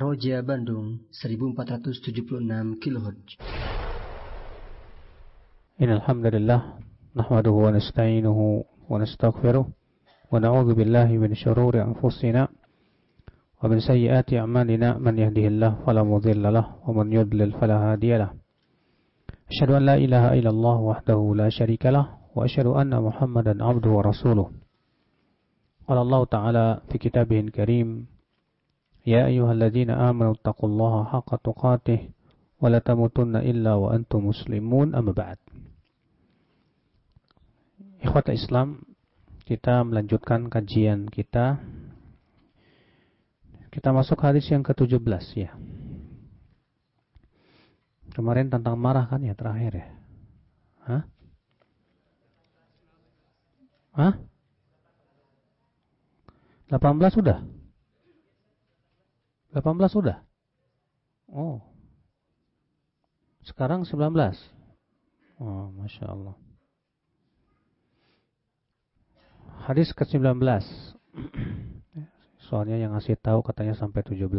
Roja Bandung 1476 kHz Alhamdulillah nahmaduhu wa nasta'inuhu wa min shururi anfusina wa min sayyiati a'malina man yahdihillahu fala mudilla lahu wa man yudlil fala hadiya lahu Asyhadu an la ilaha illallah wahdahu la syarika lah wa asyhadu anna Muhammadan abduhu wa rasuluh. Qala Allah Ta'ala يا أيها الذين آمنوا اتقوا الله حق تقاته ولا تموتن إلا وأنتم مسلمون أما بعد Ikhwata Islam, kita melanjutkan kajian kita. Kita masuk hadis yang ke-17 ya. Kemarin tentang marah kan ya terakhir ya. Hah? Hah? 18 sudah? 18 sudah? Oh. Sekarang 19. Oh, Masya Allah. Hadis ke-19. Soalnya yang ngasih tahu katanya sampai 17.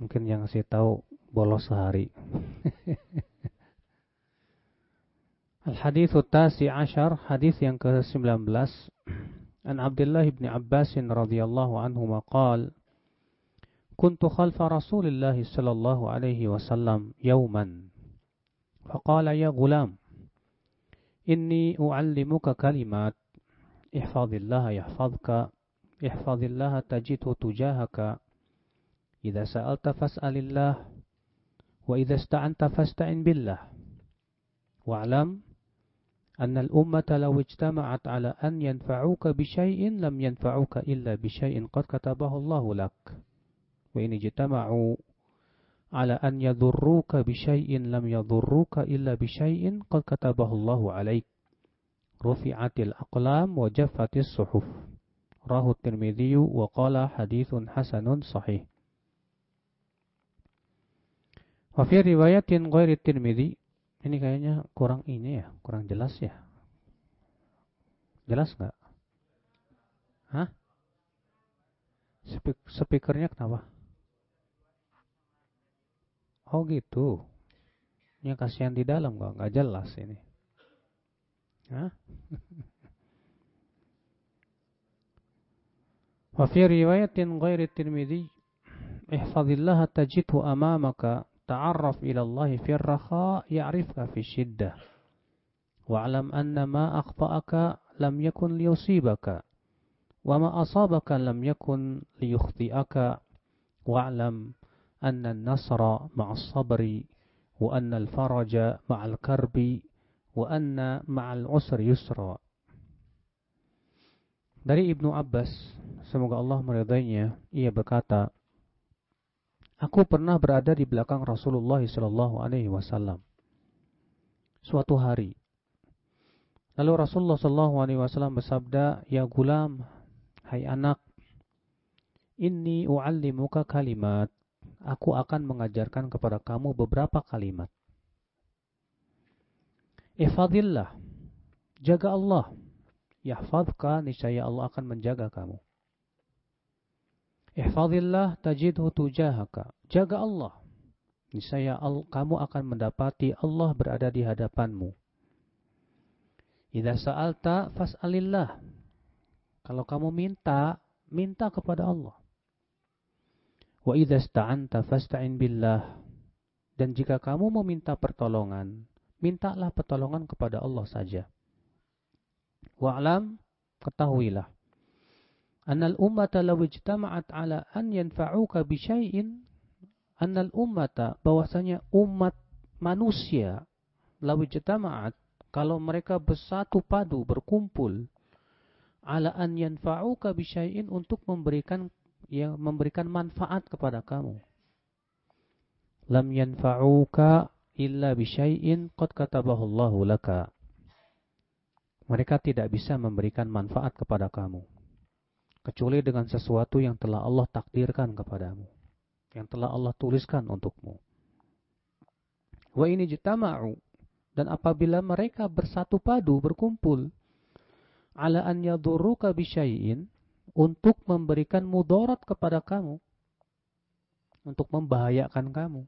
Mungkin yang ngasih tahu bolos sehari. Al-hadithu tasi ashar, hadis yang ke-19. An Abdullah ibn Abbas radhiyallahu anhu maqal كنت خلف رسول الله صلى الله عليه وسلم يوما. فقال يا غلام إني أعلمك كلمات. احفظ الله يحفظك احفظ الله تجده تجاهك. إذا سألت فاسأل الله وإذا استعنت فاستعن بالله. واعلم أن الأمة لو اجتمعت على أن ينفعوك بشيء لم ينفعوك إلا بشيء قد كتبه الله لك. wa in ijtama'u ala an yadurruka bisyai'in lam yadurruka illa bisyai'in qad katabahu Allahu 'alaik. Rufi'atil aqlam wa jaffatis suhuf. Rahu Tirmidzi wa qala hadithun hasanun sahih. Wa fi riwayatin ghairi Tirmidzi. Ini kayaknya kurang ini ya, kurang jelas ya. Jelas nggak? Hah? Speakernya kenapa? Oh gitu. Ya kasihan di dalam kok, nggak jelas ini. Hah? Wa fi riwayatin ghairi Tirmidzi, "Ihfazillah tajidhu amamaka, ta'arraf ila Allah fi ar-rakha ya'rifka fi shiddah." Wa'lam anna ma akhta'aka lam yakun liyusibaka wa ma asabaka lam yakun liyukhti'aka wa'lam أن النصر مع الصبر وأن الفرج مع الكرب وأن مع العسر يسرا Dari Ibnu Abbas, semoga Allah meridainya, ia berkata, Aku pernah berada di belakang Rasulullah Shallallahu Alaihi Wasallam. Suatu hari, lalu Rasulullah Shallallahu Alaihi Wasallam bersabda, Ya gulam, hai anak, ini u'allimuka kalimat. Aku akan mengajarkan kepada kamu beberapa kalimat. Ifadillah, jaga Allah. Yahfadka, niscaya Allah akan menjaga kamu. Ihfadillah tajidhu tujahaka. Jaga Allah. Niscaya kamu akan mendapati Allah berada di hadapanmu. Idza sa'alta fas'alillah. Kalau kamu minta, minta kepada Allah. Wa idza sta'anta fasta'in billah. Dan jika kamu meminta pertolongan, mintalah pertolongan kepada Allah saja. Wa'lam, ketahuilah annal ummata law ijtama'at ala an yanfa'uka bi syai'in annal ummata bahwasanya umat manusia law ijtama'at kalau mereka bersatu padu berkumpul ala an yanfa'uka bi syai'in untuk memberikan yang memberikan manfaat kepada kamu. Lam yanfa'uka illa bi syai'in qad katabahu Allahu laka. Mereka tidak bisa memberikan manfaat kepada kamu. Kecuali dengan sesuatu yang telah Allah takdirkan kepadamu, yang telah Allah tuliskan untukmu. Wa ini jitama'u dan apabila mereka bersatu padu berkumpul ala an yadurruka bisyai'in untuk memberikan mudarat kepada kamu untuk membahayakan kamu.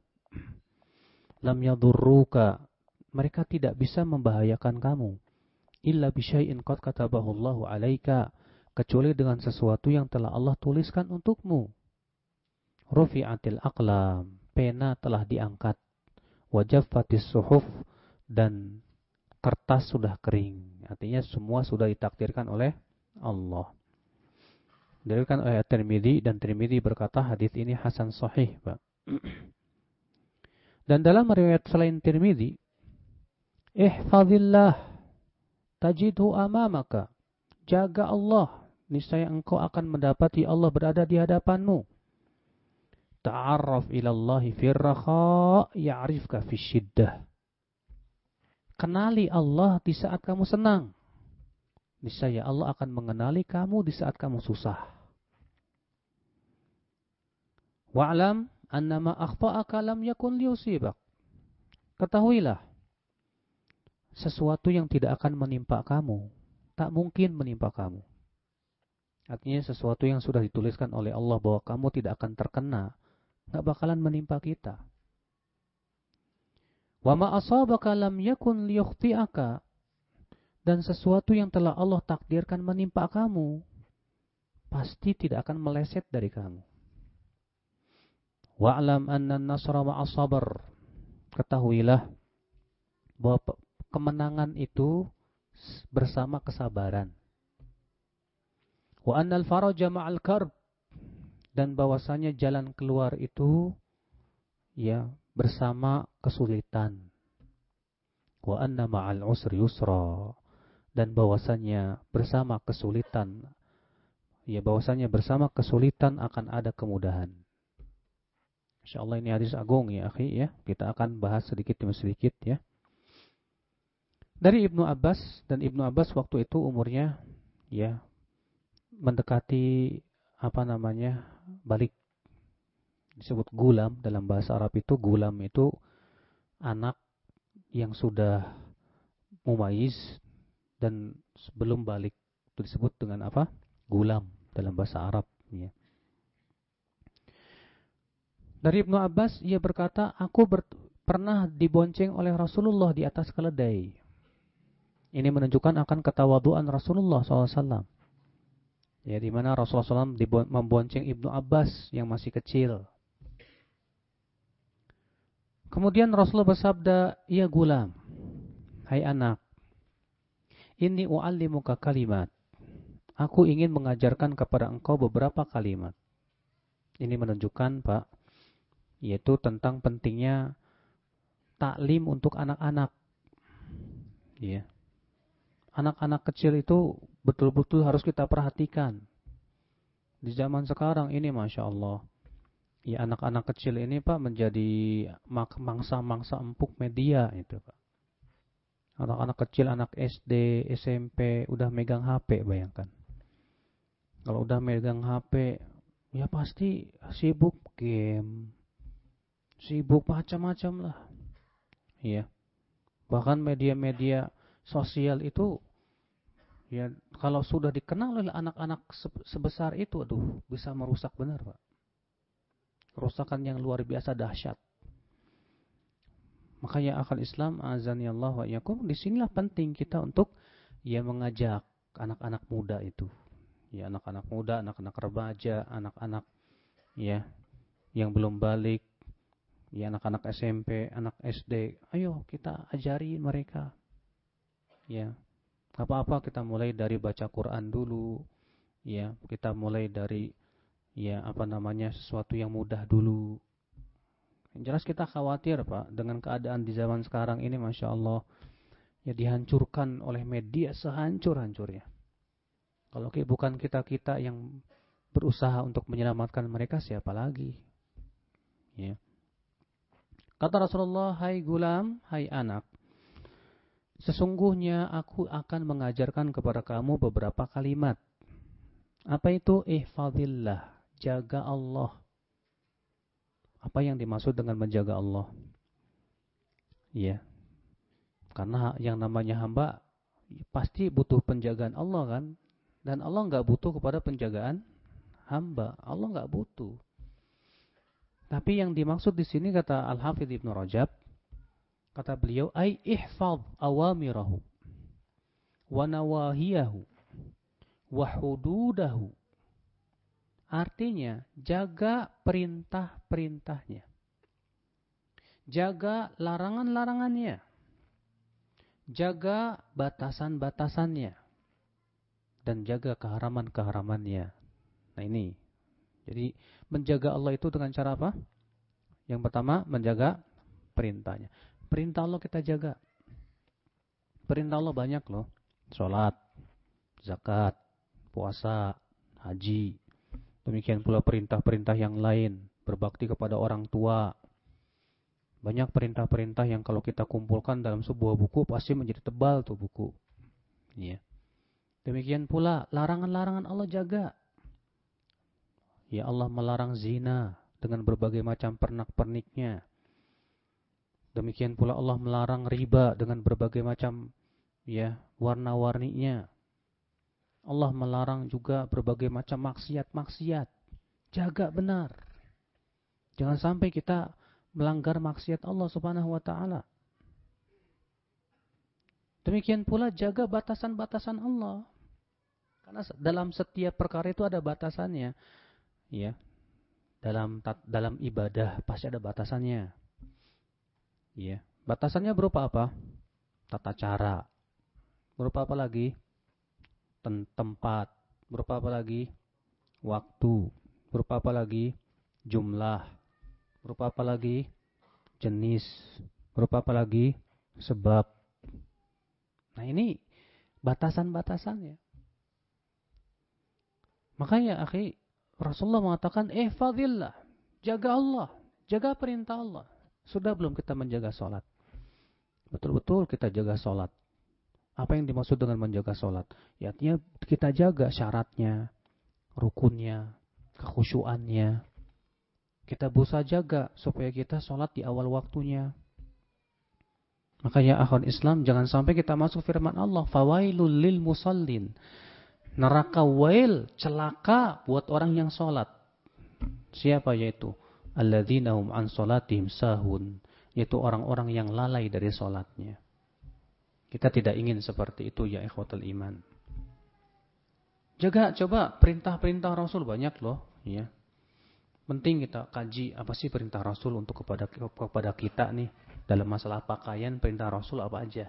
Lam yadurruka. Mereka tidak bisa membahayakan kamu. Illa bisyai'in qad katabahu Allahu alaika. Kecuali dengan sesuatu yang telah Allah tuliskan untukmu. Rufi'atil aqlam. Pena telah diangkat. Wajaffatis suhuf. Dan kertas sudah kering. Artinya semua sudah ditakdirkan oleh Allah. Diriwayatkan oleh At-Tirmidzi dan Tirmidzi berkata hadis ini hasan sahih, Pak. Dan dalam riwayat selain Tirmidzi, ihfazillah tajidhu amamaka. Jaga Allah, niscaya engkau akan mendapati Allah berada di hadapanmu. Ta'arraf ila Allah fi raha ya'rifka fi syiddah. Kenali Allah di saat kamu senang. Niscaya Allah akan mengenali kamu di saat kamu susah. Wa'lam annama akhta'aka lam yakun liusibak. Ketahuilah, sesuatu yang tidak akan menimpa kamu, tak mungkin menimpa kamu. Artinya sesuatu yang sudah dituliskan oleh Allah bahwa kamu tidak akan terkena, nggak bakalan menimpa kita. Wa ma asabaka lam yakun liyukhti'aka. Dan sesuatu yang telah Allah takdirkan menimpa kamu, pasti tidak akan meleset dari kamu. Wa'lam anna nasra ma'as sabar. Ketahuilah bahwa kemenangan itu bersama kesabaran. Wa annal faraja ma'al karb. Dan bahwasanya jalan keluar itu ya bersama kesulitan. Wa anna ma'al usri yusra. Dan bahwasanya bersama kesulitan ya bahwasanya bersama kesulitan akan ada kemudahan. Insya Allah ini hadis agung ya akhi ya. Kita akan bahas sedikit demi sedikit ya. Dari Ibnu Abbas dan Ibnu Abbas waktu itu umurnya ya mendekati apa namanya balik disebut gulam dalam bahasa Arab itu gulam itu anak yang sudah mumayyiz dan sebelum balik itu disebut dengan apa gulam dalam bahasa Arab ya. Dari Ibnu Abbas, ia berkata, aku ber pernah dibonceng oleh Rasulullah di atas keledai. Ini menunjukkan akan ketawaduan Rasulullah SAW. Ya, di mana Rasulullah SAW membonceng Ibnu Abbas yang masih kecil. Kemudian Rasulullah bersabda, Ya gulam, hai anak, ini u'allimuka kalimat. Aku ingin mengajarkan kepada engkau beberapa kalimat. Ini menunjukkan, Pak, yaitu tentang pentingnya taklim untuk anak-anak. Ya. Anak-anak kecil itu betul-betul harus kita perhatikan. Di zaman sekarang ini Masya Allah. Ya anak-anak kecil ini Pak menjadi mangsa-mangsa empuk media itu Pak. Anak-anak kecil, anak SD, SMP udah megang HP bayangkan. Kalau udah megang HP ya pasti sibuk game, sibuk macam-macam lah. Iya. Bahkan media-media sosial itu ya kalau sudah dikenal oleh anak-anak sebesar itu aduh bisa merusak benar, Pak. Kerusakan yang luar biasa dahsyat. Makanya akal Islam azani Allah wa yakum di sinilah penting kita untuk ya mengajak anak-anak muda itu. Ya anak-anak muda, anak-anak remaja, anak-anak ya yang belum balik ya anak-anak SMP, anak SD, ayo kita ajari mereka. Ya. Apa-apa kita mulai dari baca Quran dulu. Ya, kita mulai dari ya apa namanya sesuatu yang mudah dulu. Yang jelas kita khawatir, Pak, dengan keadaan di zaman sekarang ini Masya Allah ya dihancurkan oleh media sehancur-hancurnya. Kalau bukan kita-kita yang berusaha untuk menyelamatkan mereka, siapa lagi? Ya. Kata Rasulullah, hai gulam, hai anak. Sesungguhnya aku akan mengajarkan kepada kamu beberapa kalimat. Apa itu ihfadillah? Jaga Allah. Apa yang dimaksud dengan menjaga Allah? Ya. Karena yang namanya hamba pasti butuh penjagaan Allah kan. Dan Allah nggak butuh kepada penjagaan hamba. Allah nggak butuh. Tapi yang dimaksud di sini kata Al-Hafidh Ibnu Rajab, kata beliau, "Ai ihfaz awamirahu wa nawahiyahu wa hududahu." Artinya, jaga perintah-perintahnya. Jaga larangan-larangannya. Jaga batasan-batasannya. Dan jaga keharaman-keharamannya. Nah ini. Jadi menjaga Allah itu dengan cara apa? Yang pertama menjaga perintahnya. Perintah Allah kita jaga. Perintah Allah banyak loh. Sholat, zakat, puasa, haji. Demikian pula perintah-perintah yang lain. Berbakti kepada orang tua. Banyak perintah-perintah yang kalau kita kumpulkan dalam sebuah buku pasti menjadi tebal tuh buku. Ya. Demikian pula larangan-larangan Allah jaga. Ya Allah melarang zina dengan berbagai macam pernak-perniknya. Demikian pula Allah melarang riba dengan berbagai macam ya warna-warninya. Allah melarang juga berbagai macam maksiat-maksiat. Jaga benar. Jangan sampai kita melanggar maksiat Allah Subhanahu wa taala. Demikian pula jaga batasan-batasan Allah. Karena dalam setiap perkara itu ada batasannya. Ya. Dalam dalam ibadah pasti ada batasannya. Ya. Batasannya berupa apa? Tata cara. Berupa apa lagi? Tempat. Berupa apa lagi? Waktu. Berupa apa lagi? Jumlah. Berupa apa lagi? Jenis. Berupa apa lagi? Sebab. Nah ini batasan-batasannya. Makanya akhi, Rasulullah mengatakan, eh fadillah, jaga Allah, jaga perintah Allah. Sudah belum kita menjaga sholat? Betul-betul kita jaga sholat. Apa yang dimaksud dengan menjaga sholat? Ya, artinya kita jaga syaratnya, rukunnya, kekhusyuannya. Kita berusaha jaga supaya kita sholat di awal waktunya. Makanya akhwan Islam jangan sampai kita masuk firman Allah. Fawailul lil musallin. Neraka wail, celaka buat orang yang sholat. Siapa yaitu? Alladzina hum an sholatihim sahun. Yaitu orang-orang yang lalai dari sholatnya. Kita tidak ingin seperti itu ya ikhwatul iman. Jaga coba perintah-perintah Rasul banyak loh, ya. Penting kita kaji apa sih perintah Rasul untuk kepada kepada kita nih dalam masalah pakaian perintah Rasul apa aja.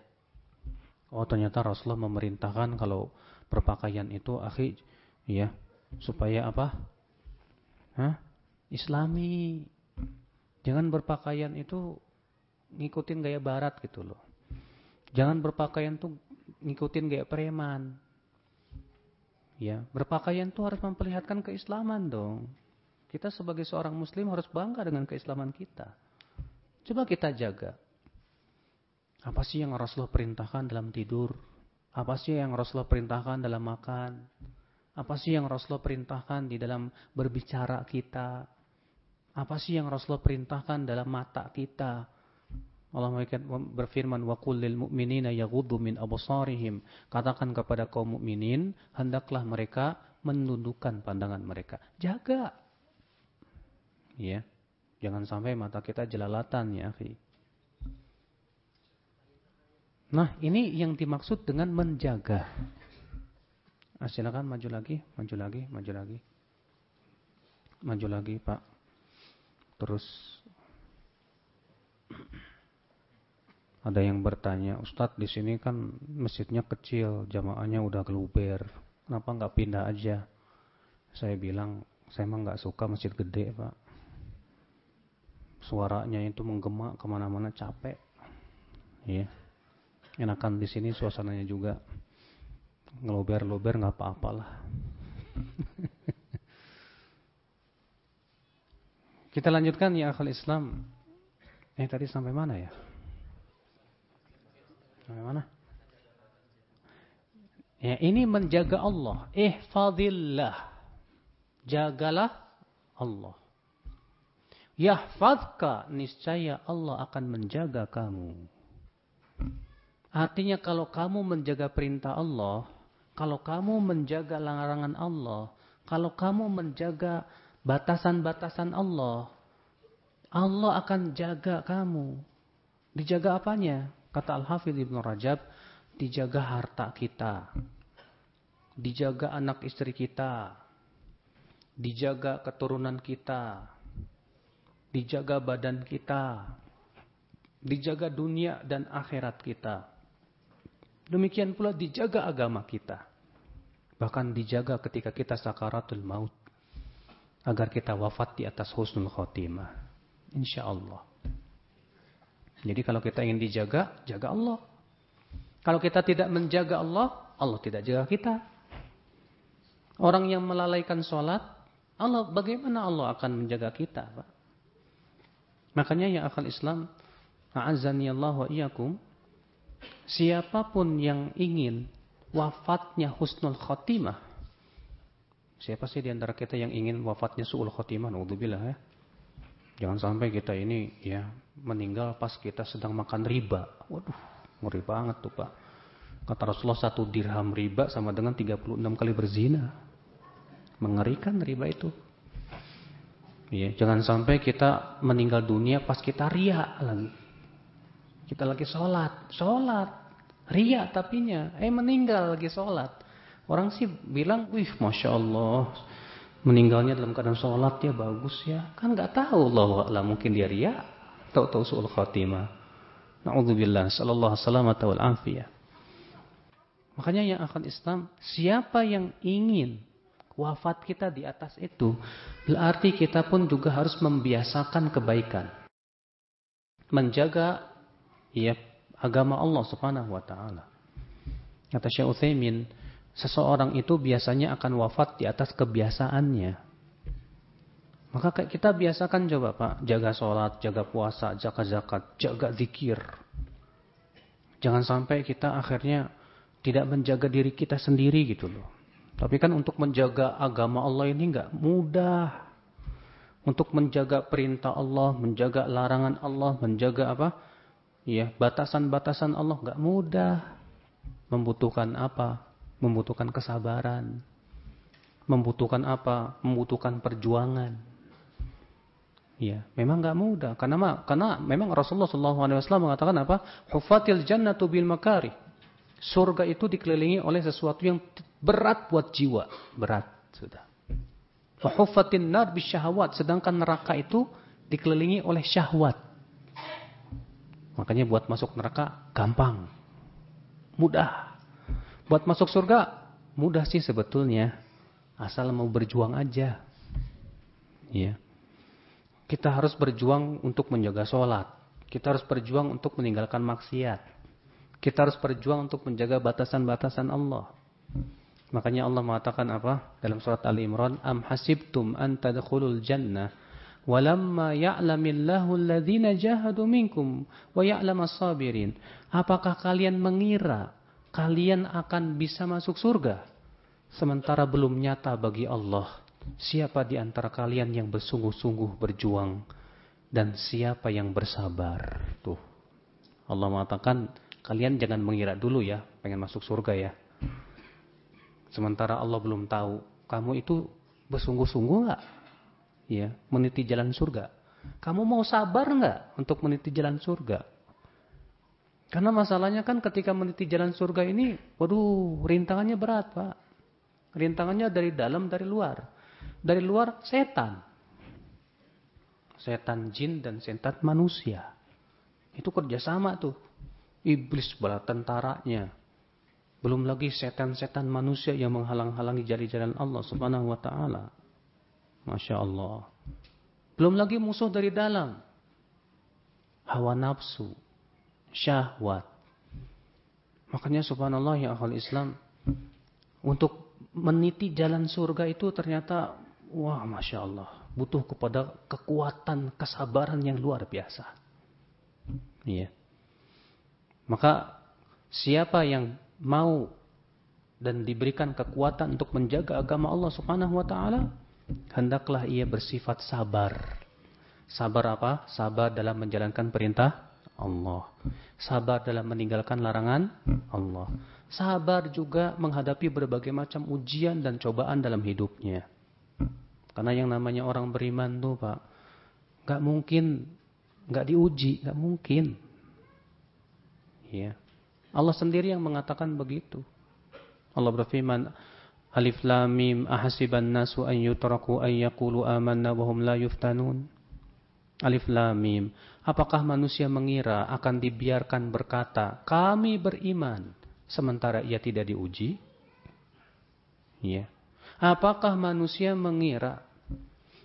Oh ternyata Rasulullah memerintahkan kalau berpakaian itu akhi ya supaya apa? Hah? Islami. Jangan berpakaian itu ngikutin gaya barat gitu loh. Jangan berpakaian tuh ngikutin gaya preman. Ya, berpakaian tuh harus memperlihatkan keislaman dong. Kita sebagai seorang muslim harus bangga dengan keislaman kita. Coba kita jaga. Apa sih yang Rasulullah perintahkan dalam tidur? Apa sih yang Rasulullah perintahkan dalam makan? Apa sih yang Rasulullah perintahkan di dalam berbicara kita? Apa sih yang Rasulullah perintahkan dalam mata kita? Allah berfirman wa kullil mu'minina yaghuddu min absarihim. Katakan kepada kaum mukminin, hendaklah mereka menundukkan pandangan mereka. Jaga. Ya. Jangan sampai mata kita jelalatan ya, akhi. Nah, ini yang dimaksud dengan menjaga. Nah, silakan maju lagi, maju lagi, maju lagi. Maju lagi, Pak. Terus ada yang bertanya, Ustadz di sini kan masjidnya kecil, jamaahnya udah geluber, kenapa nggak pindah aja? Saya bilang, saya emang nggak suka masjid gede, Pak. Suaranya itu menggema ke mana-mana capek, ya. Yeah enakan di sini suasananya juga. Ngelober-lober nggak apa-apalah kita lanjutkan ya akal Islam. Eh tadi sampai mana ya? Sampai mana? Ya ini menjaga Allah. Ihfadillah jagalah Allah. Yahfadka niscaya Allah akan menjaga kamu Artinya kalau kamu menjaga perintah Allah, kalau kamu menjaga larangan Allah, kalau kamu menjaga batasan-batasan Allah, Allah akan jaga kamu. Dijaga apanya? Kata Al-Hafidh Ibn Rajab, dijaga harta kita. Dijaga anak istri kita. Dijaga keturunan kita. Dijaga badan kita. Dijaga dunia dan akhirat kita. Demikian pula dijaga agama kita. Bahkan dijaga ketika kita sakaratul maut. Agar kita wafat di atas husnul khotimah. Insya Allah. Jadi kalau kita ingin dijaga, jaga Allah. Kalau kita tidak menjaga Allah, Allah tidak jaga kita. Orang yang melalaikan sholat, Allah bagaimana Allah akan menjaga kita, Pak? Makanya yang akal Islam, a'azzani Allah wa siapa pun yang ingin wafatnya husnul khotimah, siapa sih di antara kita yang ingin wafatnya su'ul khotimah? Naudzubillah ya. Jangan sampai kita ini ya meninggal pas kita sedang makan riba. Waduh, ngeri banget tuh Pak. Kata Rasulullah satu dirham riba sama dengan 36 kali berzina. Mengerikan riba itu. Ya, jangan sampai kita meninggal dunia pas kita ria lagi. Kita lagi sholat, sholat, ria tapinya, eh meninggal lagi sholat. Orang sih bilang, wih masya Allah, meninggalnya dalam keadaan sholat ya bagus ya. Kan nggak tahu Allah lah mungkin dia ria. Tahu-tahu su'ul khatimah. Na'udzubillah. Sallallahu salamata wal afiyah. Makanya yang akan Islam, siapa yang ingin wafat kita di atas itu, berarti kita pun juga harus membiasakan kebaikan. Menjaga ya agama Allah Subhanahu wa taala. Kata Syekh Utsaimin, seseorang itu biasanya akan wafat di atas kebiasaannya. Maka kita biasakan coba Pak, jaga sholat, jaga puasa, jaga zakat, jaga zikir. Jangan sampai kita akhirnya tidak menjaga diri kita sendiri gitu loh. Tapi kan untuk menjaga agama Allah ini nggak mudah. Untuk menjaga perintah Allah, menjaga larangan Allah, menjaga apa? Ya, batasan-batasan Allah nggak mudah. Membutuhkan apa? membutuhkan kesabaran, membutuhkan apa? Membutuhkan perjuangan. Ya, memang nggak mudah karena karena memang Rasulullah SAW mengatakan apa? Hufatil jannatu bil makari. Surga itu dikelilingi oleh sesuatu yang berat buat jiwa, berat sudah. Hufatin nar syahwat, sedangkan neraka itu dikelilingi oleh syahwat. Makanya buat masuk neraka gampang. Mudah. Buat masuk surga mudah sih sebetulnya. Asal mau berjuang aja. Ya. Kita harus berjuang untuk menjaga sholat. Kita harus berjuang untuk meninggalkan maksiat. Kita harus berjuang untuk menjaga batasan-batasan Allah. Makanya Allah mengatakan apa? Dalam surat Ali Imran, "Am hasibtum an tadkhulul jannah walamma ya'lamillahu alladhina jahadu minkum wa ya'lamas sabirin." Apakah kalian mengira kalian akan bisa masuk surga. Sementara belum nyata bagi Allah siapa di antara kalian yang bersungguh-sungguh berjuang dan siapa yang bersabar. Tuh. Allah mengatakan kalian jangan mengira dulu ya pengen masuk surga ya. Sementara Allah belum tahu kamu itu bersungguh-sungguh nggak ya meniti jalan surga. Kamu mau sabar nggak untuk meniti jalan surga? Karena masalahnya kan ketika meniti jalan surga ini, waduh, rintangannya berat, Pak. Rintangannya dari dalam, dari luar. Dari luar, setan. Setan jin dan setan manusia. Itu kerjasama tuh. Iblis bala tentaranya. Belum lagi setan-setan manusia yang menghalang-halangi jalan-jalan Allah subhanahu wa ta'ala. Masya Allah. Belum lagi musuh dari dalam. Hawa nafsu syahwat. Makanya subhanallah ya akal Islam untuk meniti jalan surga itu ternyata wah masya Allah butuh kepada kekuatan kesabaran yang luar biasa. Iya. Maka siapa yang mau dan diberikan kekuatan untuk menjaga agama Allah Subhanahu wa taala, hendaklah ia bersifat sabar. Sabar apa? Sabar dalam menjalankan perintah Allah. Sabar dalam meninggalkan larangan Allah. Sabar juga menghadapi berbagai macam ujian dan cobaan dalam hidupnya. Karena yang namanya orang beriman tuh Pak, Gak mungkin gak diuji, gak mungkin. Ya. Allah sendiri yang mengatakan begitu. Allah berfirman, Alif lam mim ahasiban nasu an yutraku an yaqulu amanna wa hum la yuftanun. Alif lam mim. Apakah manusia mengira akan dibiarkan berkata, kami beriman sementara ia tidak diuji? Ya. Apakah manusia mengira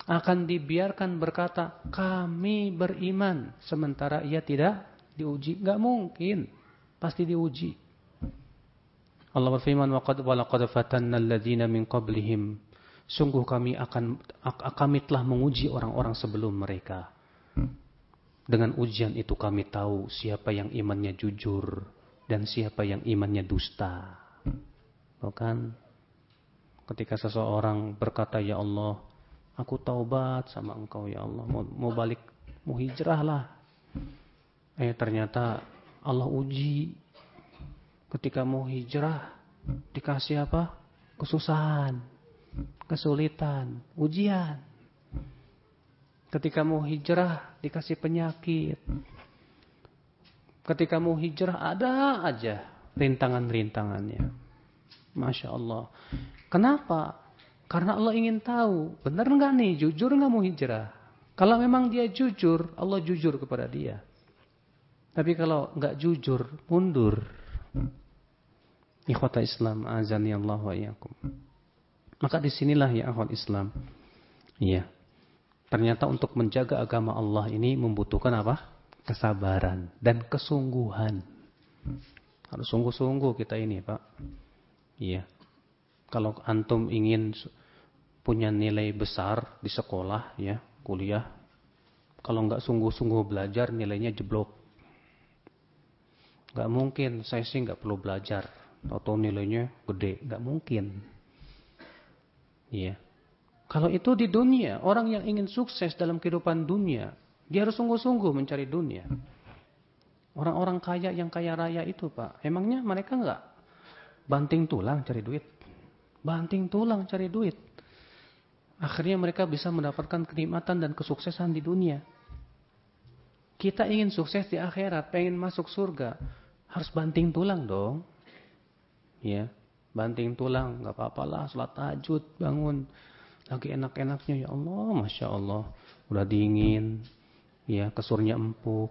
akan dibiarkan berkata, kami beriman sementara ia tidak diuji? Gak mungkin. Pasti diuji. Allah berfirman waqad walaqad fatanna alladziina min qablihim. Sungguh kami akan kami telah menguji orang-orang sebelum mereka. Dengan ujian itu kami tahu siapa yang imannya jujur dan siapa yang imannya dusta. Bukan ketika seseorang berkata ya Allah aku taubat sama engkau ya Allah. Mau, mau balik mau hijrah lah eh ternyata Allah uji Ketika mau hijrah, dikasih apa? Kesusahan, kesulitan, ujian. Ketika mau hijrah, dikasih penyakit. Ketika mau hijrah, ada aja rintangan-rintangannya. Masya Allah. Kenapa? Karena Allah ingin tahu, benar nggak nih, jujur nggak mau hijrah? Kalau memang dia jujur, Allah jujur kepada dia. Tapi kalau nggak jujur, mundur. Ikhwata Islam azani Allah wa iyakum. Maka di sinilah ya akhwat Islam. Iya. Ternyata untuk menjaga agama Allah ini membutuhkan apa? Kesabaran dan kesungguhan. Harus sungguh-sungguh kita ini Pak. Iya. Kalau antum ingin punya nilai besar di sekolah ya, kuliah. Kalau nggak sungguh-sungguh belajar nilainya jeblok. Gak mungkin, saya sih nggak perlu belajar atau nilainya gede, nggak mungkin. Iya. Kalau itu di dunia, orang yang ingin sukses dalam kehidupan dunia, dia harus sungguh-sungguh mencari dunia. Orang-orang kaya yang kaya raya itu, Pak, emangnya mereka nggak banting tulang cari duit? Banting tulang cari duit. Akhirnya mereka bisa mendapatkan kenikmatan dan kesuksesan di dunia. Kita ingin sukses di akhirat, pengen masuk surga, harus banting tulang dong ya banting tulang nggak apa-apalah sholat tahajud bangun. Lagi enak-enaknya ya Allah masya Allah. Udah dingin ya kesurnya empuk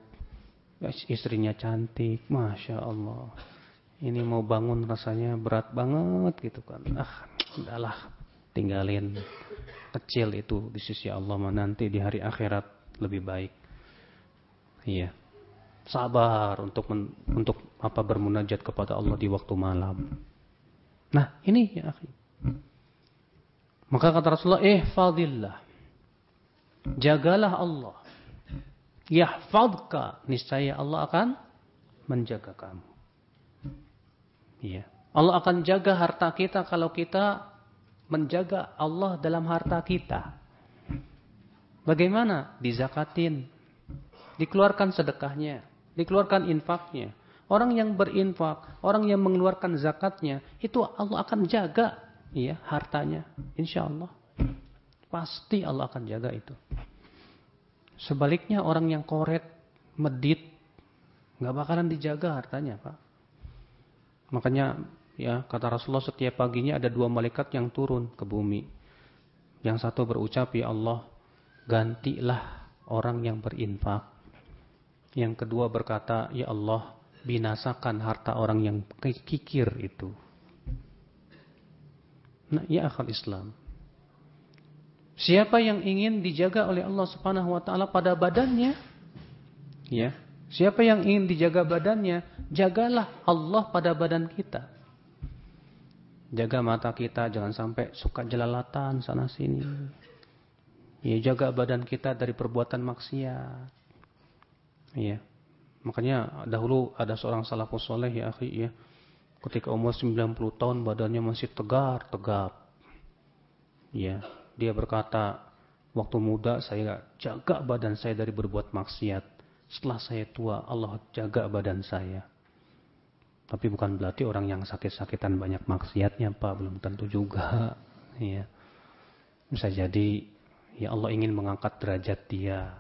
ya, istrinya cantik masya Allah. Ini mau bangun rasanya berat banget gitu kan. Ah udahlah tinggalin kecil itu di sisi Allah nanti di hari akhirat lebih baik. Iya sabar untuk men, untuk apa bermunajat kepada Allah di waktu malam. Nah, ini ya akhi. Maka kata Rasulullah, "Eh, fadillah. Jagalah Allah. Yahfadka, niscaya Allah akan menjaga kamu." Iya. Allah akan jaga harta kita kalau kita menjaga Allah dalam harta kita. Bagaimana? Dizakatin. Dikeluarkan sedekahnya dikeluarkan infaknya. Orang yang berinfak, orang yang mengeluarkan zakatnya, itu Allah akan jaga ya hartanya. Insya Allah. Pasti Allah akan jaga itu. Sebaliknya orang yang koret, medit, nggak bakalan dijaga hartanya, Pak. Makanya ya kata Rasulullah setiap paginya ada dua malaikat yang turun ke bumi. Yang satu berucap, ya Allah, gantilah orang yang berinfak yang kedua berkata, Ya Allah, binasakan harta orang yang kikir itu. Nah, ya akal Islam. Siapa yang ingin dijaga oleh Allah Subhanahu wa taala pada badannya? Ya. Siapa yang ingin dijaga badannya, jagalah Allah pada badan kita. Jaga mata kita jangan sampai suka jelalatan sana sini. Ya, jaga badan kita dari perbuatan maksiat. Iya. Makanya dahulu ada seorang salafus soleh ya akhi ya. Ketika umur 90 tahun badannya masih tegar, tegap. Ya, dia berkata, waktu muda saya jaga badan saya dari berbuat maksiat. Setelah saya tua, Allah jaga badan saya. Tapi bukan berarti orang yang sakit-sakitan banyak maksiatnya, Pak. Belum tentu juga. Ya. Bisa jadi, ya Allah ingin mengangkat derajat dia.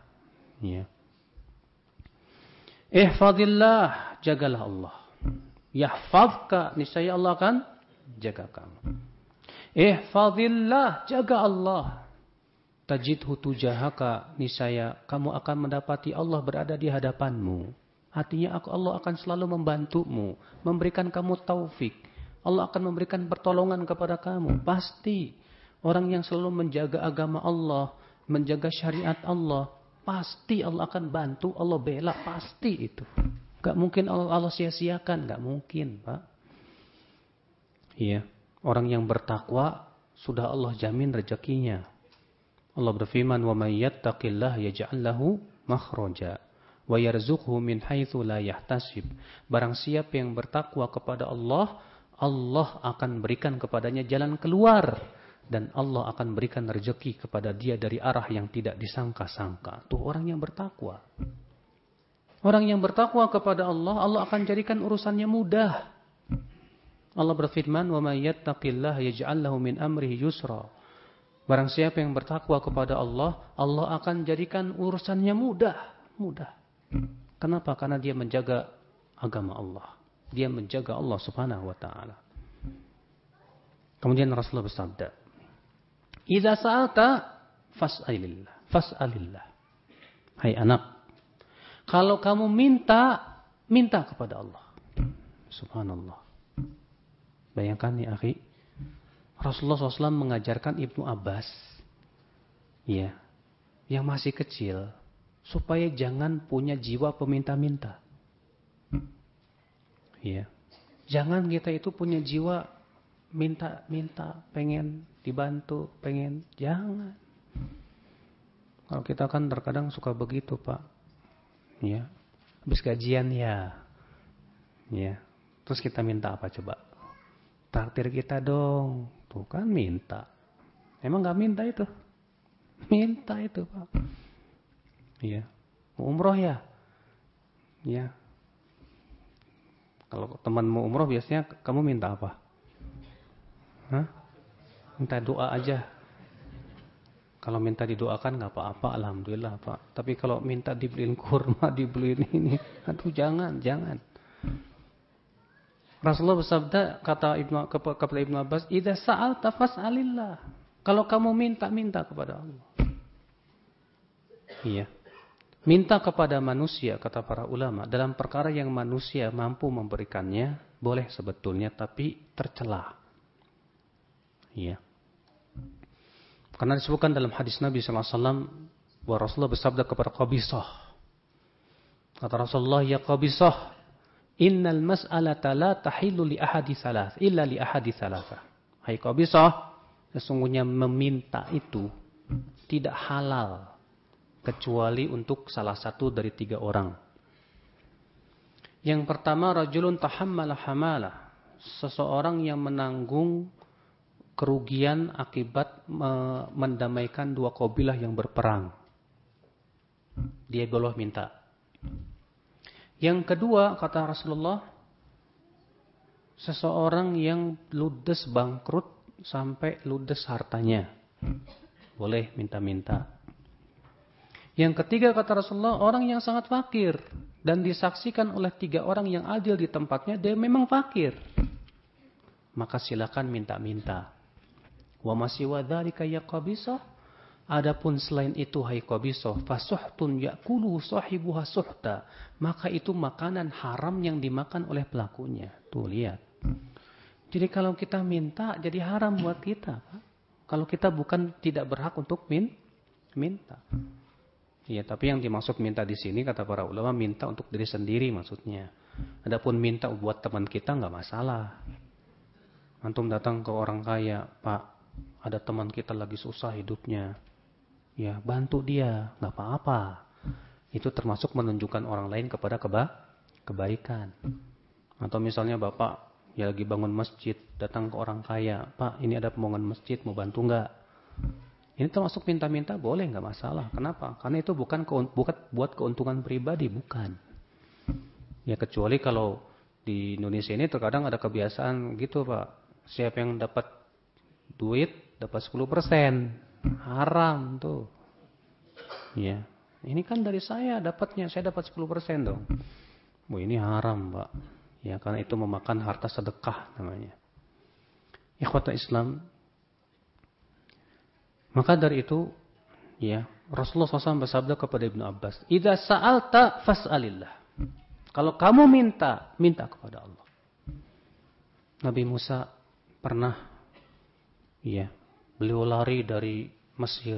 Ya. Ihfadillah, jagalah Allah. Yahfadka, niscaya Allah akan jaga kamu. Ihfadillah, jaga Allah. Tajidhu tujahaka, niscaya kamu akan mendapati Allah berada di hadapanmu. Artinya Allah akan selalu membantumu, memberikan kamu taufik. Allah akan memberikan pertolongan kepada kamu. Pasti orang yang selalu menjaga agama Allah, menjaga syariat Allah, pasti Allah akan bantu, Allah bela, pasti itu. Gak mungkin Allah, sia-siakan, gak mungkin, Pak. Iya, orang yang bertakwa sudah Allah jamin rezekinya. Allah berfirman, "Wa may yattaqillah yaj'al lahu makhraja wa yarzuqhu min haitsu la yahtasib." Barang siapa yang bertakwa kepada Allah, Allah akan berikan kepadanya jalan keluar dan Allah akan berikan rezeki kepada dia dari arah yang tidak disangka-sangka. Tuh orang yang bertakwa. Orang yang bertakwa kepada Allah, Allah akan jadikan urusannya mudah. Allah berfirman, "Wa may yattaqillaha yaj'al lahu min amrihi yusra." Barang siapa yang bertakwa kepada Allah, Allah akan jadikan urusannya mudah, mudah. Kenapa? Karena dia menjaga agama Allah. Dia menjaga Allah Subhanahu wa taala. Kemudian Rasulullah bersabda, "Idza sa'alta fas'alillah, fas'alillah." Hai anak, kalau kamu minta, minta kepada Allah. Subhanallah. Bayangkan nih akhi. Rasulullah SAW mengajarkan Ibnu Abbas. Ya. Yang masih kecil. Supaya jangan punya jiwa peminta-minta. Ya. Jangan kita itu punya jiwa minta-minta, pengen dibantu, pengen. Jangan. Kalau kita kan terkadang suka begitu Pak. Ya. Habis gajian ya. Ya. Terus kita minta apa coba? Traktir kita dong. Tuh kan minta. Emang nggak minta itu? Minta itu pak. Iya. Mau umroh ya? Ya. Kalau teman mau umroh biasanya kamu minta apa? Hah? Minta doa aja kalau minta didoakan nggak apa-apa, alhamdulillah pak. Tapi kalau minta dibeliin kurma, dibeliin ini, aduh jangan, jangan. Rasulullah bersabda kata Ibnu kepada Ibnu Abbas, "Idza sa'al tafas alillah." Kalau kamu minta, minta kepada Allah. Iya. Minta kepada manusia kata para ulama dalam perkara yang manusia mampu memberikannya boleh sebetulnya tapi tercela. Iya. Karena disebutkan dalam hadis Nabi SAW bahwa Rasulullah bersabda kepada Qabisah. Kata Rasulullah, ya Qabisah, innal mas'alata la tahilu li ahadi salah, illa li ahadi salatha. Hai Qabisah, sesungguhnya meminta itu tidak halal kecuali untuk salah satu dari tiga orang. Yang pertama, rajulun tahammala hamala. Seseorang yang menanggung kerugian akibat mendamaikan dua kabilah yang berperang. Dia boleh minta. Yang kedua, kata Rasulullah, seseorang yang ludes bangkrut sampai ludes hartanya. Boleh minta-minta. Yang ketiga kata Rasulullah, orang yang sangat fakir dan disaksikan oleh tiga orang yang adil di tempatnya, dia memang fakir. Maka silakan minta-minta. Wa masih wadhalika ya qabisah. Adapun selain itu hai qabisah, fasuhtun yakulu sahibuha suhta. Maka itu makanan haram yang dimakan oleh pelakunya. Tuh lihat. Jadi kalau kita minta jadi haram buat kita. Kalau kita bukan tidak berhak untuk min minta. Iya, tapi yang dimaksud minta di sini kata para ulama minta untuk diri sendiri maksudnya. Adapun minta buat teman kita nggak masalah. Antum datang ke orang kaya, Pak, ada teman kita lagi susah hidupnya, ya bantu dia, nggak apa-apa. Itu termasuk menunjukkan orang lain kepada keba kebaikan. Atau misalnya bapak ya lagi bangun masjid, datang ke orang kaya, Pak ini ada pembangunan masjid, mau bantu nggak? Ini termasuk minta-minta boleh nggak masalah. Kenapa? Karena itu bukan bukan buat keuntungan pribadi, bukan. Ya kecuali kalau di Indonesia ini terkadang ada kebiasaan gitu Pak. Siapa yang dapat duit dapat 10%. Haram tuh. Ya. Ini kan dari saya dapatnya, saya dapat 10% dong. Bu ini haram, Pak. Ya, karena itu memakan harta sedekah namanya. Ikhwata Islam. Maka dari itu, ya, Rasulullah SAW bersabda kepada Ibnu Abbas, "Idza sa'alta fas'alillah." Kalau kamu minta, minta kepada Allah. Nabi Musa pernah ya, beliau lari dari Mesir.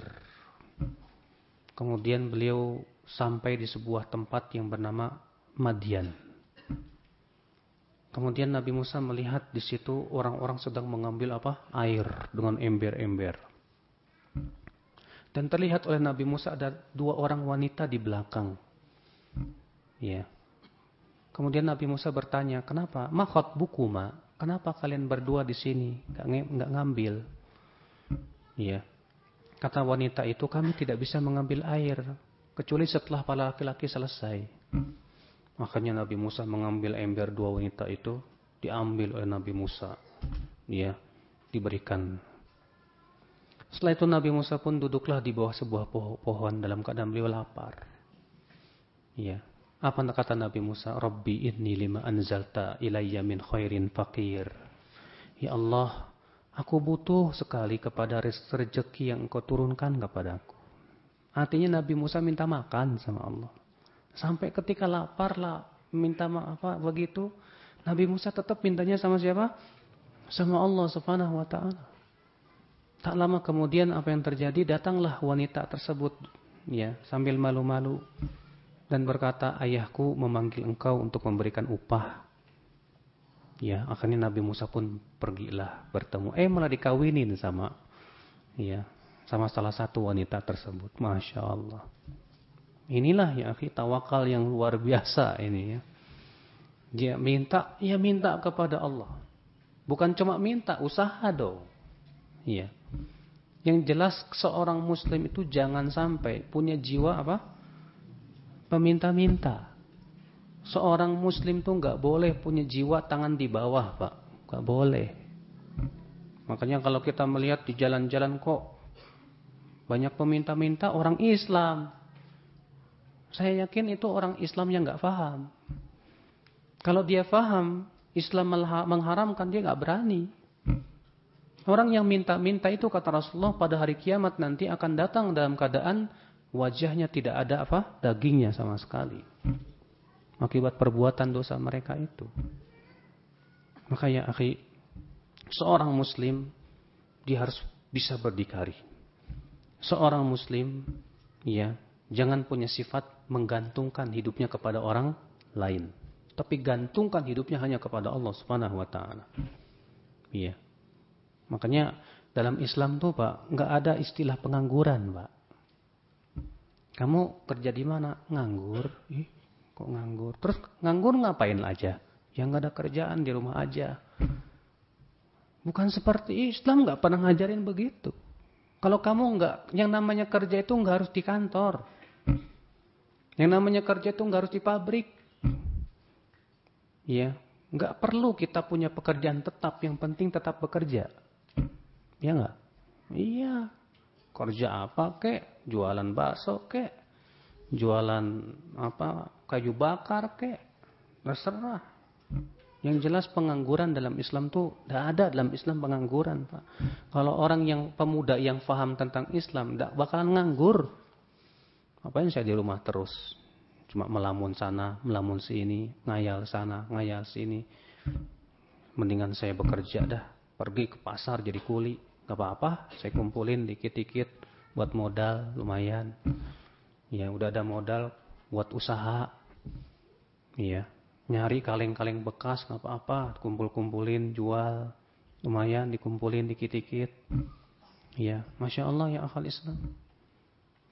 Kemudian beliau sampai di sebuah tempat yang bernama Madian. Kemudian Nabi Musa melihat di situ orang-orang sedang mengambil apa? Air dengan ember-ember. Dan terlihat oleh Nabi Musa ada dua orang wanita di belakang. Ya. Kemudian Nabi Musa bertanya, kenapa? Makhot buku ma, kenapa kalian berdua di sini, nggak ngambil? Ya. Kata wanita itu, kami tidak bisa mengambil air kecuali setelah para laki-laki selesai. Makanya Nabi Musa mengambil ember dua wanita itu, diambil oleh Nabi Musa. Ya, diberikan setelah itu Nabi Musa pun duduklah di bawah sebuah pohon dalam keadaan beliau lapar. Ya. Apa kata Nabi Musa? Rabbi inni lima anzalta ilayya min khairin fakir. Ya Allah, aku butuh sekali kepada rezeki yang engkau turunkan kepadaku. Artinya Nabi Musa minta makan sama Allah. Sampai ketika lapar lah minta apa begitu, Nabi Musa tetap mintanya sama siapa? Sama Allah Subhanahu wa taala. Tak lama kemudian apa yang terjadi datanglah wanita tersebut ya sambil malu-malu dan berkata ayahku memanggil engkau untuk memberikan upah. Ya, akhirnya Nabi Musa pun pergilah bertemu. Eh malah dikawinin sama ya sama salah satu wanita tersebut. Masya Allah. Inilah ya akhi tawakal yang luar biasa ini ya. Dia minta, ya minta kepada Allah. Bukan cuma minta, usaha dong. Iya. Yang jelas seorang muslim itu jangan sampai punya jiwa apa? Peminta-minta. Seorang muslim tuh nggak boleh punya jiwa tangan di bawah, Pak. Nggak boleh. Makanya kalau kita melihat di jalan-jalan kok banyak peminta-minta orang Islam. Saya yakin itu orang Islam yang nggak paham. Kalau dia paham, Islam mengharamkan dia nggak berani. Orang yang minta-minta itu kata Rasulullah pada hari kiamat nanti akan datang dalam keadaan wajahnya tidak ada apa? Dagingnya sama sekali. Akibat perbuatan dosa mereka itu. Maka ya akhi, seorang muslim dia harus bisa berdikari. Seorang muslim ya, jangan punya sifat menggantungkan hidupnya kepada orang lain. Tapi gantungkan hidupnya hanya kepada Allah Subhanahu wa taala. Iya. Makanya dalam Islam tuh Pak, nggak ada istilah pengangguran Pak. Kamu kerja di mana? Nganggur. Ih, kok nganggur? Terus nganggur ngapain aja? Yang nggak ada kerjaan di rumah aja. Bukan seperti Islam nggak pernah ngajarin begitu. Kalau kamu nggak, yang namanya kerja itu nggak harus di kantor. Yang namanya kerja itu nggak harus di pabrik. Ya, nggak perlu kita punya pekerjaan tetap. Yang penting tetap bekerja. Ya enggak? Iya. Kerja apa kek? Jualan bakso kek? Jualan apa? Kayu bakar kek? Terserah. Yang jelas pengangguran dalam Islam tuh tidak ada dalam Islam pengangguran, Pak. Kalau orang yang pemuda yang faham tentang Islam tidak bakalan nganggur. Apain saya di rumah terus? Cuma melamun sana, melamun sini, ngayal sana, ngayal sini. Mendingan saya bekerja dah, pergi ke pasar jadi kuli Gak apa-apa, saya kumpulin dikit-dikit buat modal lumayan. Ya, udah ada modal buat usaha. Iya, nyari kaleng-kaleng bekas gak apa-apa, kumpul-kumpulin, jual. Lumayan dikumpulin dikit-dikit. Iya, Masya Allah ya akal Islam.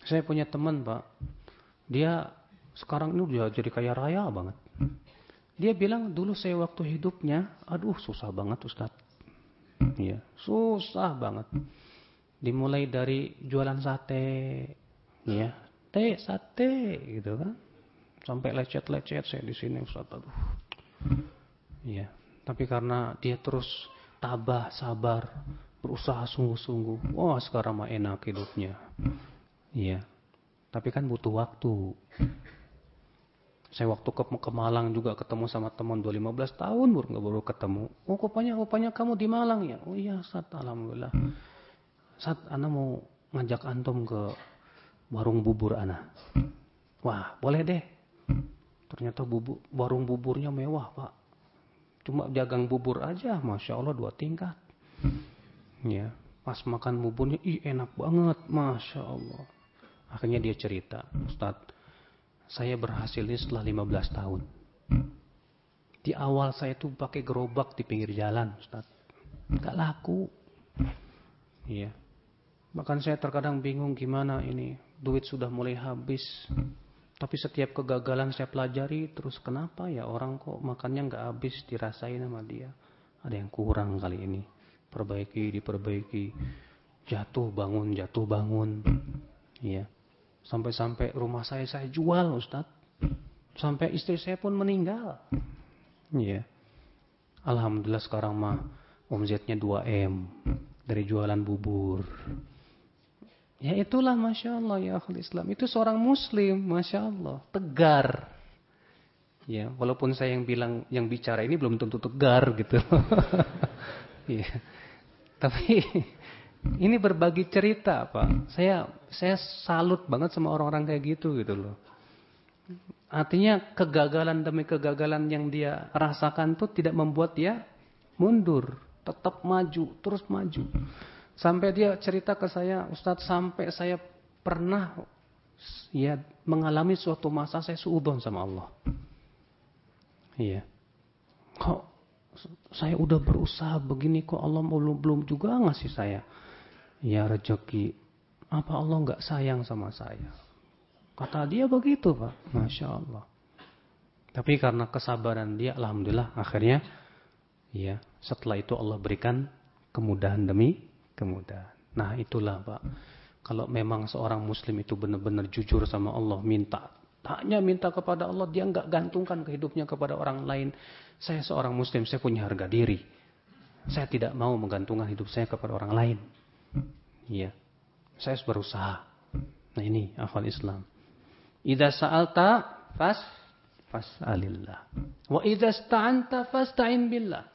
Saya punya teman pak, dia sekarang ini udah jadi kaya raya banget. Dia bilang dulu saya waktu hidupnya, aduh susah banget Ustadz. Ya, susah banget. Dimulai dari jualan sate, ya, teh sate gitu kan. Sampai lecet-lecet saya di sini Ustaz. Aduh. Ya, tapi karena dia terus tabah, sabar, berusaha sungguh-sungguh. Wah, sekarang mah enak hidupnya. Iya. Tapi kan butuh waktu. Saya waktu ke, ke Malang juga ketemu sama teman 215 tahun baru nggak baru ketemu. Oh rupanya rupanya kamu di Malang ya? Oh iya saat alhamdulillah. Saat Ana mau ngajak antum ke warung bubur Ana. Wah boleh deh. Ternyata bubur, warung buburnya mewah pak. Cuma jagang bubur aja, masya Allah dua tingkat. Ya, pas makan buburnya, ih enak banget, masya Allah. Akhirnya dia cerita, Ustadz, saya berhasil ini setelah 15 tahun. Di awal saya tuh pakai gerobak di pinggir jalan, Ustaz. Gak laku. Iya. Bahkan saya terkadang bingung gimana ini. Duit sudah mulai habis. Tapi setiap kegagalan saya pelajari, terus kenapa ya orang kok makannya nggak habis dirasain sama dia. Ada yang kurang kali ini. Perbaiki, diperbaiki. Jatuh bangun, jatuh bangun. Iya. Sampai-sampai rumah saya saya jual Ustaz. Sampai istri saya pun meninggal. Iya. Alhamdulillah sekarang mah omzetnya 2M dari jualan bubur. Ya itulah Masya Allah ya akhul Islam. Itu seorang muslim Masya Allah. Tegar. Ya, walaupun saya yang bilang, yang bicara ini belum tentu tegar gitu. Iya. Tapi ini berbagi cerita, Pak. Saya saya salut banget sama orang-orang kayak gitu gitu loh. Artinya kegagalan demi kegagalan yang dia rasakan tuh tidak membuat dia mundur, tetap maju, terus maju. Sampai dia cerita ke saya, Ustadz sampai saya pernah ya mengalami suatu masa saya suudon sama Allah. Iya. Kok saya udah berusaha begini kok Allah belum belum juga ngasih saya ya rezeki. Apa Allah nggak sayang sama saya? Kata dia begitu pak, masya Allah. Tapi karena kesabaran dia, alhamdulillah akhirnya, ya setelah itu Allah berikan kemudahan demi kemudahan. Nah itulah pak. Kalau memang seorang muslim itu benar-benar jujur sama Allah, minta hanya minta kepada Allah, dia nggak gantungkan kehidupnya kepada orang lain. Saya seorang muslim, saya punya harga diri. Saya tidak mau menggantungkan hidup saya kepada orang lain. Iya. Saya harus berusaha. Nah ini akal Islam. Idza sa'alta fas fas'alillah. Wa idza sta'anta fasta'in billah.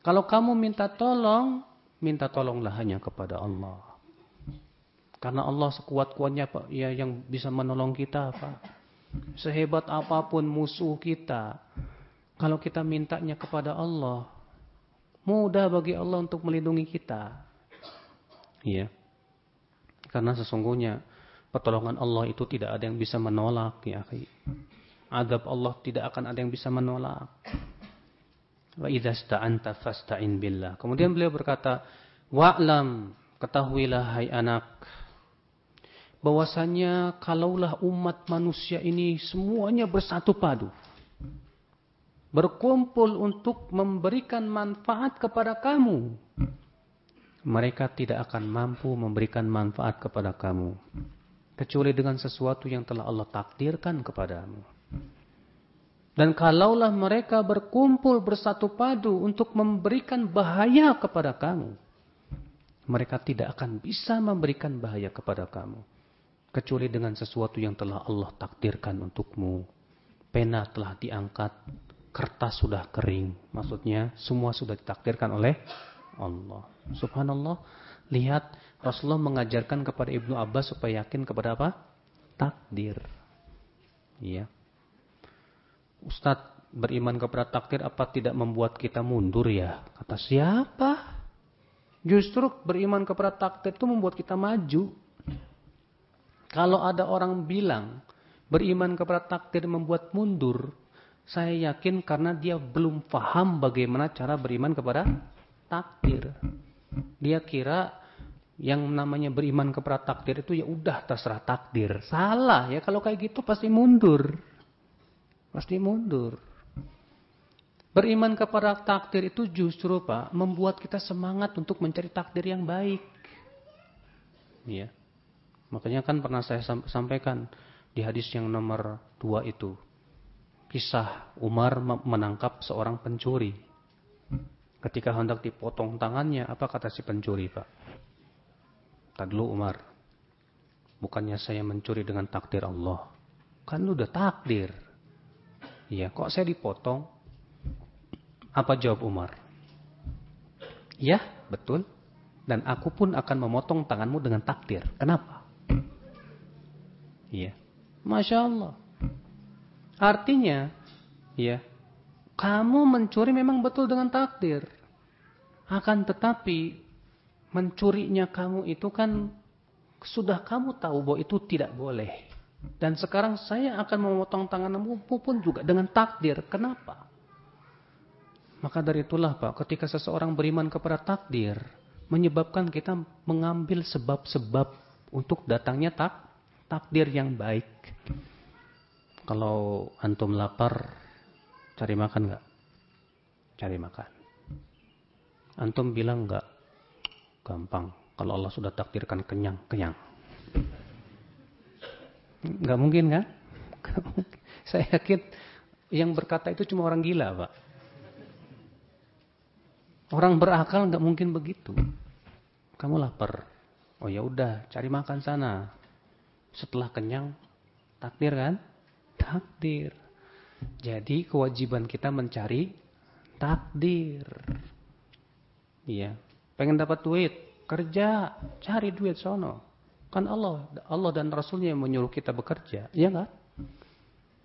Kalau kamu minta tolong, minta tolonglah hanya kepada Allah. Karena Allah sekuat-kuatnya Pak, ya yang bisa menolong kita, Pak. Sehebat apa pun musuh kita, kalau kita mintanya kepada Allah, mudah bagi Allah untuk melindungi kita. Iya. Karena sesungguhnya pertolongan Allah itu tidak ada yang bisa menolak ya. Adab Allah tidak akan ada yang bisa menolak. Wa idza sta'anta fasta'in billah. Kemudian beliau berkata, "Wa'lam, ketahuilah hai anak, bahwasanya kalaulah umat manusia ini semuanya bersatu padu, berkumpul untuk memberikan manfaat kepada kamu, mereka tidak akan mampu memberikan manfaat kepada kamu kecuali dengan sesuatu yang telah Allah takdirkan kepadamu. Dan kalaulah mereka berkumpul bersatu padu untuk memberikan bahaya kepada kamu, mereka tidak akan bisa memberikan bahaya kepada kamu kecuali dengan sesuatu yang telah Allah takdirkan untukmu. Pena telah diangkat, kertas sudah kering. Maksudnya semua sudah ditakdirkan oleh Allah. Subhanallah. Lihat Rasulullah mengajarkan kepada Ibnu Abbas supaya yakin kepada apa? Takdir. Iya. Ustadz beriman kepada takdir apa tidak membuat kita mundur ya? Kata siapa? Justru beriman kepada takdir itu membuat kita maju. Kalau ada orang bilang beriman kepada takdir membuat mundur, saya yakin karena dia belum paham bagaimana cara beriman kepada takdir. Dia kira yang namanya beriman kepada takdir itu ya udah terserah takdir. Salah ya kalau kayak gitu pasti mundur. Pasti mundur. Beriman kepada takdir itu justru Pak membuat kita semangat untuk mencari takdir yang baik. Ya. Makanya kan pernah saya sampaikan di hadis yang nomor dua itu. Kisah Umar menangkap seorang pencuri. Ketika hendak dipotong tangannya, apa kata si pencuri, Pak? Tak dulu Umar. Bukannya saya mencuri dengan takdir Allah. Kan udah takdir. Iya, kok saya dipotong? Apa jawab Umar? Ya, betul. Dan aku pun akan memotong tanganmu dengan takdir. Kenapa? Iya. Masya Allah. Artinya, ya, kamu mencuri memang betul dengan takdir. Akan tetapi, mencurinya kamu itu kan sudah kamu tahu bahwa itu tidak boleh. Dan sekarang saya akan memotong tanganmu pun juga dengan takdir. Kenapa? Maka dari itulah Pak, ketika seseorang beriman kepada takdir, menyebabkan kita mengambil sebab-sebab untuk datangnya tak takdir yang baik. Kalau antum lapar, cari makan nggak? Cari makan. Antum bilang nggak? Gampang. Kalau Allah sudah takdirkan kenyang, kenyang. Nggak mungkin kan? Saya yakin yang berkata itu cuma orang gila, Pak. Orang berakal nggak mungkin begitu. Kamu lapar. Oh ya udah, cari makan sana. Setelah kenyang, takdir kan? Takdir. Jadi kewajiban kita mencari takdir. Iya. Pengen dapat duit, kerja, cari duit sono. Kan Allah, Allah dan Rasulnya yang menyuruh kita bekerja, ya enggak?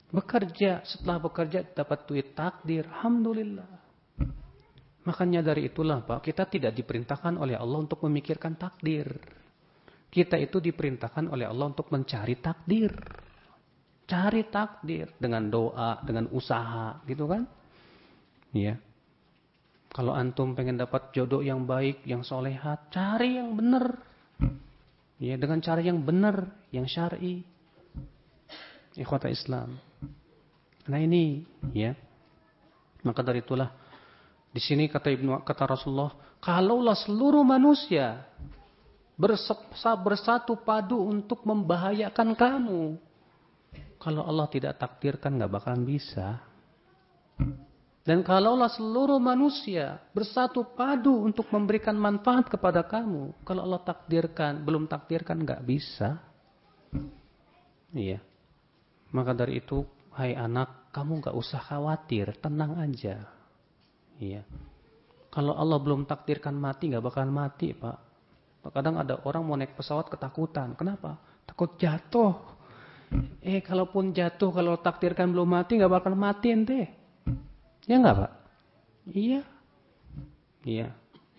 Bekerja, setelah bekerja dapat duit takdir, alhamdulillah. Makanya dari itulah Pak, kita tidak diperintahkan oleh Allah untuk memikirkan takdir. Kita itu diperintahkan oleh Allah untuk mencari takdir. Cari takdir dengan doa, dengan usaha, gitu kan? Iya. Kalau antum pengen dapat jodoh yang baik, yang solehat, cari yang benar. Ya, dengan cara yang benar, yang syar'i. Ikhwata Islam. Nah ini, ya. Maka dari itulah di sini kata Ibnu kata Rasulullah, kalaulah seluruh manusia bersatu padu untuk membahayakan kamu. Kalau Allah tidak takdirkan nggak bakalan bisa. Dan kalaulah seluruh manusia bersatu padu untuk memberikan manfaat kepada kamu, kalau Allah takdirkan, belum takdirkan nggak bisa. Iya. Maka dari itu, hai anak, kamu nggak usah khawatir, tenang aja. Iya. Kalau Allah belum takdirkan mati, nggak bakalan mati, Pak. Kadang ada orang mau naik pesawat ketakutan. Kenapa? Takut jatuh. Eh, kalaupun jatuh, kalau takdirkan belum mati, nggak bakal mati ente. Ya nggak, Pak? Iya. Iya.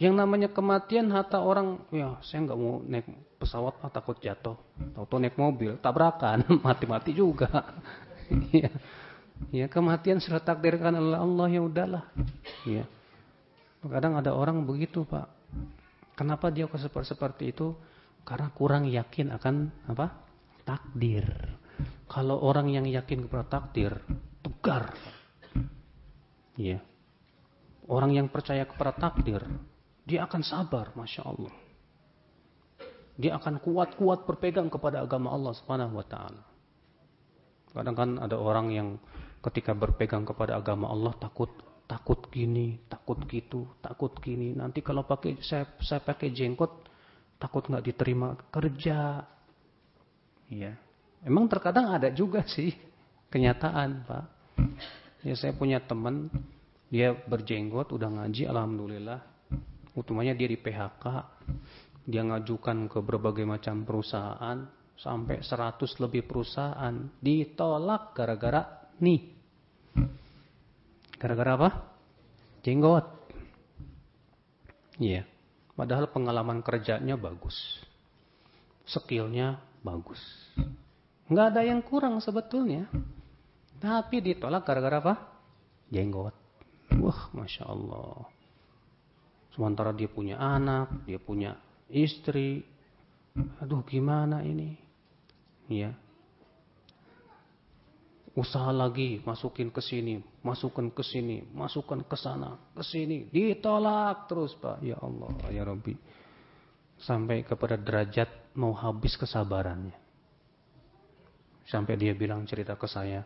Yang namanya kematian hatta orang, ya saya nggak mau naik pesawat, ah, takut jatuh. Tahu-tahu naik mobil, tabrakan, mati-mati juga. Iya. Ya kematian sudah takdirkan oleh Allah ya udahlah. Ya. Kadang ada orang begitu pak. Kenapa dia seperti seperti itu? Karena kurang yakin akan apa? Takdir. Kalau orang yang yakin kepada takdir, tegar. Ya. Orang yang percaya kepada takdir, dia akan sabar, masya Allah. Dia akan kuat-kuat berpegang kepada agama Allah Subhanahu Wa Taala. Kadang kan ada orang yang ketika berpegang kepada agama Allah takut takut gini, takut gitu, takut gini. Nanti kalau pakai saya saya pakai jenggot takut nggak diterima kerja. Iya. Emang terkadang ada juga sih kenyataan, Pak. Ya saya punya teman dia berjenggot udah ngaji alhamdulillah. Utamanya dia di PHK. Dia ngajukan ke berbagai macam perusahaan sampai 100 lebih perusahaan ditolak gara-gara nih. Gara-gara apa? Jenggot. Iya. Padahal pengalaman kerjanya bagus. Skillnya bagus. Nggak ada yang kurang sebetulnya. Tapi ditolak gara-gara apa? Jenggot. Wah, Masya Allah. Sementara dia punya anak, dia punya istri. Aduh, gimana ini? Iya usaha lagi masukin ke sini, masukkan ke sini, masukkan ke sana, ke sini, ditolak terus Pak. Ya Allah, ya Rabbi. Sampai kepada derajat mau habis kesabarannya. Sampai dia bilang cerita ke saya,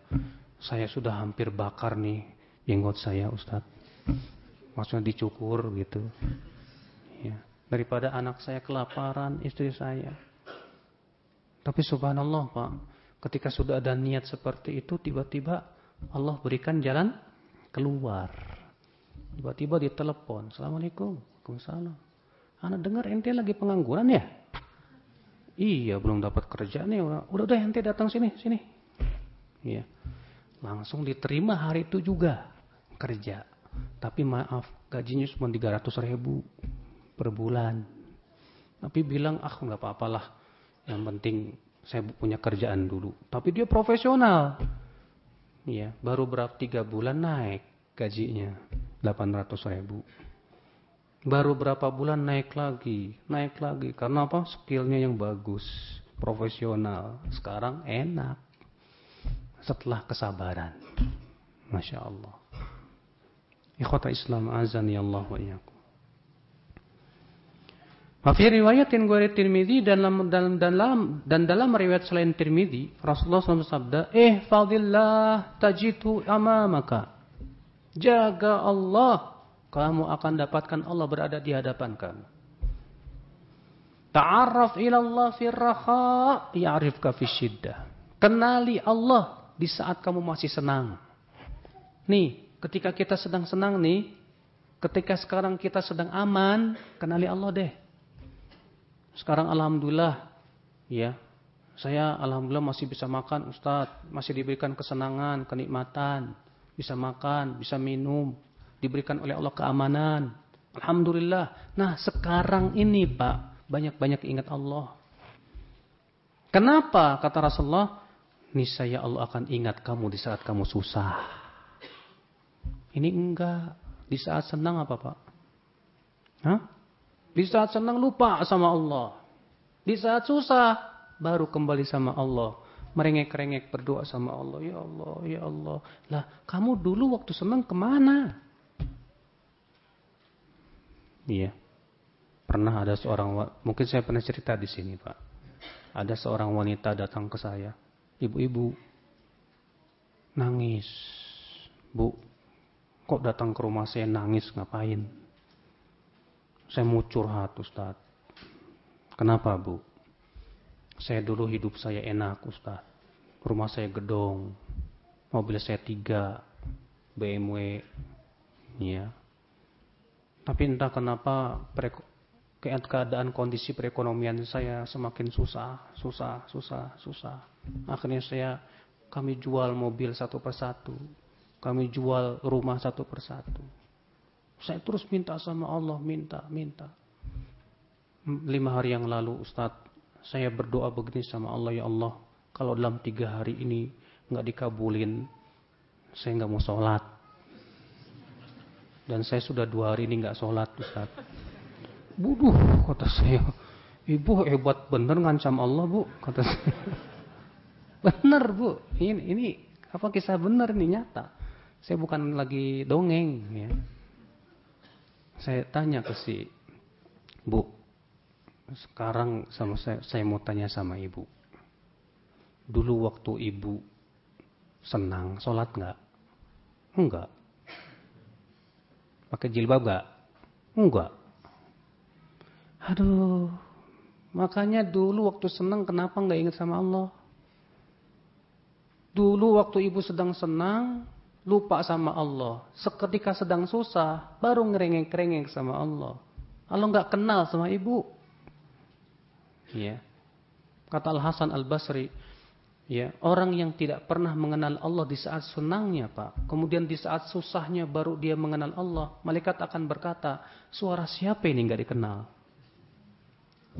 saya sudah hampir bakar nih jenggot saya Ustadz. Maksudnya dicukur gitu. Ya. Daripada anak saya kelaparan, istri saya. Tapi subhanallah Pak, ketika sudah ada niat seperti itu, tiba-tiba Allah berikan jalan keluar. Tiba-tiba ditelepon, Assalamualaikum, Waalaikumsalam. Anak dengar ente lagi pengangguran ya? Iya, belum dapat kerja nih. Udah, udah ente datang sini, sini. Iya. Langsung diterima hari itu juga kerja. Tapi maaf, gajinya cuma 300 ribu per bulan. Tapi bilang, ah nggak apa-apalah. Yang penting saya punya kerjaan dulu. Tapi dia profesional. Iya, baru berapa tiga bulan naik gajinya 800 ribu. Baru berapa bulan naik lagi, naik lagi. Karena apa? Skillnya yang bagus, profesional. Sekarang enak. Setelah kesabaran. Masya Allah. Ikhwata Islam azan ya Allah wa iyakum. Mafi riwayatin gue Tirmidzi dan dalam dalam dalam dan dalam riwayat selain Tirmidzi Rasulullah SAW sabda, "Eh fadillah tajitu amamaka." Jaga Allah kamu akan dapatkan Allah berada di hadapan kamu. Ta'arraf ila Allah fi raha ya'rifka fi syiddah. Kenali Allah di saat kamu masih senang. Nih, ketika kita sedang senang nih, ketika sekarang kita sedang aman, kenali Allah deh. Sekarang alhamdulillah ya, saya alhamdulillah masih bisa makan Ustadz, masih diberikan kesenangan, kenikmatan, bisa makan, bisa minum, diberikan oleh Allah keamanan. Alhamdulillah. Nah sekarang ini Pak, banyak-banyak ingat Allah. Kenapa? Kata Rasulullah, niscaya Allah akan ingat kamu di saat kamu susah. Ini enggak. Di saat senang apa Pak? Hah? Di saat senang lupa sama Allah. Di saat susah baru kembali sama Allah merengek-rengek berdoa sama Allah. Ya Allah, ya Allah. Lah, kamu dulu waktu senang ke mana? Iya. Pernah ada seorang, mungkin saya pernah cerita di sini Pak. Ada seorang wanita datang ke saya. Ibu-ibu nangis. Bu, kok datang ke rumah saya nangis ngapain? Saya mau curhat Ustaz. Kenapa Bu? Saya dulu hidup saya enak Ustaz. Rumah saya gedong. Mobil saya tiga. BMW. Ya, tapi entah kenapa keadaan kondisi perekonomian saya semakin susah, susah, susah, susah. Akhirnya saya kami jual mobil satu persatu, kami jual rumah satu persatu. Saya terus minta sama Allah, minta, minta. Lima hari yang lalu Ustadz, saya berdoa begini sama Allah, ya Allah, kalau dalam tiga hari ini nggak dikabulin, saya nggak mau sholat. Dan saya sudah dua hari ini nggak sholat Ustaz. Buduh kata saya. Ibu hebat bener ngancam Allah bu kata saya. Bener bu. Ini, ini apa kisah bener ini nyata. Saya bukan lagi dongeng ya. Saya tanya ke si Bu. Sekarang sama saya, saya mau tanya sama ibu. Dulu waktu ibu senang sholat nggak? Enggak. Pakai jilbab gak? Enggak. Aduh. Makanya dulu waktu senang kenapa nggak ingat sama Allah? Dulu waktu ibu sedang senang, lupa sama Allah. Seketika sedang susah, baru ngerengek-rengek sama Allah. Allah nggak kenal sama ibu. Ya. Kata Al Hasan Al Basri, Ya, orang yang tidak pernah mengenal Allah di saat senangnya, Pak. Kemudian di saat susahnya baru dia mengenal Allah. Malaikat akan berkata, suara siapa ini nggak dikenal?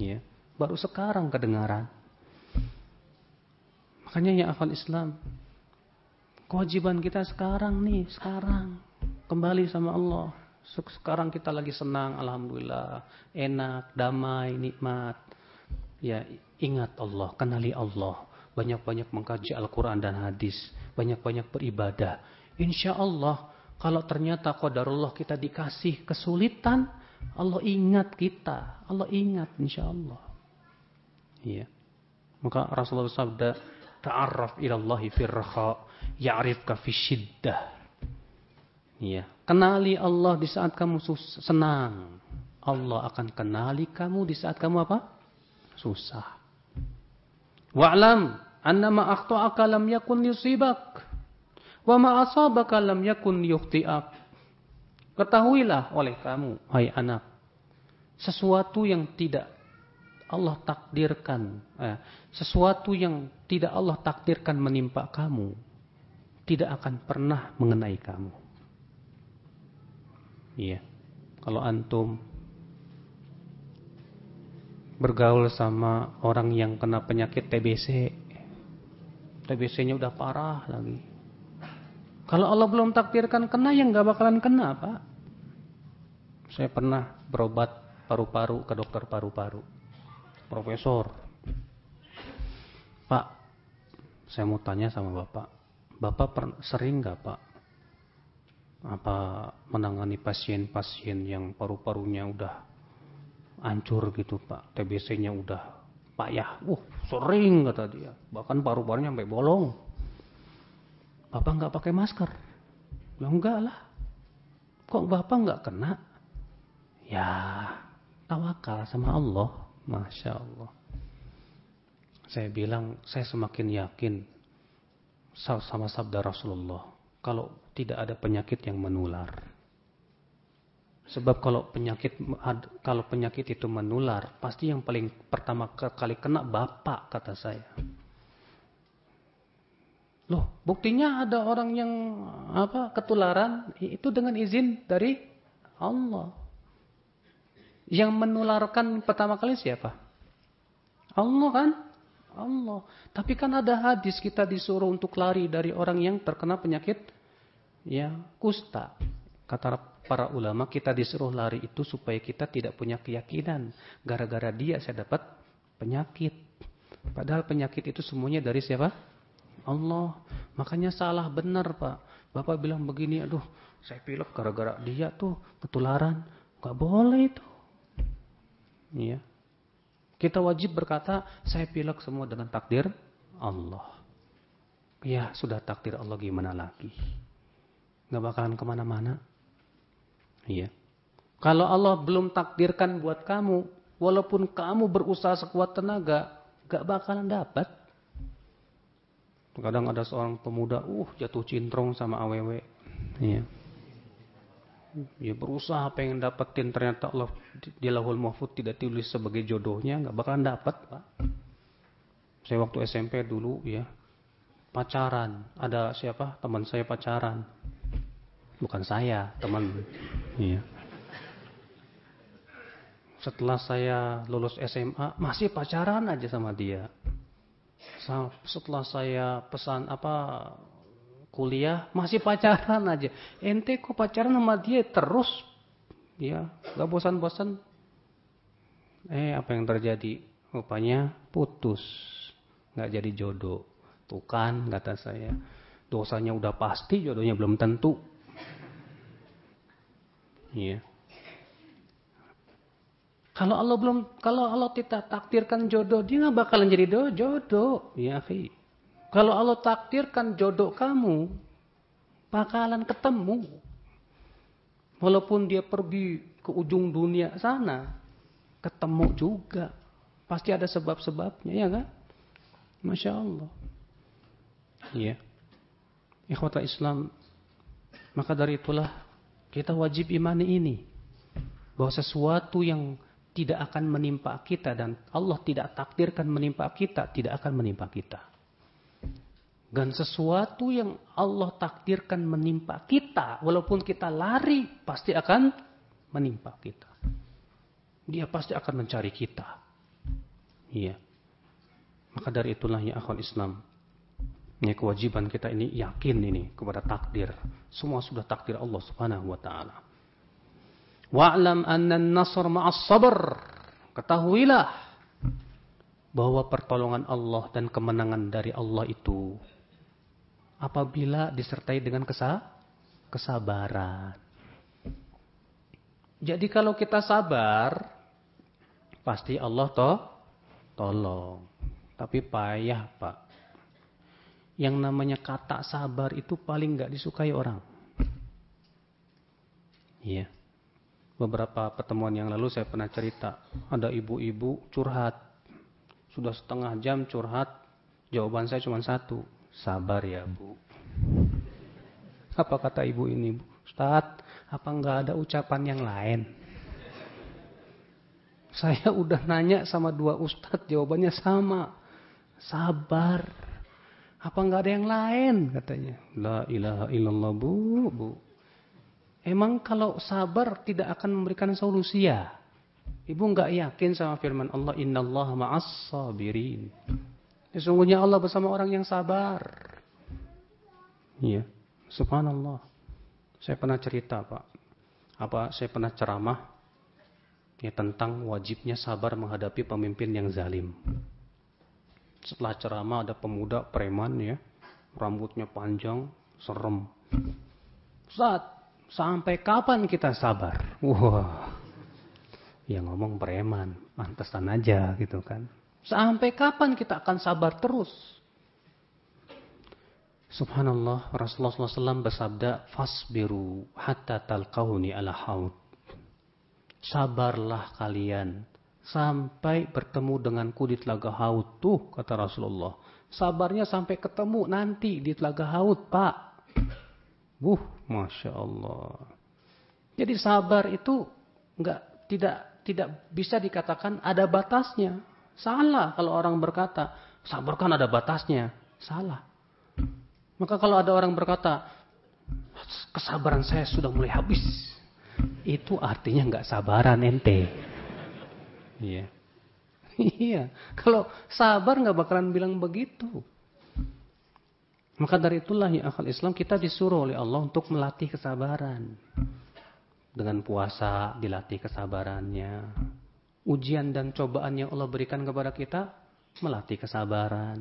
Ya, baru sekarang kedengaran. Makanya ya akal Islam, kewajiban kita sekarang nih, sekarang kembali sama Allah. Sekarang kita lagi senang, alhamdulillah, enak, damai, nikmat. Ya, ingat Allah, kenali Allah banyak-banyak mengkaji Al-Quran dan hadis, banyak-banyak beribadah. Insya Allah, kalau ternyata qadarullah kita dikasih kesulitan, Allah ingat kita. Allah ingat insya Allah. Iya. Maka Rasulullah sabda, ta'arraf ilallahi firraha, ya'rifka fi syiddah. Iya. Kenali Allah di saat kamu senang. Allah akan kenali kamu di saat kamu apa? Susah. Wa'lam annama akhta'aka lam yakun yusibak wa ma asabaka lam yakun yukhti'ak. Ketahuilah oleh kamu, hai anak, sesuatu yang tidak Allah takdirkan, eh, sesuatu yang tidak Allah takdirkan menimpa kamu, tidak akan pernah mengenai kamu. Iya. Kalau antum bergaul sama orang yang kena penyakit TBC, TBC-nya udah parah lagi. Kalau Allah belum takdirkan kena, yang nggak bakalan kena, Pak. Saya pernah berobat paru-paru ke dokter paru-paru. Profesor. Pak, saya mau tanya sama Bapak. Bapak sering nggak Pak apa menangani pasien-pasien yang paru-parunya udah hancur gitu Pak, TBC-nya udah payah. Uh, sering kata dia. Bahkan paru-parunya sampai bolong. Bapak nggak pakai masker? Ya enggak lah. Kok Bapak nggak kena? Ya, tawakal sama Allah. Masya Allah. Saya bilang, saya semakin yakin sama sabda Rasulullah. Kalau tidak ada penyakit yang menular. Sebab kalau penyakit kalau penyakit itu menular, pasti yang paling pertama kali kena bapak kata saya. Loh, buktinya ada orang yang apa ketularan itu dengan izin dari Allah. Yang menularkan pertama kali siapa? Allah kan? Allah. Tapi kan ada hadis kita disuruh untuk lari dari orang yang terkena penyakit ya kusta. Kata para ulama kita disuruh lari itu supaya kita tidak punya keyakinan gara-gara dia saya dapat penyakit. Padahal penyakit itu semuanya dari siapa? Allah. Makanya salah benar Pak. Bapak bilang begini, aduh saya pilek gara-gara dia tuh ketularan. Gak boleh itu. Iya. Kita wajib berkata, saya pilek semua dengan takdir Allah. Ya, sudah takdir Allah gimana lagi. Gak bakalan ke mana-mana. Iya. Kalau Allah belum takdirkan buat kamu, walaupun kamu berusaha sekuat tenaga, gak bakalan dapat. Kadang ada seorang pemuda, uh jatuh cintrong sama aww. Iya. Ya berusaha pengen dapetin. Ternyata Allah di lahul mahfud tidak tulis sebagai jodohnya, nggak bakalan dapat, Pak. Saya waktu SMP dulu ya pacaran, ada siapa? Teman saya pacaran, bukan saya teman, iya. Setelah saya lulus SMA masih pacaran aja sama dia. Setelah saya pesan apa kuliah masih pacaran aja. Ente kok pacaran sama dia terus? Ya, gak bosan-bosan. Eh, apa yang terjadi? Rupanya putus. Gak jadi jodoh. Tuh kan, kata saya. Dosanya udah pasti, jodohnya belum tentu. Iya. Kalau Allah belum, kalau Allah tidak takdirkan jodoh, dia nggak bakalan jadi do, jodoh, ya akhi. Kalau Allah takdirkan jodoh kamu, bakalan ketemu. Walaupun dia pergi ke ujung dunia sana, ketemu juga. Pasti ada sebab-sebabnya, ya kan? Masya Allah. Iya. Ikhwata Islam. Maka dari itulah kita wajib imani ini. Bahwa sesuatu yang tidak akan menimpa kita dan Allah tidak takdirkan menimpa kita, tidak akan menimpa kita. Dan sesuatu yang Allah takdirkan menimpa kita, walaupun kita lari, pasti akan menimpa kita. Dia pasti akan mencari kita. Iya. Maka dari itulah ya akhwan Islam. Ini kewajiban kita ini yakin ini kepada takdir. Semua sudah takdir Allah subhanahu wa ta'ala. Wa'lam anna nasr ma'as sabr. Ketahuilah bahwa pertolongan Allah dan kemenangan dari Allah itu apabila disertai dengan kesa kesabaran. Jadi kalau kita sabar, pasti Allah toh tolong. Tapi payah pak. Yang namanya kata sabar itu paling nggak disukai orang. Iya. Beberapa pertemuan yang lalu saya pernah cerita, ada ibu-ibu curhat. Sudah setengah jam curhat, Jawaban saya cuma satu. Sabar ya bu. Apa kata ibu ini bu? Ustaz, apa nggak ada ucapan yang lain? Saya udah nanya sama dua ustadz, jawabannya sama. Sabar. Apa nggak ada yang lain katanya? La ilaha illallah bu, bu. Emang kalau sabar tidak akan memberikan solusi ya? Ibu nggak yakin sama firman Allah, Inna Allah ma'as sabirin. Sesungguhnya Allah bersama orang yang sabar. Iya, subhanallah. Saya pernah cerita pak, apa saya pernah ceramah ya tentang wajibnya sabar menghadapi pemimpin yang zalim. Setelah ceramah ada pemuda preman ya, rambutnya panjang, serem. Saat sampai kapan kita sabar? Wah, ya ngomong preman, pantesan aja gitu kan. Sampai kapan kita akan sabar terus? Subhanallah, Rasulullah SAW bersabda, Fasbiru hatta talqauni ala haud sabarlah kalian sampai bertemu denganku di telaga Haud tuh kata Rasulullah. Sabarnya sampai ketemu nanti di telaga Haud, Pak. Buh, masya Allah. Jadi sabar itu nggak tidak tidak bisa dikatakan ada batasnya. Salah kalau orang berkata sabar kan ada batasnya. Salah. Maka kalau ada orang berkata kesabaran saya sudah mulai habis, itu artinya nggak sabaran ente. Iya. Iya. Kalau sabar nggak bakalan bilang begitu. Maka dari itulah ya akal Islam kita disuruh oleh Allah untuk melatih kesabaran. Dengan puasa dilatih kesabarannya. Ujian dan cobaan yang Allah berikan kepada kita melatih kesabaran.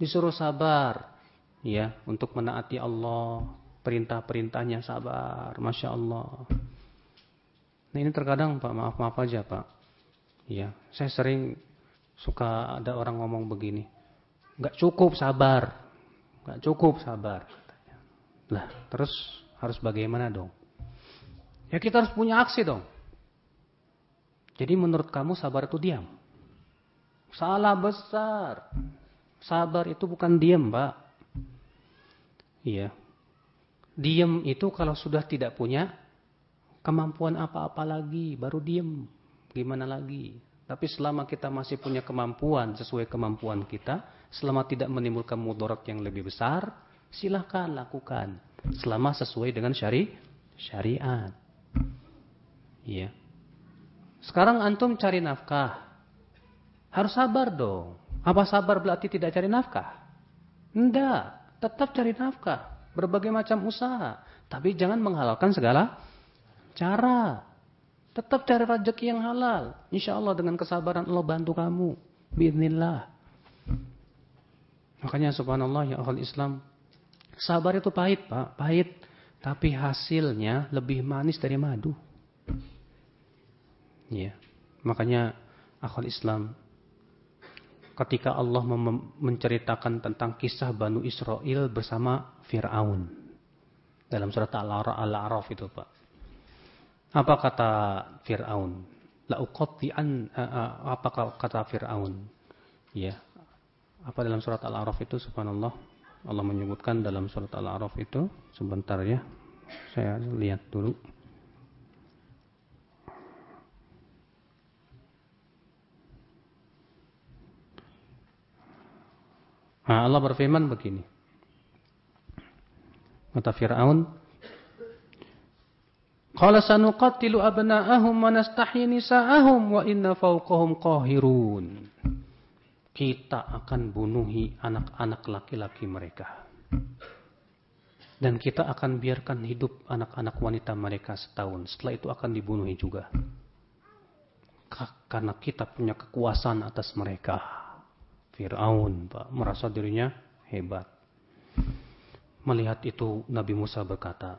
Disuruh sabar ya untuk menaati Allah, perintah-perintahnya sabar, masya Allah. Nah ini terkadang Pak, maaf-maaf aja Pak. Ya, saya sering suka ada orang ngomong begini. Gak cukup sabar. Gak cukup sabar. Lah, terus harus bagaimana dong? Ya kita harus punya aksi dong. Jadi menurut kamu sabar itu diam? Salah besar. Sabar itu bukan diam, Pak. Iya. Diam itu kalau sudah tidak punya kemampuan apa-apa lagi, baru diem. Gimana lagi? Tapi selama kita masih punya kemampuan sesuai kemampuan kita, selama tidak menimbulkan mudarat yang lebih besar, silahkan lakukan. Selama sesuai dengan syari syariat. Iya. Sekarang antum cari nafkah. Harus sabar dong. Apa sabar berarti tidak cari nafkah? Enggak, tetap cari nafkah. Berbagai macam usaha. Tapi jangan menghalalkan segala cara. Tetap cari rezeki yang halal. Insya Allah dengan kesabaran Allah bantu kamu. Bismillah. Makanya subhanallah ya ahli Islam. Sabar itu pahit pak. Pahit. Tapi hasilnya lebih manis dari madu. Ya. Makanya akal Islam. Ketika Allah menceritakan tentang kisah Banu Israel bersama Fir'aun. Dalam surat Al-A'raf itu Pak. Apa kata Fir'aun? La uqatti'an apa kata Fir'aun? Ya. Apa dalam surat Al-A'raf itu subhanallah Allah menyebutkan dalam surat Al-A'raf itu sebentar ya. Saya lihat dulu. Nah, Allah berfirman begini. Kata Fir'aun, Qala sanuqattilu abna'ahum wa nastahyi nisa'ahum wa inna fawqahum qahirun. Kita akan bunuhi anak-anak laki-laki mereka. Dan kita akan biarkan hidup anak-anak wanita mereka setahun. Setelah itu akan dibunuhi juga. Karena kita punya kekuasaan atas mereka. Fir'aun Pak, merasa dirinya hebat. Melihat itu Nabi Musa berkata,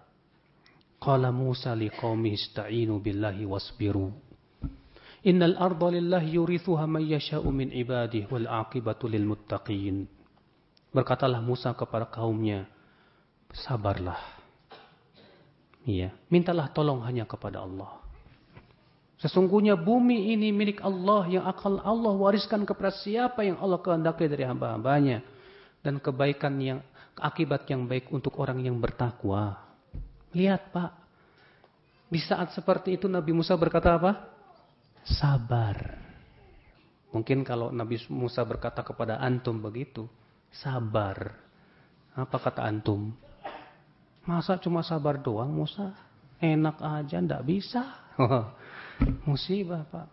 Qala Musa liqaumi ista'inu billahi wasbiru. Innal arda lillahi yurithuha man yasha'u min ibadihi wal aqibatu lil muttaqin. Berkatalah Musa kepada kaumnya, sabarlah. Iya, mintalah tolong hanya kepada Allah. Sesungguhnya bumi ini milik Allah yang akan Allah wariskan kepada siapa yang Allah kehendaki dari hamba-hambanya. Dan kebaikan yang akibat yang baik untuk orang yang bertakwa. Lihat Pak. Di saat seperti itu Nabi Musa berkata apa? Sabar. Mungkin kalau Nabi Musa berkata kepada antum begitu. Sabar. Apa kata antum? Masa cuma sabar doang Musa? Enak aja ndak bisa. Musibah Pak.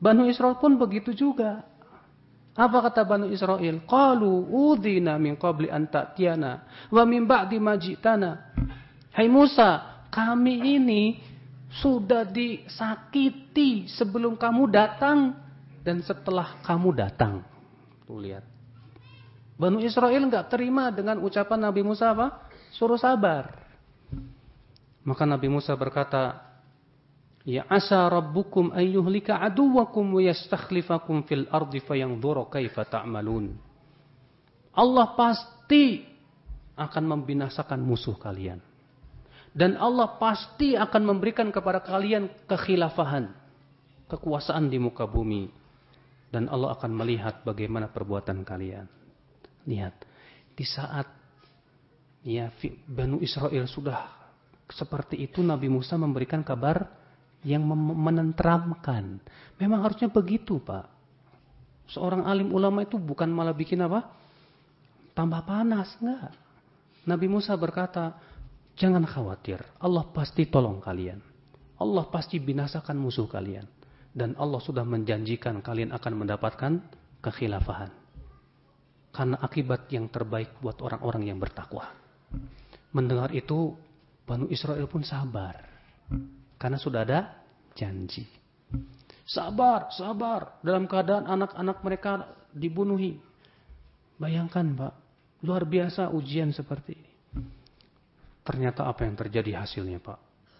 Banu Israel pun begitu juga. Apa kata Banu Israel? Qalu udhina min qabli an ta'tiyana wa min ba'di majitana. Hai Musa, kami ini sudah disakiti sebelum kamu datang dan setelah kamu datang. Tuh lihat. Banu Israel enggak terima dengan ucapan Nabi Musa apa? Suruh sabar. Maka Nabi Musa berkata, Ya asa rabbukum ayyuhlika aduwakum wa yastakhlifakum fil ardi fayanzura kaifa ta'malun. Allah pasti akan membinasakan musuh kalian. Dan Allah pasti akan memberikan kepada kalian kekhilafahan, kekuasaan di muka bumi. Dan Allah akan melihat bagaimana perbuatan kalian. Lihat, di saat ya Banu Israel sudah seperti itu Nabi Musa memberikan kabar yang menenteramkan. Memang harusnya begitu, Pak. Seorang alim ulama itu bukan malah bikin apa? Tambah panas, enggak. Nabi Musa berkata, jangan khawatir, Allah pasti tolong kalian. Allah pasti binasakan musuh kalian. Dan Allah sudah menjanjikan kalian akan mendapatkan kekhilafahan. Karena akibat yang terbaik buat orang-orang yang bertakwa. Mendengar itu, Banu Israel pun sabar. Karena sudah ada janji. Sabar, sabar. Dalam keadaan anak-anak mereka dibunuhi. Bayangkan Pak, luar biasa ujian seperti ini. Ternyata apa yang terjadi hasilnya Pak.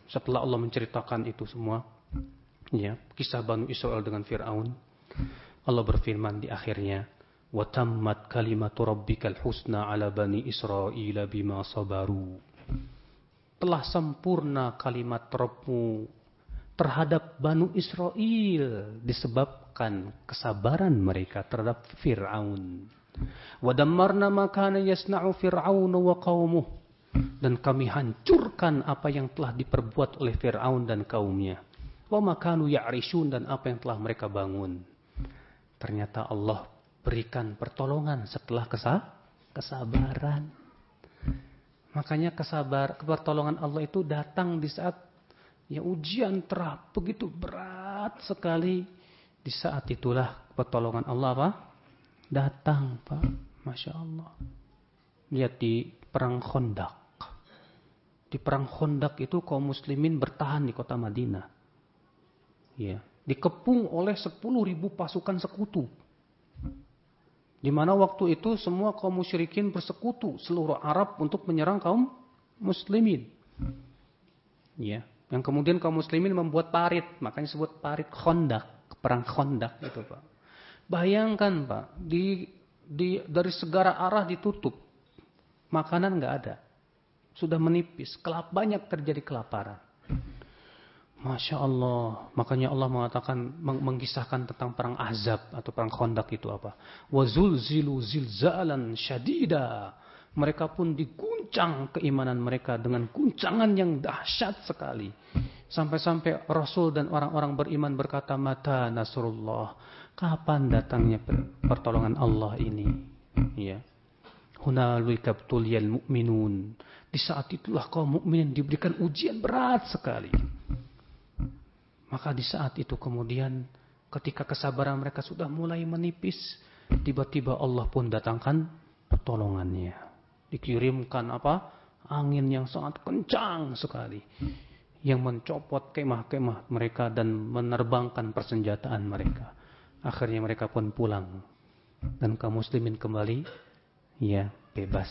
Setelah Allah menceritakan itu semua. ya Kisah Banu Israel dengan Fir'aun. Allah berfirman di akhirnya. وَتَمَّتْ كَلِمَةُ رَبِّكَ الْحُسْنَى عَلَى بَنِي إِسْرَائِيلَ بِمَا صَبَرُوا telah sempurna kalimat Rabbmu terhadap Banu Israel disebabkan kesabaran mereka terhadap Fir'aun. Wadammarna makana yasna'u Fir'aun wa qawmuh. Dan kami hancurkan apa yang telah diperbuat oleh Fir'aun dan kaumnya. Wa makanu ya'rishun dan apa yang telah mereka bangun. Ternyata Allah berikan pertolongan setelah kesabaran. Makanya kesabar, pertolongan Allah itu datang di saat ya ujian terah begitu berat sekali. Di saat itulah pertolongan Allah apa? Datang, Pak. Masya Allah. Lihat di perang Khandaq. Di perang Khandaq itu kaum muslimin bertahan di kota Madinah. Ya, dikepung oleh 10.000 pasukan sekutu. Di mana waktu itu semua kaum musyrikin bersekutu seluruh Arab untuk menyerang kaum muslimin. Ya, yang kemudian kaum muslimin membuat parit, makanya disebut parit Khandaq, perang Khandaq itu, Pak. Bayangkan, Pak, di di dari segala arah ditutup. Makanan nggak ada. Sudah menipis, kelap banyak terjadi kelaparan. Masya Allah. Makanya Allah mengatakan, mengkisahkan tentang perang azab atau perang kondak itu apa. Wazul zilu zilzalan syadida. Mereka pun diguncang keimanan mereka dengan guncangan yang dahsyat sekali. Sampai-sampai Rasul dan orang-orang beriman berkata, Mata Nasrullah. Kapan datangnya pertolongan Allah ini? Ya. Hunalika tuliyal mu'minun. Di saat itulah kaum mukminin diberikan ujian berat sekali. Maka di saat itu kemudian ketika kesabaran mereka sudah mulai menipis, tiba-tiba Allah pun datangkan pertolongannya. Dikirimkan apa? Angin yang sangat kencang sekali. Yang mencopot kemah-kemah mereka dan menerbangkan persenjataan mereka. Akhirnya mereka pun pulang. Dan kaum muslimin kembali ya bebas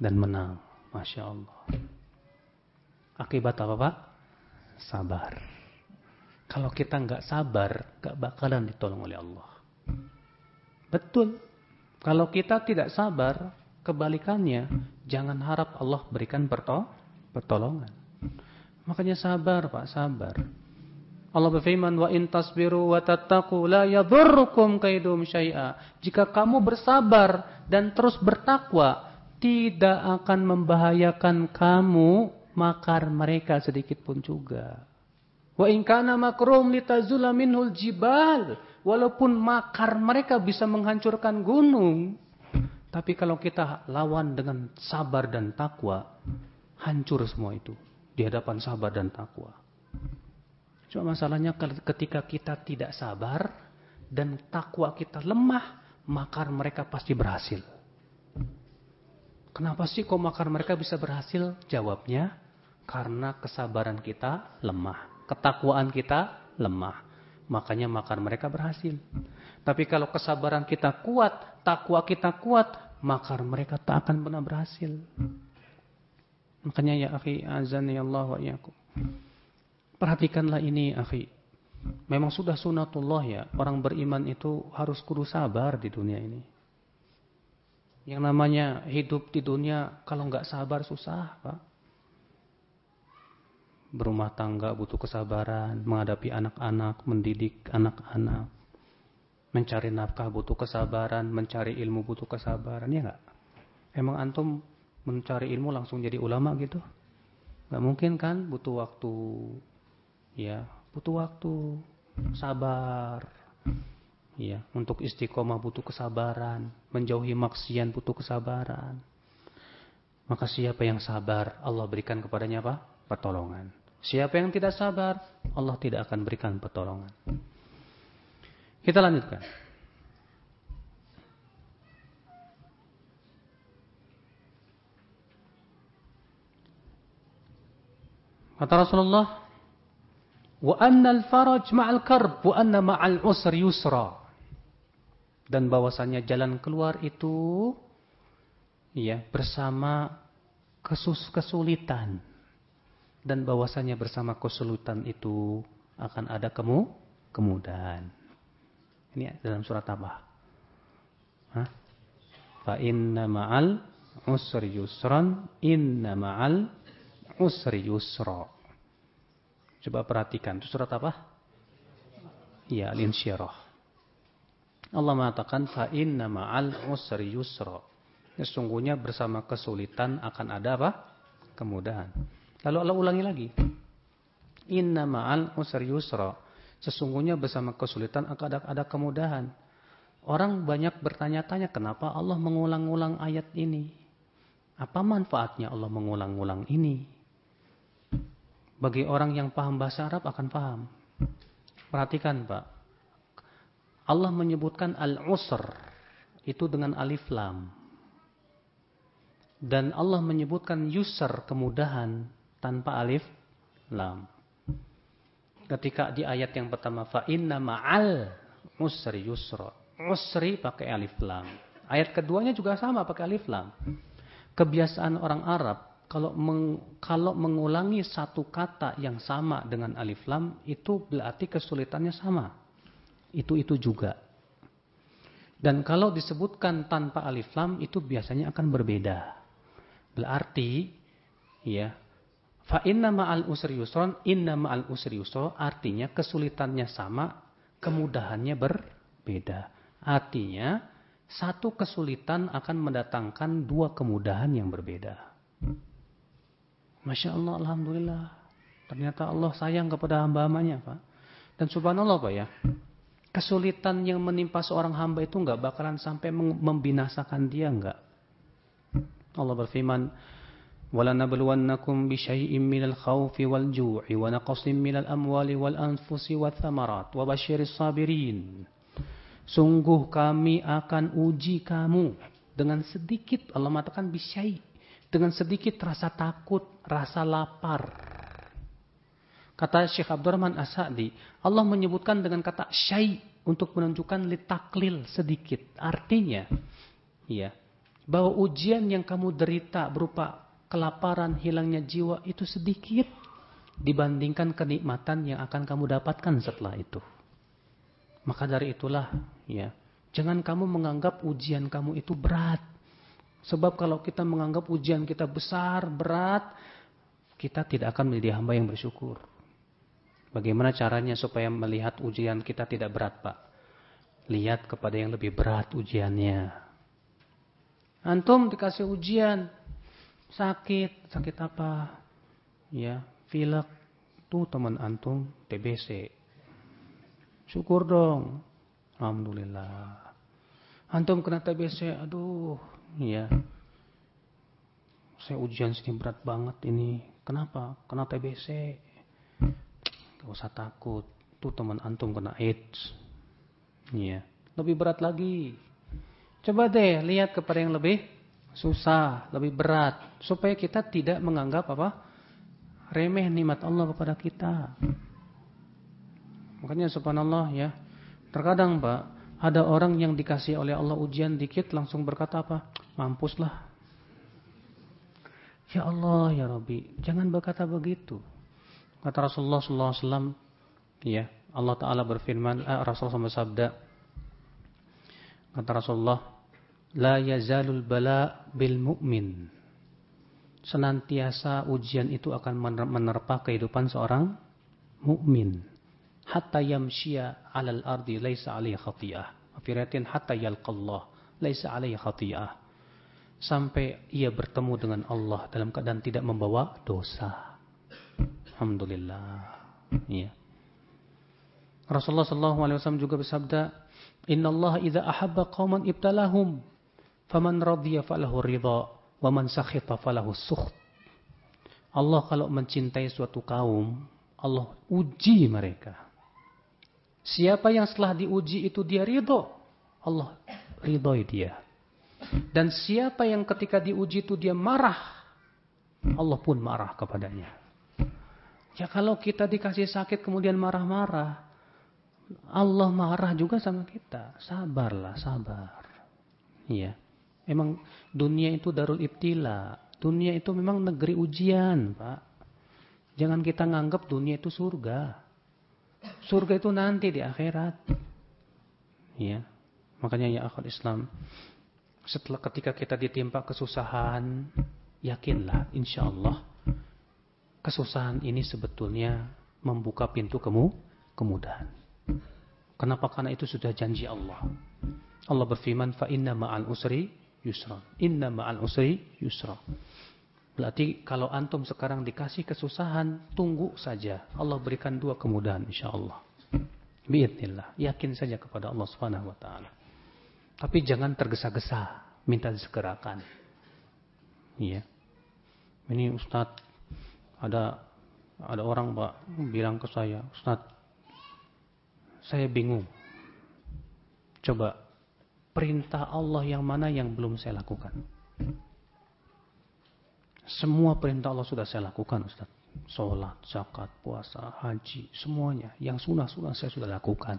dan menang. Masya Allah. Akibat apa Pak? Sabar. Kalau kita nggak sabar, nggak bakalan ditolong oleh Allah. Betul. Kalau kita tidak sabar, kebalikannya, jangan harap Allah berikan pertolongan. Makanya sabar Pak, sabar. Allah berfirman wa in tasbiru wa tattaqu la yadhurrukum kaidum syai'a. Jika kamu bersabar dan terus bertakwa, tidak akan membahayakan kamu makar mereka sedikit pun juga. Wa in kana makrum litazula minhul jibal. Walaupun makar mereka bisa menghancurkan gunung, tapi kalau kita lawan dengan sabar dan takwa, hancur semua itu di hadapan sabar dan takwa. Cuma masalahnya ketika kita tidak sabar dan takwa kita lemah, makar mereka pasti berhasil. Kenapa sih kok makar mereka bisa berhasil? Jawabnya, karena kesabaran kita lemah. Ketakwaan kita lemah. Makanya makar mereka berhasil. Tapi kalau kesabaran kita kuat, takwa kita kuat, makar mereka tak akan pernah berhasil. Makanya ya akhi azan ya Allah wa iyakum. Perhatikanlah ini, akhi. Memang sudah sunatullah ya, orang beriman itu harus kudu sabar di dunia ini. Yang namanya hidup di dunia, kalau nggak sabar susah, Pak. Berumah tangga butuh kesabaran, menghadapi anak-anak, mendidik anak-anak. Mencari nafkah butuh kesabaran, mencari ilmu butuh kesabaran, ya nggak? Emang antum mencari ilmu langsung jadi ulama gitu? Nggak mungkin kan, butuh waktu, ya butuh waktu sabar ya untuk istiqomah butuh kesabaran menjauhi maksian butuh kesabaran maka siapa yang sabar Allah berikan kepadanya apa pertolongan siapa yang tidak sabar Allah tidak akan berikan pertolongan. Kita lanjutkan. Kata Rasulullah Wa annal faraj ma'al karb wa anna ma'al usri yusra. Dan bahwasanya jalan keluar itu ya bersama kesus kesulitan dan bahwasanya bersama kesulitan itu akan ada kemu kemudahan. Ini dalam surat apa? Fa inna ma'al usri yusran inna ma'al usri yusra. Coba perhatikan, itu surat apa? Ya, Al-Insyirah. Allah mengatakan fa inna ma'al usri yusra. Sesungguhnya bersama kesulitan akan ada apa? Kemudahan. Lalu Allah ulangi lagi. Inna ma'al usri yusra. Sesungguhnya bersama kesulitan akan ada, ada kemudahan. Orang banyak bertanya-tanya kenapa Allah mengulang-ulang ayat ini. Apa manfaatnya Allah mengulang-ulang ini? Bagi orang yang paham bahasa Arab akan paham. Perhatikan Pak. Allah menyebutkan al-usr itu dengan alif lam. Dan Allah menyebutkan yusr kemudahan tanpa alif lam. Ketika di ayat yang pertama fa inna ma'al usri yusra. Usri pakai alif lam. Ayat keduanya juga sama pakai alif lam. Kebiasaan orang Arab kalau meng, kalau mengulangi satu kata yang sama dengan alif lam itu berarti kesulitannya sama. Itu itu juga. Dan kalau disebutkan tanpa alif lam itu biasanya akan berbeda. Berarti ya fa inna ma'al usri yusron inna ma'al usri yusro artinya kesulitannya sama, kemudahannya berbeda. Artinya satu kesulitan akan mendatangkan dua kemudahan yang berbeda. Masya Allah, Alhamdulillah. Ternyata Allah sayang kepada hamba-hambanya, Pak. Dan subhanallah, Pak ya. Kesulitan yang menimpa seorang hamba itu enggak bakalan sampai membinasakan dia, enggak. Allah berfirman, وَلَنَبْلُوَنَّكُمْ بِشَيْءٍ مِّنَ الْخَوْفِ وَالْجُوعِ وَنَقْصٍ مِّنَ الْأَمْوَالِ وَالْأَنفُسِ وَالثَّمَرَاتِ وَبَشِّرِ الصَّابِرِينَ Sungguh kami akan uji kamu dengan sedikit Allah mengatakan bisyai dengan sedikit rasa takut, rasa lapar. Kata Syekh Abdurrahman As-Sa'di, Allah menyebutkan dengan kata syai untuk menunjukkan litaklil sedikit. Artinya, ya, bahwa ujian yang kamu derita berupa kelaparan, hilangnya jiwa itu sedikit dibandingkan kenikmatan yang akan kamu dapatkan setelah itu. Maka dari itulah, ya, jangan kamu menganggap ujian kamu itu berat. Sebab kalau kita menganggap ujian kita besar, berat, kita tidak akan menjadi hamba yang bersyukur. Bagaimana caranya supaya melihat ujian kita tidak berat, Pak? Lihat kepada yang lebih berat ujiannya. Antum dikasih ujian, sakit, sakit apa? Ya, pilek. Tuh teman antum TBC. Syukur dong. Alhamdulillah. Antum kena TBC, aduh, ya. Saya ujian sini berat banget ini. Kenapa? Kena TBC. Gak usah takut. Tuh teman antum kena AIDS. Iya. Lebih berat lagi. Coba deh lihat kepada yang lebih susah, lebih berat. Supaya kita tidak menganggap apa? Remeh nikmat Allah kepada kita. Makanya subhanallah ya. Terkadang Pak, ada orang yang dikasih oleh Allah ujian dikit langsung berkata apa? Mampuslah. Ya Allah ya Rabbi, jangan berkata begitu. Kata Rasulullah SAW, ya Allah Taala berfirman, eh, Rasulullah bersabda, kata Rasulullah, la yazalul bala bil mu'min. Senantiasa ujian itu akan menerpa kehidupan seorang mukmin. Hatta yamshiya alal ardi laisa alaihi khati'ah. Afiratin hatta yalqallah laisa alaihi khati'ah. Sampai ia bertemu dengan Allah dalam keadaan tidak membawa dosa. Alhamdulillah. Ya. Rasulullah sallallahu alaihi wasallam juga bersabda, "Inna Allah idza ahabba qauman ibtalahum, faman radiya falahu ridha, wa man sakhita falahu sukht." Allah kalau mencintai suatu kaum, Allah uji mereka. Siapa yang setelah diuji itu dia ridho, Allah ridhoi dia. Dan siapa yang ketika diuji itu dia marah, Allah pun marah kepadanya. Ya kalau kita dikasih sakit kemudian marah-marah, Allah marah juga sama kita. Sabarlah, sabar. Iya. Memang dunia itu darul ibtila. Dunia itu memang negeri ujian, Pak. Jangan kita nganggap dunia itu surga. Surga itu nanti di akhirat. Iya. Makanya ya akhir Islam, setelah ketika kita ditimpa kesusahan, yakinlah insya Allah kesusahan ini sebetulnya membuka pintu kemu kemudahan. Kenapa? Karena itu sudah janji Allah. Allah berfirman, fa inna ma'al usri yusra. Inna ma'al usri yusra. Berarti kalau antum sekarang dikasih kesusahan, tunggu saja. Allah berikan dua kemudahan insyaAllah. Biidnillah. Yakin saja kepada Allah subhanahu wa ta'ala. Tapi jangan tergesa-gesa. Minta disegerakan. Iya. Ini Ustadz ada ada orang Pak bilang ke saya, Ustaz, saya bingung. Coba perintah Allah yang mana yang belum saya lakukan? Semua perintah Allah sudah saya lakukan Ustaz. Sholat, zakat, puasa, haji, semuanya. Yang sunnah-sunnah saya sudah lakukan.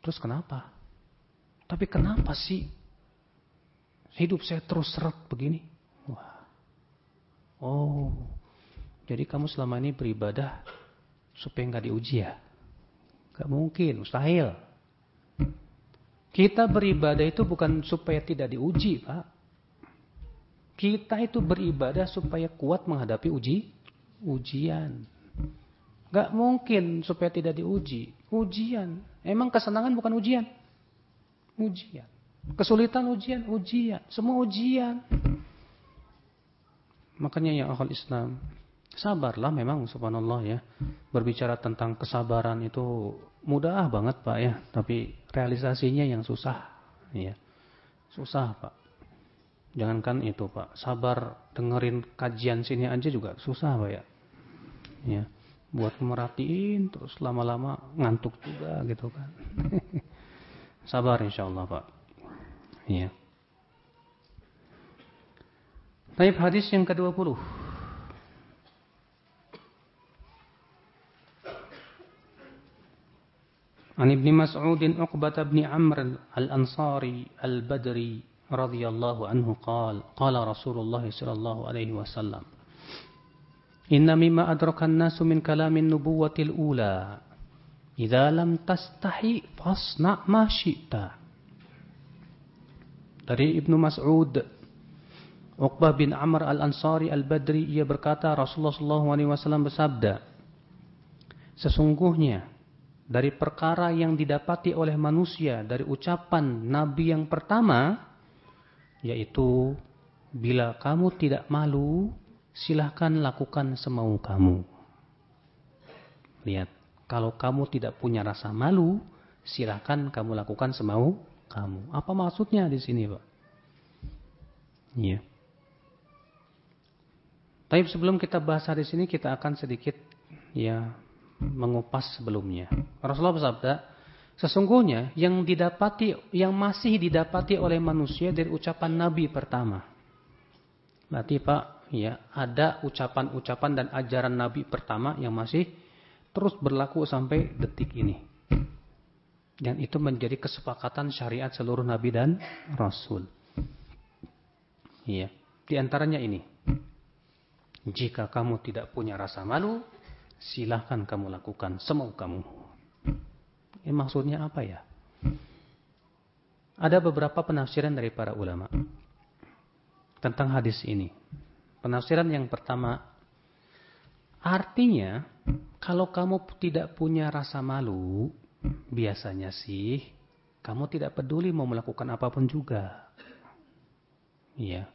Terus kenapa? Tapi kenapa sih hidup saya terus seret begini? Oh, jadi kamu selama ini beribadah supaya nggak diuji ya? Gak mungkin, mustahil. Kita beribadah itu bukan supaya tidak diuji, Pak. Kita itu beribadah supaya kuat menghadapi uji, ujian. Gak mungkin supaya tidak diuji. Ujian. Emang kesenangan bukan ujian? Ujian. Kesulitan ujian? Ujian. Semua ujian. Makanya ya akal Islam, sabarlah memang subhanallah ya. Berbicara tentang kesabaran itu mudah banget Pak ya, tapi realisasinya yang susah ya. Susah Pak. Jangankan itu Pak, sabar dengerin kajian sini aja juga susah Pak ya. Ya, buat merhatiin terus lama-lama ngantuk juga gitu kan. sabar insyaallah Pak. Ya. Baik hadis yang ke-20. An Ibni Mas'udin Uqbah bin Amr Al-Ansari Al-Badri radhiyallahu anhu qala qala Rasulullah sallallahu alaihi wasallam Inna mimma adraka an-nasu min kalamin nubuwatil ula idza lam tastahi fasna ma syi'ta Dari Ibnu Mas'ud Uqbah bin Amr Al-Ansari Al-Badri ia berkata Rasulullah sallallahu alaihi wasallam bersabda Sesungguhnya dari perkara yang didapati oleh manusia dari ucapan Nabi yang pertama, yaitu bila kamu tidak malu, silahkan lakukan semau kamu. Lihat, kalau kamu tidak punya rasa malu, silahkan kamu lakukan semau kamu. Apa maksudnya di sini, Pak? Iya. Tapi sebelum kita bahas di sini, kita akan sedikit ya mengupas sebelumnya. Rasulullah bersabda, sesungguhnya yang didapati yang masih didapati oleh manusia dari ucapan Nabi pertama. Berarti Pak, ya, ada ucapan-ucapan dan ajaran Nabi pertama yang masih terus berlaku sampai detik ini. Dan itu menjadi kesepakatan syariat seluruh nabi dan rasul. Iya, di antaranya ini. Jika kamu tidak punya rasa malu, silahkan kamu lakukan semau kamu. Ini maksudnya apa ya? Ada beberapa penafsiran dari para ulama tentang hadis ini. Penafsiran yang pertama, artinya kalau kamu tidak punya rasa malu, biasanya sih kamu tidak peduli mau melakukan apa pun juga. Iya.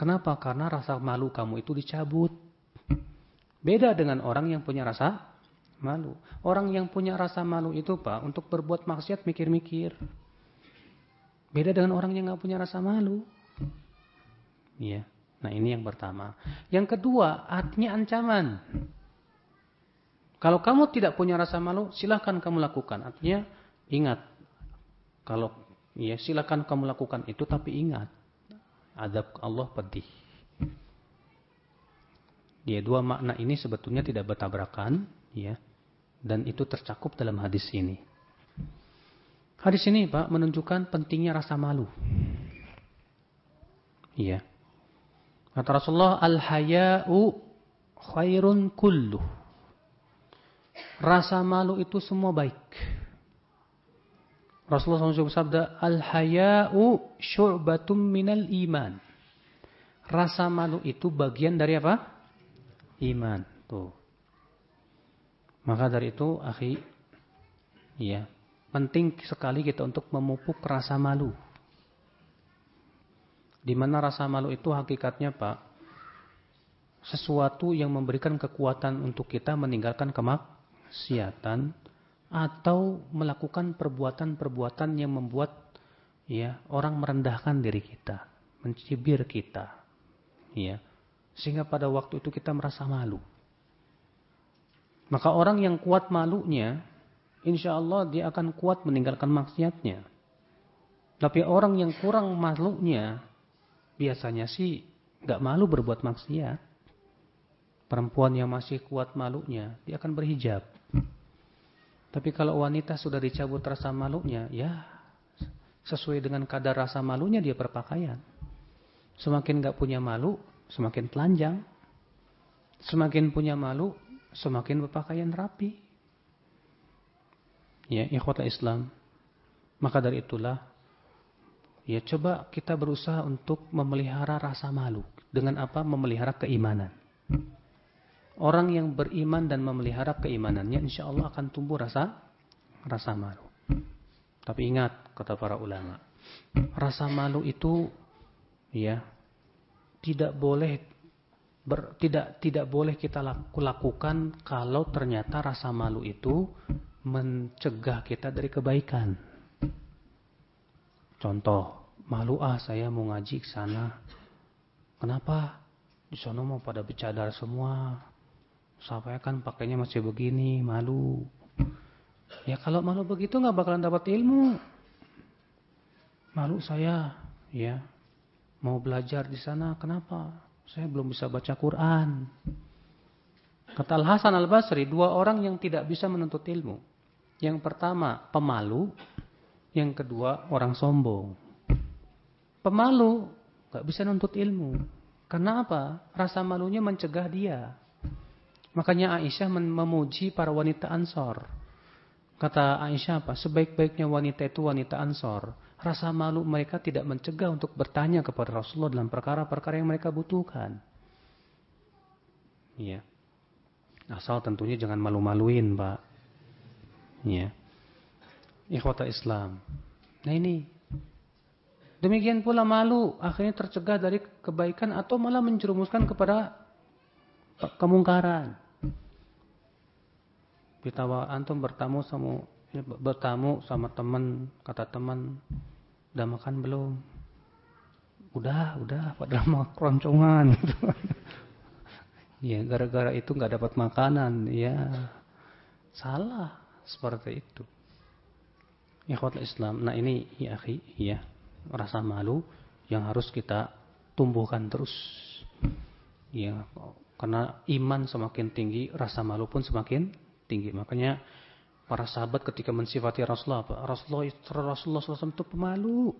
Kenapa? Karena rasa malu kamu itu dicabut. Beda dengan orang yang punya rasa malu. Orang yang punya rasa malu itu Pak, untuk berbuat maksiat mikir-mikir. Beda dengan orang yang nggak punya rasa malu. Iya. Nah ini yang pertama. Yang kedua, artinya ancaman. Kalau kamu tidak punya rasa malu, silahkan kamu lakukan. Artinya ingat. Kalau ya silahkan kamu lakukan itu, tapi ingat. Adab Allah pedih. Dia dua makna ini sebetulnya tidak bertabrakan, ya. Dan itu tercakup dalam hadis ini. Hadis ini, Pak, menunjukkan pentingnya rasa malu. Iya. Kata Rasulullah, al-haya'u khairun kulluh. Rasa malu itu semua baik. Rasulullah SAW bersabda, Al-haya'u syu'batum minal iman. Rasa malu itu bagian dari apa? Iman. Tuh. Maka dari itu, akhi, ya, penting sekali kita untuk memupuk rasa malu. Di mana rasa malu itu hakikatnya, Pak, sesuatu yang memberikan kekuatan untuk kita meninggalkan kemaksiatan atau melakukan perbuatan-perbuatan yang membuat ya orang merendahkan diri kita, mencibir kita. Ya. Sehingga pada waktu itu kita merasa malu. Maka orang yang kuat malunya, insya Allah dia akan kuat meninggalkan maksiatnya. Tapi orang yang kurang malunya, biasanya sih gak malu berbuat maksiat. Perempuan yang masih kuat malunya, dia akan berhijab. Tapi kalau wanita sudah dicabut rasa malunya, ya sesuai dengan kadar rasa malunya dia berpakaian. Semakin gak punya malu, semakin telanjang. Semakin punya malu, semakin berpakaian rapi. Ya, ikhwata Islam. Maka dari itulah, ya coba kita berusaha untuk memelihara rasa malu. Dengan apa? Memelihara keimanan. Orang yang beriman dan memelihara keimanannya, insya Allah akan tumbuh rasa rasa malu. Tapi ingat, kata para ulama, rasa malu itu ya tidak boleh ber, tidak tidak boleh kita lakukan kalau ternyata rasa malu itu mencegah kita dari kebaikan. Contoh, malu ah saya mau ngaji ke sana. Kenapa? Di sana mau pada bercadar semua. Saya kan pakainya masih begini, malu. Ya kalau malu begitu nggak bakalan dapat ilmu. Malu saya, ya Mau belajar di sana, kenapa? Saya belum bisa baca Quran. Kata Al-Hasan Al-Basri, dua orang yang tidak bisa menuntut ilmu. Yang pertama, pemalu. Yang kedua, orang sombong. Pemalu, gak bisa nuntut ilmu. Karena apa? Rasa malunya mencegah dia. Makanya Aisyah memuji para wanita ansor. Kata Aisyah apa? Sebaik-baiknya wanita itu wanita ansor rasa malu mereka tidak mencegah untuk bertanya kepada Rasulullah dalam perkara-perkara yang mereka butuhkan. Ya. Asal tentunya jangan malu-maluin, Pak. Ya. Ikhwata Islam. Nah ini. Demikian pula malu akhirnya tercegah dari kebaikan atau malah menjerumuskan kepada kemungkaran. Kita antum bertamu sama bertamu sama teman, kata teman, udah makan belum? Udah, udah, padahal mau keroncongan gitu. Ya, gara-gara itu nggak dapat makanan, ya salah seperti itu. Ikhwat Islam. Nah ini ya akhi, ya rasa malu yang harus kita tumbuhkan terus. Ya, karena iman semakin tinggi, rasa malu pun semakin tinggi. Makanya para sahabat ketika mensifati Rasulullah, Rasulullah Rasulullah SAW itu pemalu,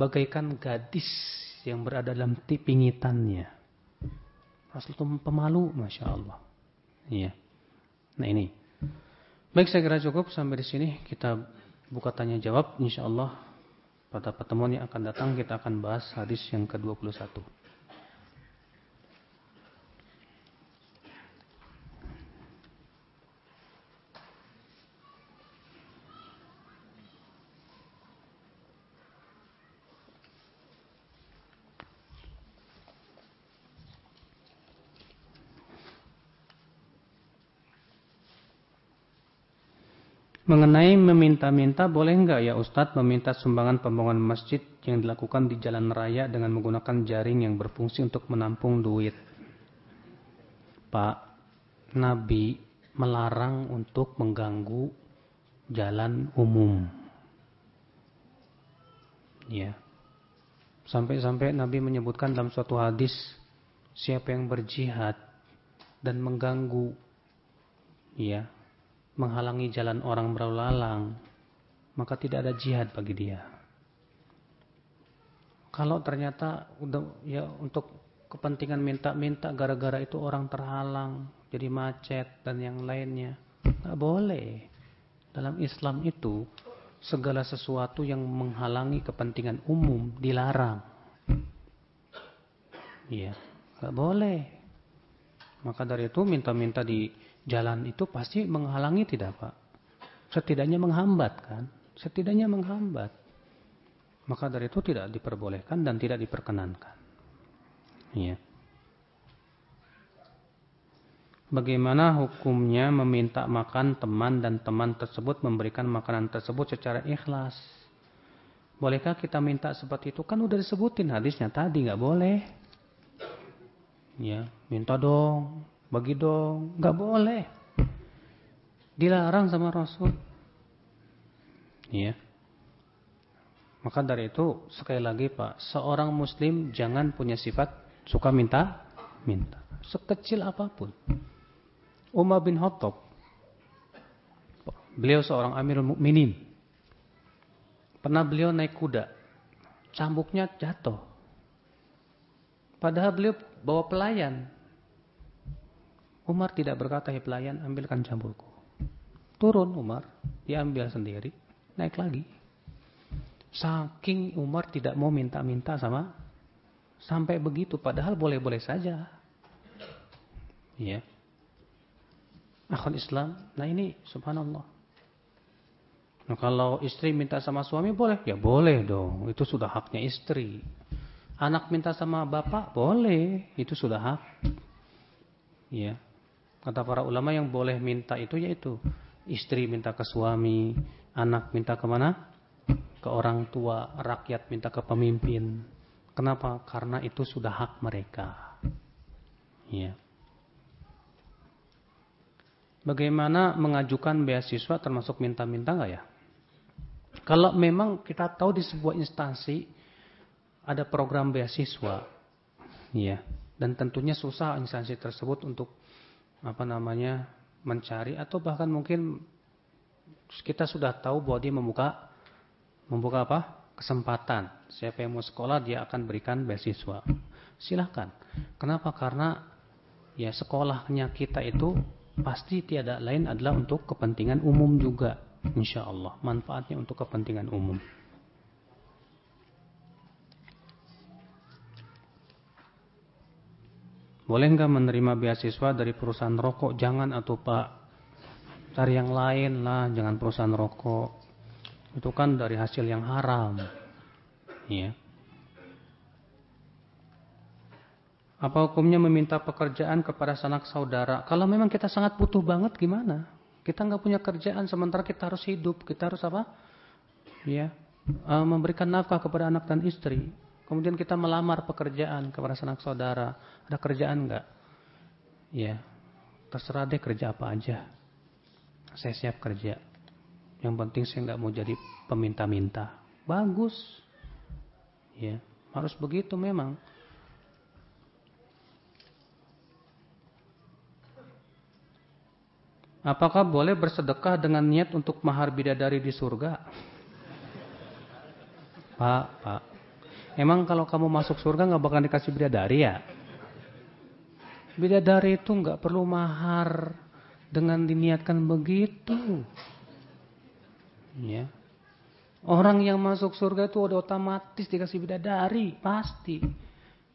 bagaikan gadis yang berada dalam pingitannya. Rasul itu pemalu, masya Allah. Iya. Nah ini. Baik saya kira cukup sampai di sini kita buka tanya jawab. Insya Allah pada pertemuan yang akan datang kita akan bahas hadis yang ke-21. Mengenai meminta-minta, boleh enggak ya Ustadz meminta sumbangan pembangunan masjid yang dilakukan di jalan raya dengan menggunakan jaring yang berfungsi untuk menampung duit? Pak, Nabi melarang untuk mengganggu jalan umum. Ya. Sampai-sampai Nabi menyebutkan dalam suatu hadis, siapa yang berjihad dan mengganggu ya menghalangi jalan orang berlalu lalang, maka tidak ada jihad bagi dia. Kalau ternyata ya untuk kepentingan minta-minta gara-gara itu orang terhalang, jadi macet dan yang lainnya, nggak boleh. Dalam Islam itu segala sesuatu yang menghalangi kepentingan umum dilarang. Iya, nggak boleh. Maka dari itu minta-minta di jalan itu pasti menghalangi tidak Pak? Setidaknya menghambat kan? Setidaknya menghambat. Maka dari itu tidak diperbolehkan dan tidak diperkenankan. Iya. Bagaimana hukumnya meminta makan teman dan teman tersebut memberikan makanan tersebut secara ikhlas? Bolehkah kita minta seperti itu? Kan udah disebutin hadisnya tadi nggak boleh. Ya, minta dong, bagi dong, nggak boleh. Dilarang sama Rasul. Iya. Maka dari itu sekali lagi Pak, seorang muslim jangan punya sifat suka minta minta. Sekecil apa pun. Umar bin Khattab beliau seorang Amirul Mukminin. Pernah beliau naik kuda. Cambuknya jatuh. Padahal beliau bawa pelayan. Umar tidak berkata, hei pelayan, ambilkan cambulku. Turun Umar, dia ambil sendiri, naik lagi. Saking Umar tidak mau minta-minta sama, sampai begitu, padahal boleh-boleh saja. Ya. Akhul Islam, nah ini subhanallah. Nah kalau istri minta sama suami boleh? Ya boleh dong, itu sudah haknya istri. Anak minta sama bapak? Boleh, itu sudah hak. Ya. Kata para ulama yang boleh minta itu yaitu istri minta ke suami, anak minta ke mana? Ke orang tua, rakyat minta ke pemimpin. Kenapa? Karena itu sudah hak mereka. Ya. Bagaimana mengajukan beasiswa termasuk minta-minta nggak ya? Kalau memang kita tahu di sebuah instansi ada program beasiswa, ya, dan tentunya susah instansi tersebut untuk apa namanya mencari atau bahkan mungkin kita sudah tahu bahwa dia membuka membuka apa? kesempatan. Siapa yang mau sekolah dia akan berikan beasiswa. Silahkan. Kenapa? Karena ya sekolahnya kita itu pasti tiada lain adalah untuk kepentingan umum juga insya Allah. Manfaatnya untuk kepentingan umum Boleh nggak menerima beasiswa dari perusahaan rokok? Jangan atau Pak. Cari yang lain lah, jangan perusahaan rokok. Itu kan dari hasil yang haram. Ya. Apa hukumnya meminta pekerjaan kepada sanak saudara? Kalau memang kita sangat butuh banget gimana? Kita nggak punya kerjaan sementara kita harus hidup, kita harus apa? Ya, memberikan nafkah kepada anak dan istri. Kemudian kita melamar pekerjaan kepada sanak saudara. Ada kerjaan nggak? Ya, terserah deh kerja apa aja. Saya siap kerja. Yang penting saya nggak mau jadi peminta-minta. Bagus. Ya, harus begitu memang. Apakah boleh bersedekah dengan niat untuk mahar bidadari di surga? Pak, Pak. Emang kalau kamu masuk surga nggak bakal dikasih bidadari ya? Bidadari itu nggak perlu mahar dengan diniatkan begitu. Ya. Orang yang masuk surga itu udah otomatis dikasih bidadari, pasti.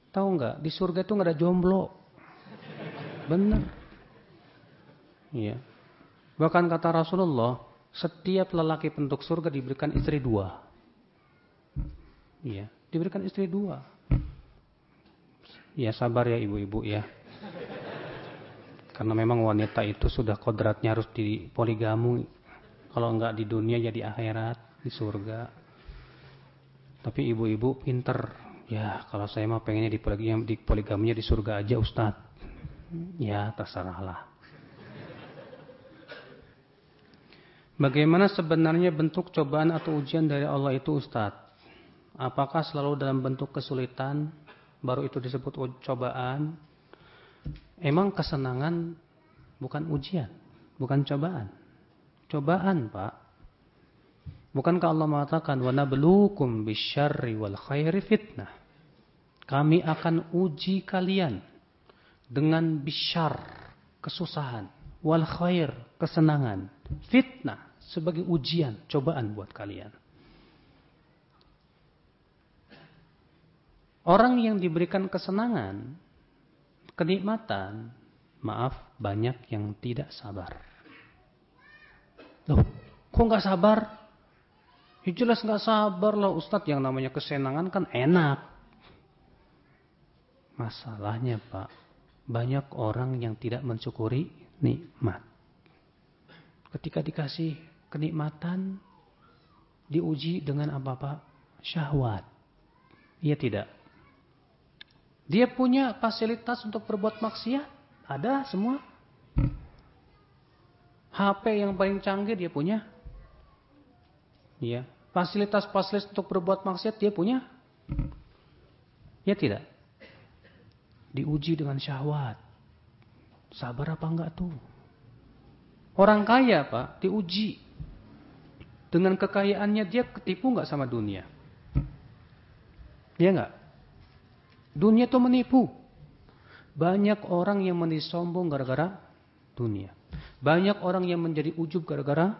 Tahu nggak? Di surga itu nggak ada jomblo. Bener. Ya. Bahkan kata Rasulullah, setiap lelaki penduduk surga diberikan istri dua. Iya diberikan istri dua. Ya sabar ya ibu-ibu ya. Karena memang wanita itu sudah kodratnya harus di poligamu. Kalau enggak di dunia ya akhirat, di surga. Tapi ibu-ibu pinter. Ya kalau saya mah pengennya di di di surga aja Ustadz. Ya terserahlah. Bagaimana sebenarnya bentuk cobaan atau ujian dari Allah itu Ustadz? Apakah selalu dalam bentuk kesulitan baru itu disebut cobaan? Emang kesenangan bukan ujian, bukan cobaan. Cobaan, Pak. Bukankah Allah mengatakan wa nabluukum bisyarri wal khairi fitnah. Kami akan uji kalian dengan bisyar, kesusahan, wal khair, kesenangan, fitnah sebagai ujian, cobaan buat kalian. Orang yang diberikan kesenangan, kenikmatan, maaf banyak yang tidak sabar. Loh, kok nggak sabar? Ya jelas nggak sabar lah Ustadz yang namanya kesenangan kan enak. Masalahnya Pak, banyak orang yang tidak mensyukuri nikmat. Ketika dikasih kenikmatan, diuji dengan apa Pak? Syahwat. Iya tidak? Dia punya fasilitas untuk berbuat maksiat. Ada semua. HP yang paling canggih dia punya. Ya, fasilitas-fasilitas untuk berbuat maksiat dia punya. Ya tidak. Diuji dengan syahwat. Sabar apa enggak tuh? Orang kaya pak, diuji. Dengan kekayaannya dia ketipu enggak sama dunia? Dia enggak? Dunia itu menipu. Banyak orang yang menjadi sombong gara-gara dunia. Banyak orang yang menjadi ujub gara-gara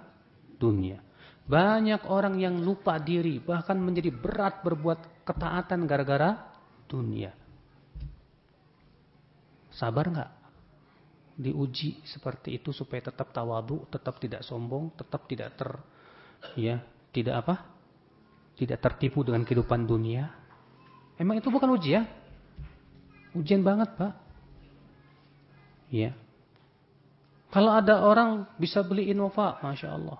dunia. Banyak orang yang lupa diri, bahkan menjadi berat berbuat ketaatan gara-gara dunia. Sabar nggak? Diuji seperti itu supaya tetap tawadu, tetap tidak sombong, tetap tidak ter, ya, tidak apa? Tidak tertipu dengan kehidupan dunia. Emang itu bukan ujian? Ujian banget pak. Ya. Kalau ada orang bisa beli Innova, masya Allah.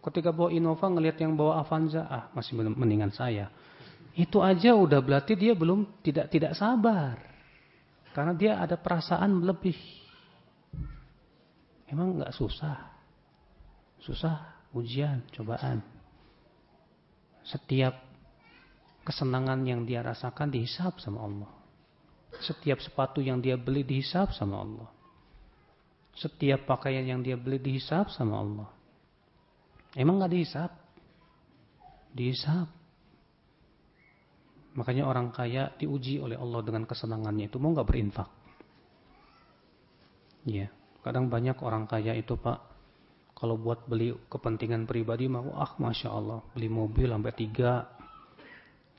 Ketika bawa Innova ngelihat yang bawa Avanza, ah masih mendingan saya. Itu aja udah berarti dia belum tidak tidak sabar. Karena dia ada perasaan lebih. Emang nggak susah. Susah, ujian, cobaan. Setiap kesenangan yang dia rasakan dihisap sama Allah. Setiap sepatu yang dia beli dihisap sama Allah. Setiap pakaian yang dia beli dihisap sama Allah. Emang gak dihisap? Dihisap. Makanya orang kaya diuji oleh Allah dengan kesenangannya itu mau gak berinfak? Ya, kadang banyak orang kaya itu pak, kalau buat beli kepentingan pribadi mau ah masya Allah beli mobil sampai tiga,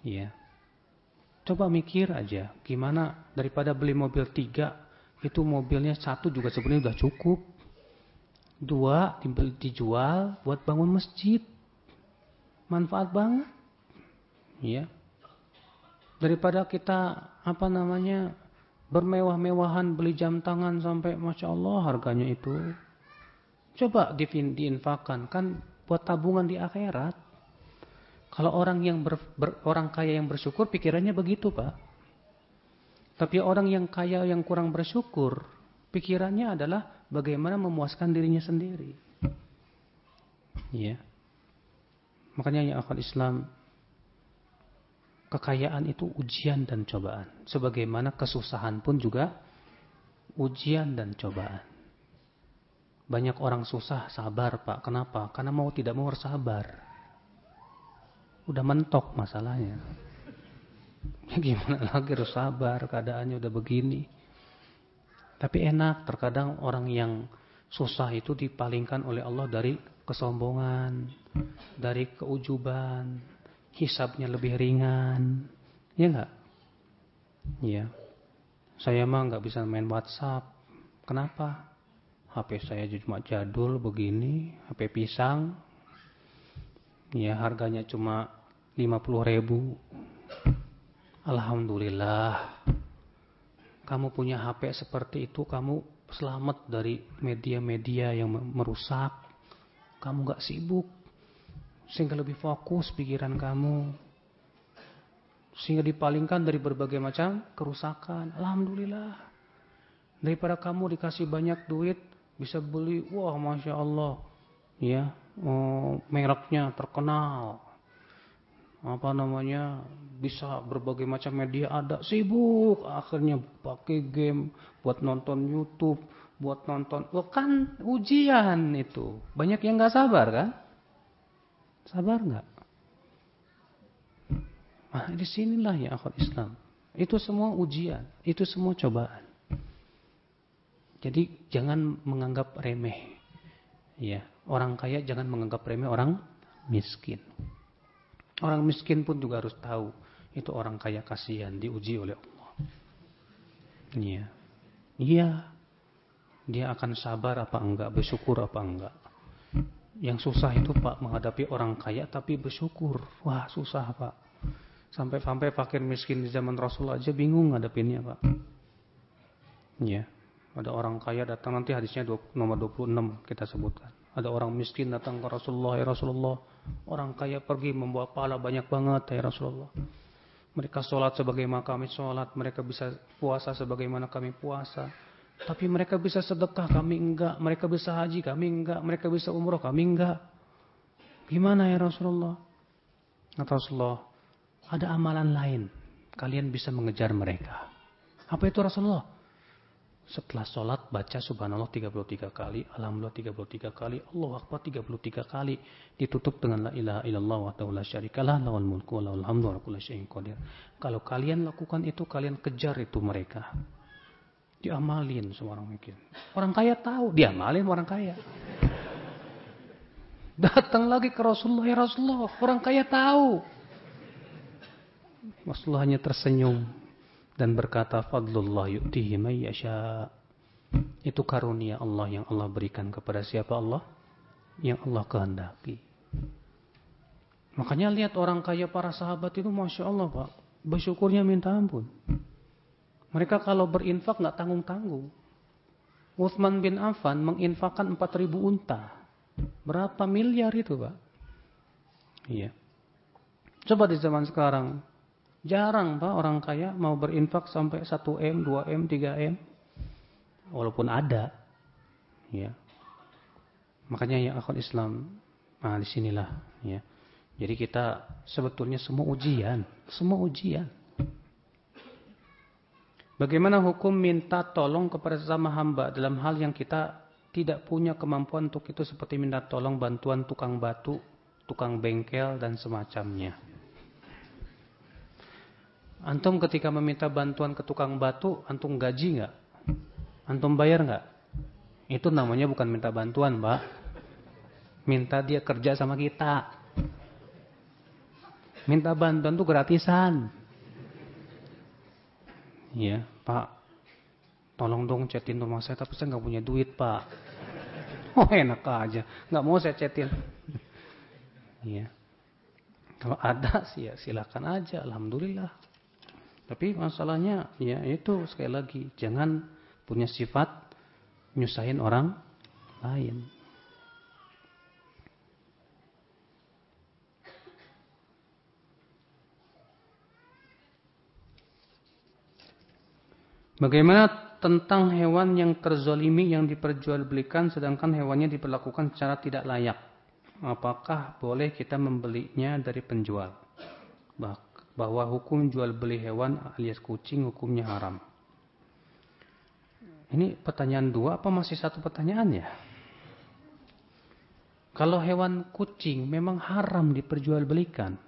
ya Coba mikir aja, gimana daripada beli mobil tiga, itu mobilnya satu juga sebenarnya udah cukup. Dua dijual buat bangun masjid. Manfaat banget. Ya. Daripada kita apa namanya bermewah-mewahan beli jam tangan sampai masya Allah harganya itu. Coba diinfakkan kan buat tabungan di akhirat. Kalau orang yang ber, ber, orang kaya yang bersyukur pikirannya begitu, Pak. Tapi orang yang kaya yang kurang bersyukur, pikirannya adalah bagaimana memuaskan dirinya sendiri. Ya. Makanya ya akal Islam kekayaan itu ujian dan cobaan. Sebagaimana kesusahan pun juga ujian dan cobaan. Banyak orang susah sabar, Pak. Kenapa? Karena mau tidak mau harus sabar. Udah mentok masalahnya. Ya gimana lagi harus sabar keadaannya udah begini. Tapi enak terkadang orang yang susah itu dipalingkan oleh Allah dari kesombongan, dari keujuban, hisabnya lebih ringan. Ya enggak? Iya. Saya mah nggak bisa main WhatsApp. Kenapa? HP saya cuma jadul begini, HP pisang. Ya harganya cuma 50 ribu. Alhamdulillah. Kamu punya HP seperti itu, kamu selamat dari media-media yang merusak. Kamu gak sibuk. Sehingga lebih fokus pikiran kamu. Sehingga dipalingkan dari berbagai macam kerusakan. Alhamdulillah. Daripada kamu dikasih banyak duit, bisa beli, wah Masya Allah. Ya, oh, mereknya terkenal apa namanya bisa berbagai macam media ada sibuk akhirnya pakai game buat nonton YouTube buat nonton oh, kan ujian itu. Banyak yang nggak sabar kan? Sabar nggak? Nah di sinilah ya akal Islam. Itu semua ujian itu semua cobaan. Jadi jangan menganggap remeh. Ya orang kaya jangan menganggap remeh orang miskin Orang miskin pun juga harus tahu itu orang kaya kasihan diuji oleh Allah. Iya. Iya. Dia akan sabar apa enggak, bersyukur apa enggak. Yang susah itu Pak menghadapi orang kaya tapi bersyukur. Wah, susah Pak. Sampai-sampai fakir miskin di zaman Rasul aja bingung ngadepinnya Pak. Iya. Ada orang kaya datang nanti hadisnya nomor 26 kita sebutkan. Ada orang miskin datang ke Rasulullah, ya Rasulullah. Orang kaya pergi membawa pala banyak banget, ya Rasulullah. Mereka sholat sebagaimana kami sholat. Mereka bisa puasa sebagaimana kami puasa. Tapi mereka bisa sedekah, kami enggak. Mereka bisa haji, kami enggak. Mereka bisa umroh, kami enggak. Gimana ya Rasulullah? Kata Rasulullah, ada amalan lain. Kalian bisa mengejar mereka. Apa itu Rasulullah? Setelah sholat baca subhanallah 33 kali, alhamdulillah 33 kali, Allah akbar 33 kali. Ditutup dengan la ilaha illallah wa ta'ala syarikalah lawal mulku wa lawal wa. Kalau kalian lakukan itu, kalian kejar itu mereka. Diamalin semua orang mikir. Orang kaya tahu, diamalin orang kaya. Datang lagi ke Rasulullah, ya Rasulullah, orang kaya tahu. Rasulullah hanya tersenyum dan berkata fadlullah yu'tihi may yasha. Itu karunia Allah yang Allah berikan kepada siapa Allah? Yang Allah kehendaki. Makanya lihat orang kaya para sahabat itu Masya Allah Pak. Bersyukurnya minta ampun. Mereka kalau berinfak nggak tanggung-tanggung. Uthman bin Affan menginfakkan 4000 unta. Berapa miliar itu Pak? Iya. Coba di zaman sekarang Jarang Pak orang kaya mau berinfak sampai 1M, 2M, 3M. Walaupun ada. Ya. Makanya ya akal Islam. Nah di sinilah. Ya. Jadi kita sebetulnya semua ujian. Semua ujian. Bagaimana hukum minta tolong kepada sesama hamba dalam hal yang kita tidak punya kemampuan untuk itu seperti minta tolong bantuan tukang batu, tukang bengkel dan semacamnya. Antum ketika meminta bantuan ke tukang batu, antum gaji nggak? Antum bayar nggak? Itu namanya bukan minta bantuan, Mbak. Minta dia kerja sama kita. Minta bantuan tuh gratisan. Ya, Pak, tolong dong chatin rumah saya, tapi saya nggak punya duit, Pak. Oh enak aja, nggak mau saya chatin. Iya. Kalau ada sih ya silakan aja, alhamdulillah. Tapi masalahnya ya itu sekali lagi jangan punya sifat nyusahin orang lain. Bagaimana tentang hewan yang terzolimi yang diperjualbelikan sedangkan hewannya diperlakukan secara tidak layak? Apakah boleh kita membelinya dari penjual? Bahwa hukum jual beli hewan alias kucing hukumnya haram. Ini pertanyaan dua apa masih satu pertanyaan ya? Kalau hewan kucing memang haram diperjualbelikan.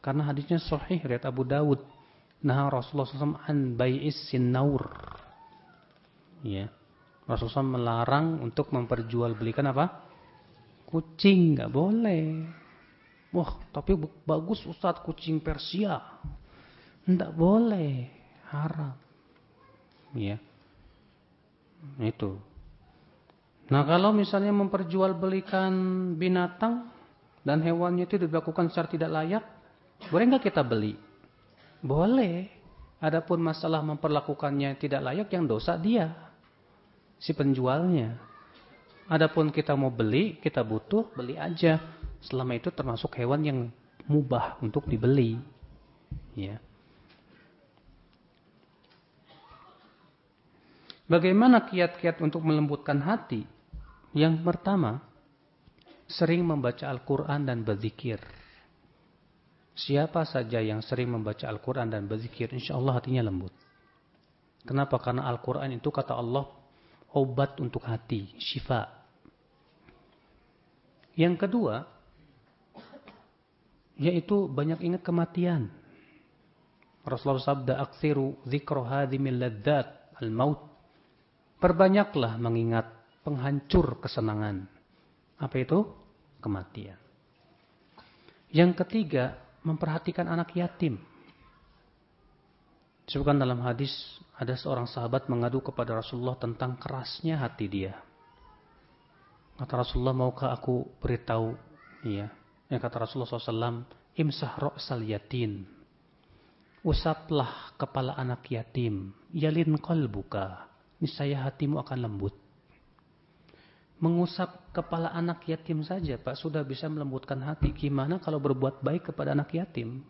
Karena hadisnya sahih riwayat Abu Dawud nah Rasulullah SAW an bai'is sinaur. Ya. Rasulullah SAW melarang untuk memperjualbelikan apa? Kucing, nggak boleh. Wah, tapi bagus Ustadz kucing Persia. Nggak boleh, haram. Ya. Itu. Nah, kalau misalnya memperjualbelikan binatang dan hewannya itu dilakukan secara tidak layak, boleh nggak kita beli? Boleh. Adapun masalah memperlakukannya tidak layak yang dosa dia. Si penjualnya. Adapun kita mau beli, kita butuh, beli aja. Selama itu termasuk hewan yang mubah untuk dibeli. Ya. Bagaimana kiat-kiat untuk melembutkan hati? Yang pertama, sering membaca Al-Quran dan berzikir. Siapa saja yang sering membaca Al-Quran dan berzikir, insya Allah hatinya lembut. Kenapa? Karena Al-Quran itu kata Allah, obat untuk hati, syifa. Yang kedua, yaitu banyak ingat kematian. Rasulullah sabda, aksiru zikro hadimil ladzat al-maut. Perbanyaklah mengingat penghancur kesenangan. Apa itu? Kematian. Yang ketiga, memperhatikan anak yatim. Disebutkan dalam hadis ada seorang sahabat mengadu kepada Rasulullah tentang kerasnya hati dia. Kata Rasulullah, maukah aku beritahu? Iya. Yang kata Rasulullah SAW, imsah ro'sal yatim. Usaplah kepala anak yatim. Yalin qalbuka. Niscaya hatimu akan lembut. Mengusap kepala anak yatim saja Pak sudah bisa melembutkan hati. Gimana kalau berbuat baik kepada anak yatim?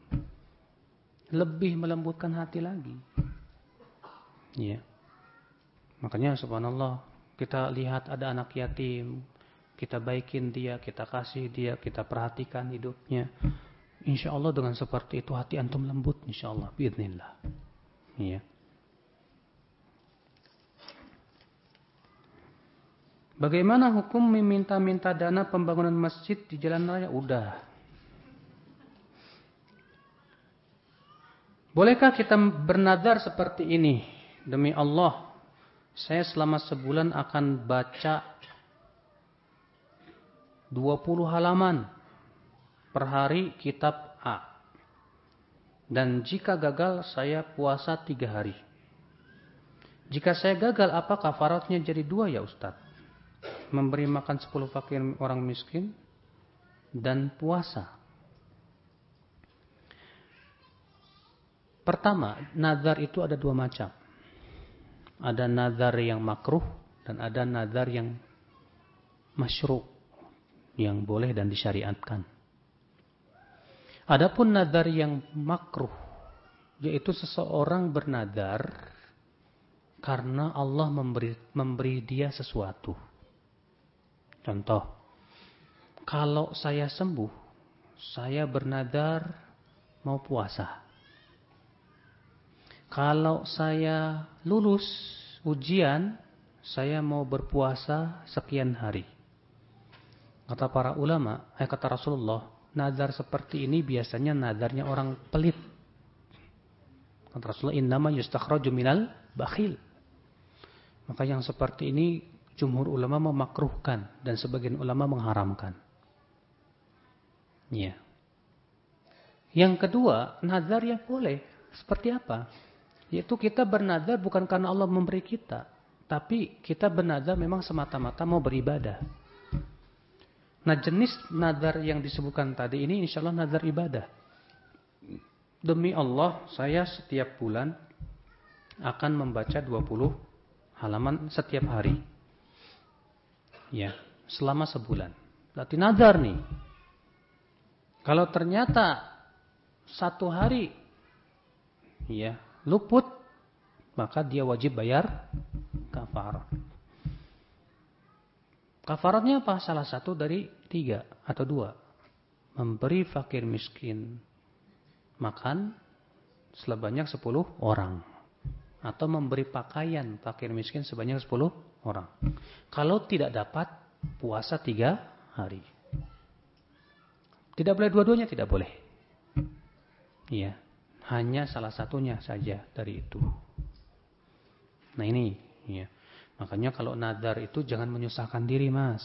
Lebih melembutkan hati lagi. Ya. Makanya subhanallah kita lihat ada anak yatim, kita baikin dia, kita kasih dia, kita perhatikan hidupnya. Insya Allah dengan seperti itu hati antum lembut, insya Allah, biidnillah. Iya. Bagaimana hukum meminta-minta dana pembangunan masjid di jalan raya? Udah. Bolehkah kita bernadar seperti ini? Demi Allah, saya selama sebulan akan baca 20 halaman per hari kitab A. Dan jika gagal, saya puasa 3 hari. Jika saya gagal, apa kafaratnya jadi dua ya Ustadz? memberi makan 10 fakir orang miskin, dan puasa. Pertama, nazar itu ada dua macam. Ada nazar yang makruh dan ada nazar yang masyru' yang boleh dan disyariatkan. Adapun nazar yang makruh yaitu seseorang bernadar karena Allah memberi memberi dia sesuatu. Contoh, kalau saya sembuh, saya bernadar mau puasa. Kalau saya lulus ujian, saya mau berpuasa sekian hari. Kata para ulama, eh kata Rasulullah, nazar seperti ini biasanya nazarnya orang pelit. Kata Rasulullah, innama yustakhraju minal bakhil. Maka yang seperti ini jumhur ulama memakruhkan dan sebagian ulama mengharamkan. Ya. Yang kedua, nazar yang boleh. Seperti apa? Yaitu kita bernadar bukan karena Allah memberi kita. Tapi kita bernadar memang semata-mata mau beribadah. Nah jenis nadar yang disebutkan tadi ini insya Allah nadar ibadah. Demi Allah saya setiap bulan akan membaca 20 halaman setiap hari. Ya, selama sebulan. Berarti nadar nih. Kalau ternyata satu hari ya luput maka dia wajib bayar kafar. Kafaratnya apa? Salah satu dari tiga atau dua. Memberi fakir miskin makan sebanyak sepuluh orang. Atau memberi pakaian fakir miskin sebanyak sepuluh orang. Kalau tidak dapat puasa tiga hari. Tidak boleh dua-duanya, tidak boleh. Iya, hanya salah satunya saja dari itu. Nah ini, ya. Makanya kalau nadar itu jangan menyusahkan diri, Mas.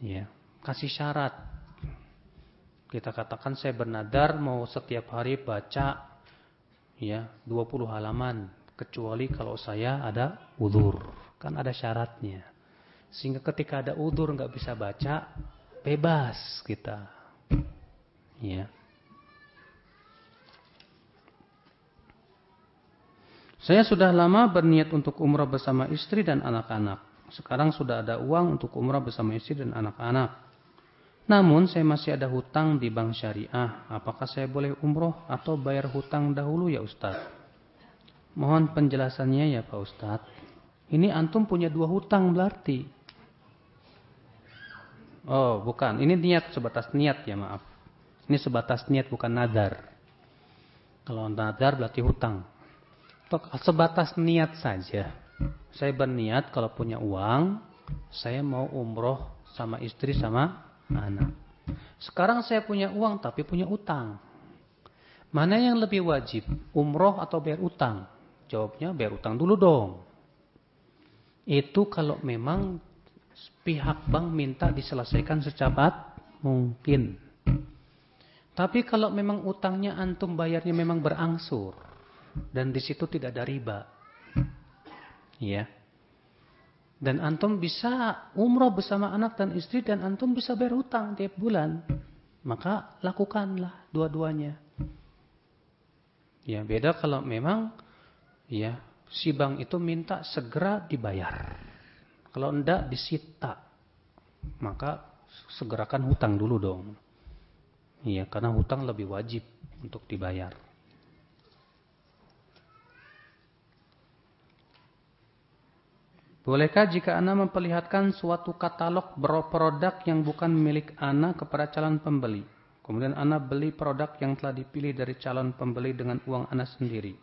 Ya, kasih syarat. Kita katakan saya bernadar mau setiap hari baca ya 20 halaman kecuali kalau saya ada udur. Kan ada syaratnya. Sehingga ketika ada udur nggak bisa baca, bebas kita. Ya. Saya sudah lama berniat untuk umrah bersama istri dan anak-anak. Sekarang sudah ada uang untuk umrah bersama istri dan anak-anak. Namun saya masih ada hutang di bank syariah. Apakah saya boleh umroh atau bayar hutang dahulu ya Ustadz? Mohon penjelasannya ya Pak Ustadz. Ini antum punya dua hutang berarti. Oh bukan, ini niat sebatas niat ya maaf. Ini sebatas niat bukan nadar. Kalau nadar berarti hutang sebatas niat saja. Saya berniat kalau punya uang, saya mau umroh sama istri sama anak. Sekarang saya punya uang tapi punya utang. Mana yang lebih wajib, umroh atau bayar utang? Jawabnya bayar utang dulu dong. Itu kalau memang pihak bank minta diselesaikan secepat mungkin. Tapi kalau memang utangnya antum bayarnya memang berangsur dan di situ tidak ada riba. Ya. Dan antum bisa umroh bersama anak dan istri dan antum bisa bayar hutang tiap bulan. Maka lakukanlah dua-duanya. Ya, beda kalau memang ya si bank itu minta segera dibayar. Kalau enggak disita. Maka segerakan hutang dulu dong. Iya, karena hutang lebih wajib untuk dibayar. Bolehkah jika Anda memperlihatkan suatu katalog produk yang bukan milik Anda kepada calon pembeli? Kemudian Anda beli produk yang telah dipilih dari calon pembeli dengan uang Anda sendiri.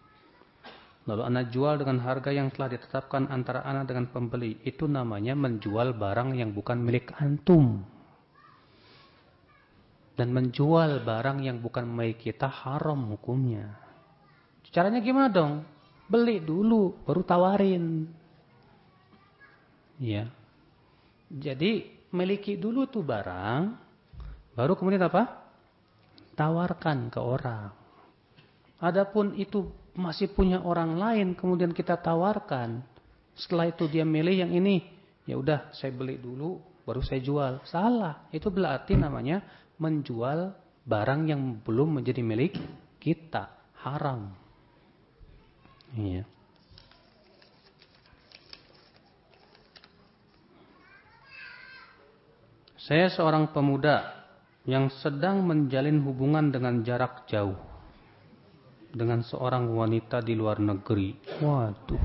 Lalu Anda jual dengan harga yang telah ditetapkan antara Anda dengan pembeli. Itu namanya menjual barang yang bukan milik antum. Dan menjual barang yang bukan milik kita haram hukumnya. Caranya gimana dong? Beli dulu, baru tawarin. Ya. Jadi miliki dulu tuh barang, baru kemudian apa? Tawarkan ke orang. Adapun itu masih punya orang lain, kemudian kita tawarkan. Setelah itu dia milih yang ini, ya udah saya beli dulu, baru saya jual. Salah. Itu berarti namanya menjual barang yang belum menjadi milik kita. Haram. Iya. Saya seorang pemuda yang sedang menjalin hubungan dengan jarak jauh dengan seorang wanita di luar negeri. Waduh.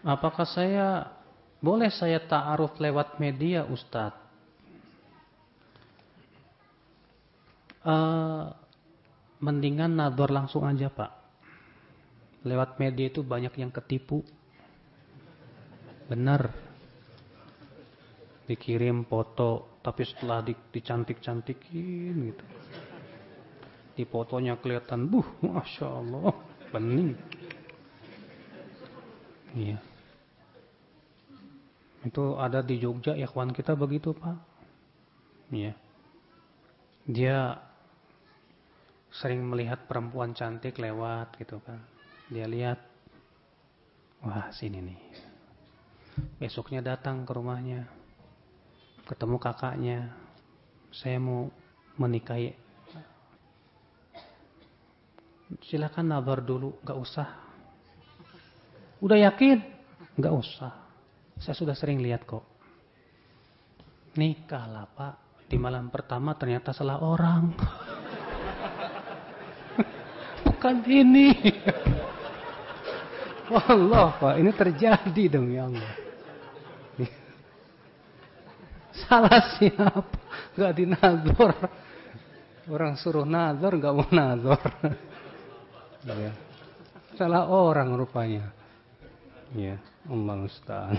Apakah saya boleh saya ta'aruf lewat media Ustadz? Uh, mendingan nador langsung aja Pak. Lewat media itu banyak yang ketipu. Benar dikirim foto tapi setelah di, dicantik-cantikin gitu. Di fotonya kelihatan buh masya Allah bening. Iya. Itu ada di Jogja kawan kita begitu pak. Iya. Dia sering melihat perempuan cantik lewat gitu kan. Dia lihat, wah sini nih. Besoknya datang ke rumahnya, ketemu kakaknya, saya mau menikahi. Silakan nabar dulu, gak usah. Udah yakin? Gak usah. Saya sudah sering lihat kok. Nikah lah pak. Di malam pertama ternyata salah orang. Bukan ini. Allah pak, ini terjadi demi Allah. Salah siapa? Gak dinador. Orang suruh nador gak mau nador. Ya. Salah orang rupanya. Ya, Allah Ustaz.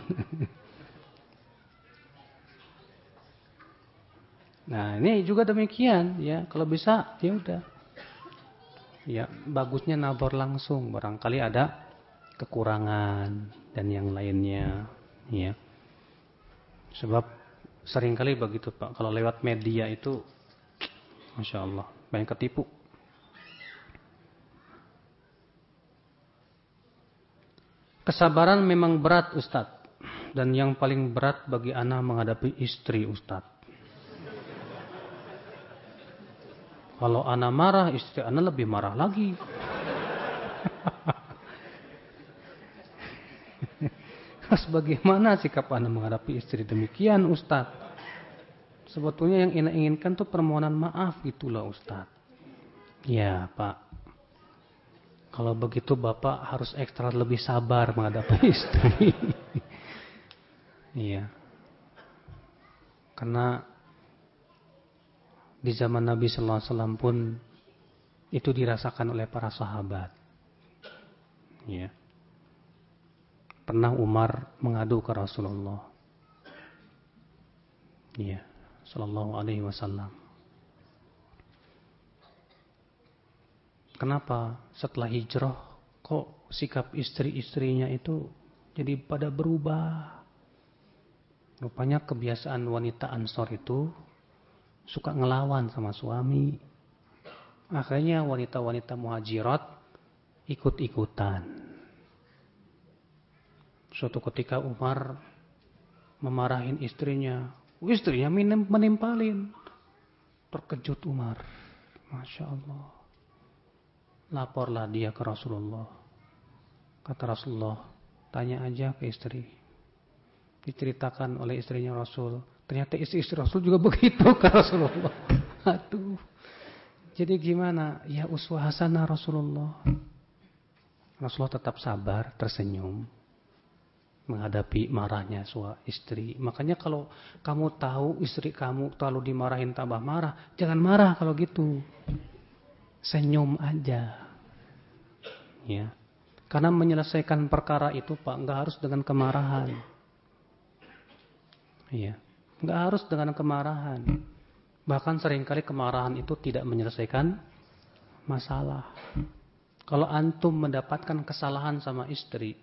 Nah, ini juga demikian ya. Kalau bisa ya udah. Ya, bagusnya nabor langsung. Barangkali ada kekurangan dan yang lainnya, ya. Sebab sering kali begitu Pak, kalau lewat media itu Masya Allah, banyak ketipu. Kesabaran memang berat Ustadz. Dan yang paling berat bagi anak menghadapi istri Ustadz. Kalau anak marah, istri anak lebih marah lagi. Terus bagaimana sikap anak menghadapi istri demikian Ustadz? Sebetulnya yang ina inginkan tuh permohonan maaf itulah Ustadz. Ya Pak. Kalau begitu Bapak harus ekstra lebih sabar menghadapi istri. Iya. Karena di zaman Nabi Sallallahu Alaihi Wasallam pun itu dirasakan oleh para sahabat. Ya. Pernah Umar mengadu ke Rasulullah. Ya, Sallallahu Alaihi Wasallam. Kenapa setelah hijrah kok sikap istri-istrinya itu jadi pada berubah? Rupanya kebiasaan wanita Ansor itu suka ngelawan sama suami. Akhirnya wanita-wanita muhajirat ikut-ikutan. Suatu ketika Umar memarahin istrinya. Istrinya menimpalin. Terkejut Umar. Masya Allah. Laporlah dia ke Rasulullah. Kata Rasulullah, tanya aja ke istri. Diceritakan oleh istrinya Rasul Ternyata istri-istri Rasul juga begitu ke Rasulullah. Aduh. Jadi gimana? Ya uswah hasanah Rasulullah. Rasulullah tetap sabar, tersenyum menghadapi marahnya suami istri. Makanya kalau kamu tahu istri kamu terlalu dimarahin tambah marah, jangan marah kalau gitu. Senyum aja. Ya. Karena menyelesaikan perkara itu Pak nggak harus dengan kemarahan. Iya. Nggak harus dengan kemarahan. Bahkan sering kali kemarahan itu tidak menyelesaikan masalah. Kalau antum mendapatkan kesalahan sama istri,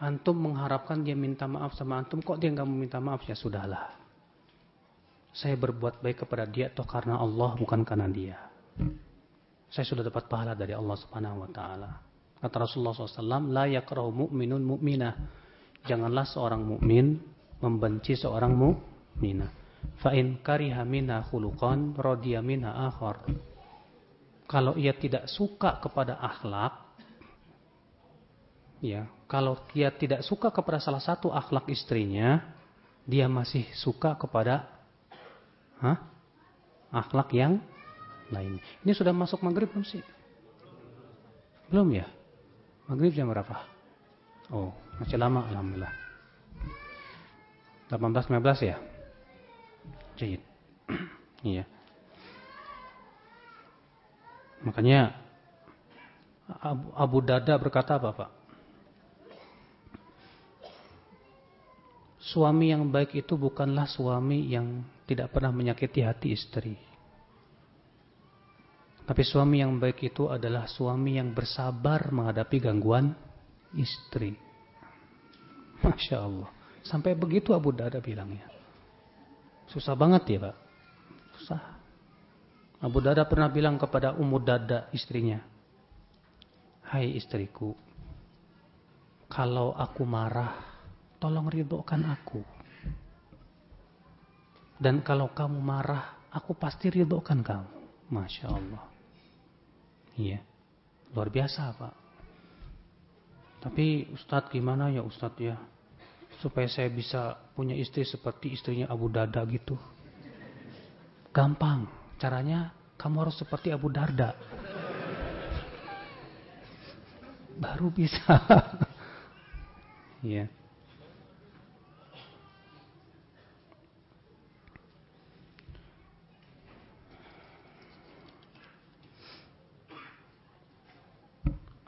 antum mengharapkan dia minta maaf sama antum, kok dia nggak mau minta maaf ya sudahlah. Saya berbuat baik kepada dia toh karena Allah bukan karena dia. Saya sudah dapat pahala dari Allah Subhanahu wa taala. Kata Rasulullah SAW, la yakrahu mu'minun mu'minah. Janganlah seorang mukmin membenci seorang mukminah. Fa in kariha minha khuluqan radiya minha akhar. Kalau ia tidak suka kepada akhlak ya, kalau dia tidak suka kepada salah satu akhlak istrinya, dia masih suka kepada akhlak yang lain. Ini sudah masuk maghrib belum sih? Belum ya? Maghrib jam berapa? Oh, masih lama alhamdulillah. 18-15 ya? Jahit. iya. Makanya Abu, Abu Dada berkata apa Pak? Suami yang baik itu bukanlah suami yang tidak pernah menyakiti hati istri. Tapi suami yang baik itu adalah suami yang bersabar menghadapi gangguan istri. Masya Allah. Sampai begitu Abu Dada bilangnya. Susah banget ya Pak. Susah. Abu Dada pernah bilang kepada Ummu Dada istrinya, Hai istriku, kalau aku marah, tolong ridhokan aku. Dan kalau kamu marah, aku pasti ridhokan kamu. Masya Allah. Iya. Luar biasa Pak. Tapi Ustadz gimana ya Ustadz ya? Supaya saya bisa punya istri seperti istrinya Abu Dada gitu. Gampang. Caranya kamu harus seperti Abu Darda. Baru bisa. Iya.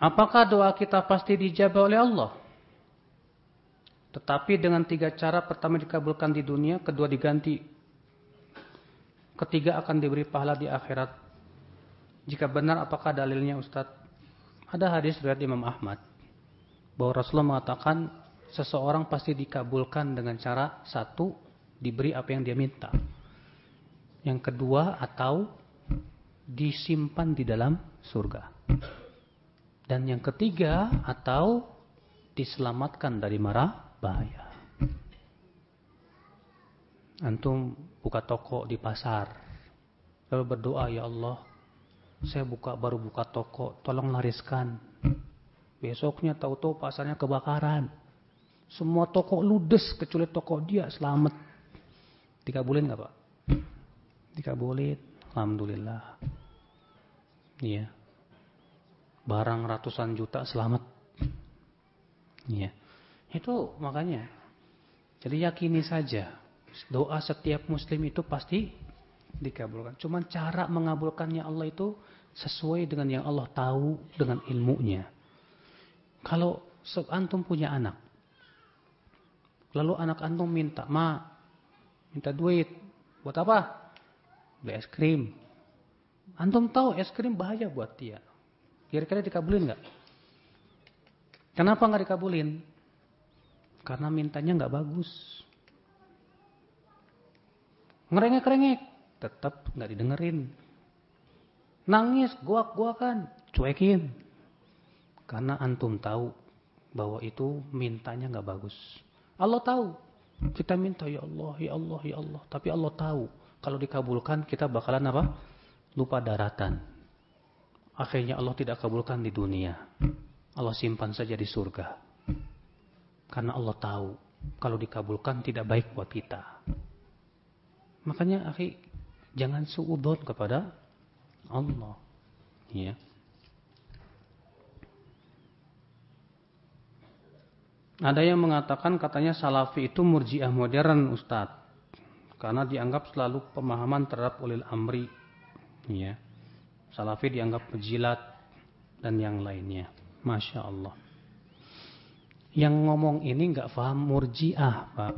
Apakah doa kita pasti dijawab oleh Allah? Tetapi dengan tiga cara, pertama dikabulkan di dunia, kedua diganti, ketiga akan diberi pahala di akhirat. Jika benar, apakah dalilnya Ustaz? Ada hadis riwayat Imam Ahmad bahwa Rasulullah mengatakan seseorang pasti dikabulkan dengan cara satu diberi apa yang dia minta. Yang kedua atau disimpan di dalam surga. Dan yang ketiga atau diselamatkan dari marah bahaya. Antum buka toko di pasar. Lalu berdoa, ya Allah, saya buka baru buka toko, tolong lariskan. Besoknya tahu-tahu pasarnya kebakaran. Semua toko ludes kecuali toko dia selamat. Dikabulin nggak Pak? Dikabulin. Alhamdulillah. Iya barang ratusan juta selamat. Ya. Itu makanya. Jadi yakini saja. Doa setiap muslim itu pasti dikabulkan. Cuman cara mengabulkannya Allah itu sesuai dengan yang Allah tahu dengan ilmunya. Kalau antum punya anak. Lalu anak antum minta, "Ma, minta duit." Buat apa? Beli es krim. Antum tahu es krim bahaya buat dia. Kira-kira dikabulin nggak? Kenapa nggak dikabulin? Karena mintanya nggak bagus. Ngerengek-rengek, tetap nggak didengerin. Nangis, guak-guakan, cuekin. Karena antum tahu bahwa itu mintanya nggak bagus. Allah tahu. Kita minta ya Allah, ya Allah, ya Allah. Tapi Allah tahu kalau dikabulkan kita bakalan apa? Lupa daratan. Akhirnya Allah tidak kabulkan di dunia. Allah simpan saja di surga. Karena Allah tahu kalau dikabulkan tidak baik buat kita. Makanya akhi jangan suudon kepada Allah. Ya. Ada yang mengatakan katanya salafi itu murjiah modern Ustadz. Karena dianggap selalu pemahaman terhadap ulil amri. Ya. Salafi dianggap pejilat dan yang lainnya. Masya Allah. Yang ngomong ini nggak paham murjiah, Pak.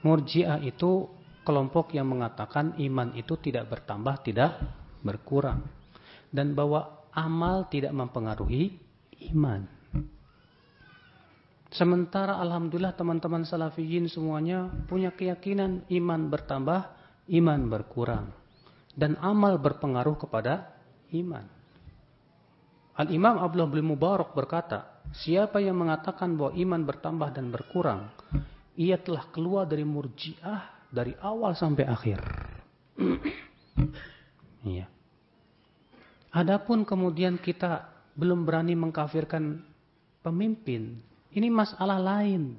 Murjiah itu kelompok yang mengatakan iman itu tidak bertambah, tidak berkurang. Dan bahwa amal tidak mempengaruhi iman. Sementara Alhamdulillah teman-teman salafiyin semuanya punya keyakinan iman bertambah, iman berkurang dan amal berpengaruh kepada iman. Al-Imam Abdullah bin Mubarak berkata, siapa yang mengatakan bahwa iman bertambah dan berkurang, ia telah keluar dari murjiah dari awal sampai akhir. Iya. Adapun kemudian kita belum berani mengkafirkan pemimpin, ini masalah lain.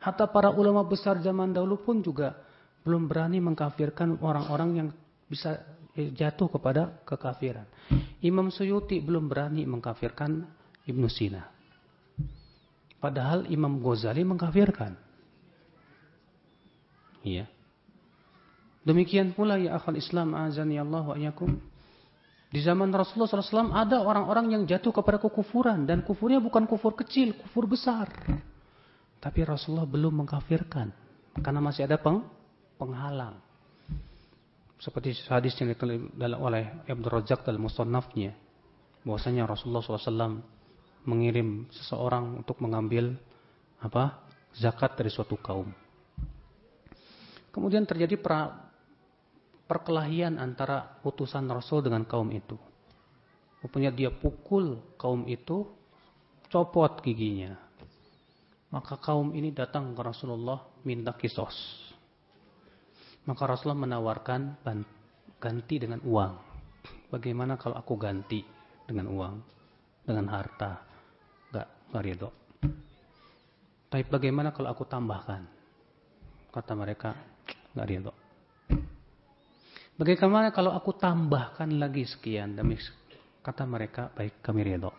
Hatta para ulama besar zaman dahulu pun juga belum berani mengkafirkan orang-orang yang bisa jatuh kepada kekafiran. Imam Suyuti belum berani mengkafirkan Ibnu Sina. Padahal Imam Ghazali mengkafirkan. Iya. Demikian pula ya akal Islam azani Allah wa. Di zaman Rasulullah SAW ada orang-orang yang jatuh kepada kekufuran. Dan kufurnya bukan kufur kecil, kufur besar. Tapi Rasulullah belum mengkafirkan. Karena masih ada peng, penghalang seperti hadis yang ditulis oleh Ibnu Rajak dalam musannafnya bahwasanya Rasulullah SAW mengirim seseorang untuk mengambil apa zakat dari suatu kaum. Kemudian terjadi pra, perkelahian antara utusan Rasul dengan kaum itu. Rupanya dia pukul kaum itu, copot giginya. Maka kaum ini datang ke Rasulullah minta kisos. Maka Rasulullah menawarkan ganti dengan uang. Bagaimana kalau aku ganti dengan uang, dengan harta? Gak, gak ridho. Tapi bagaimana kalau aku tambahkan? Kata mereka, gak ridho. Bagaimana kalau aku tambahkan lagi sekian demi kata mereka baik kami ridho.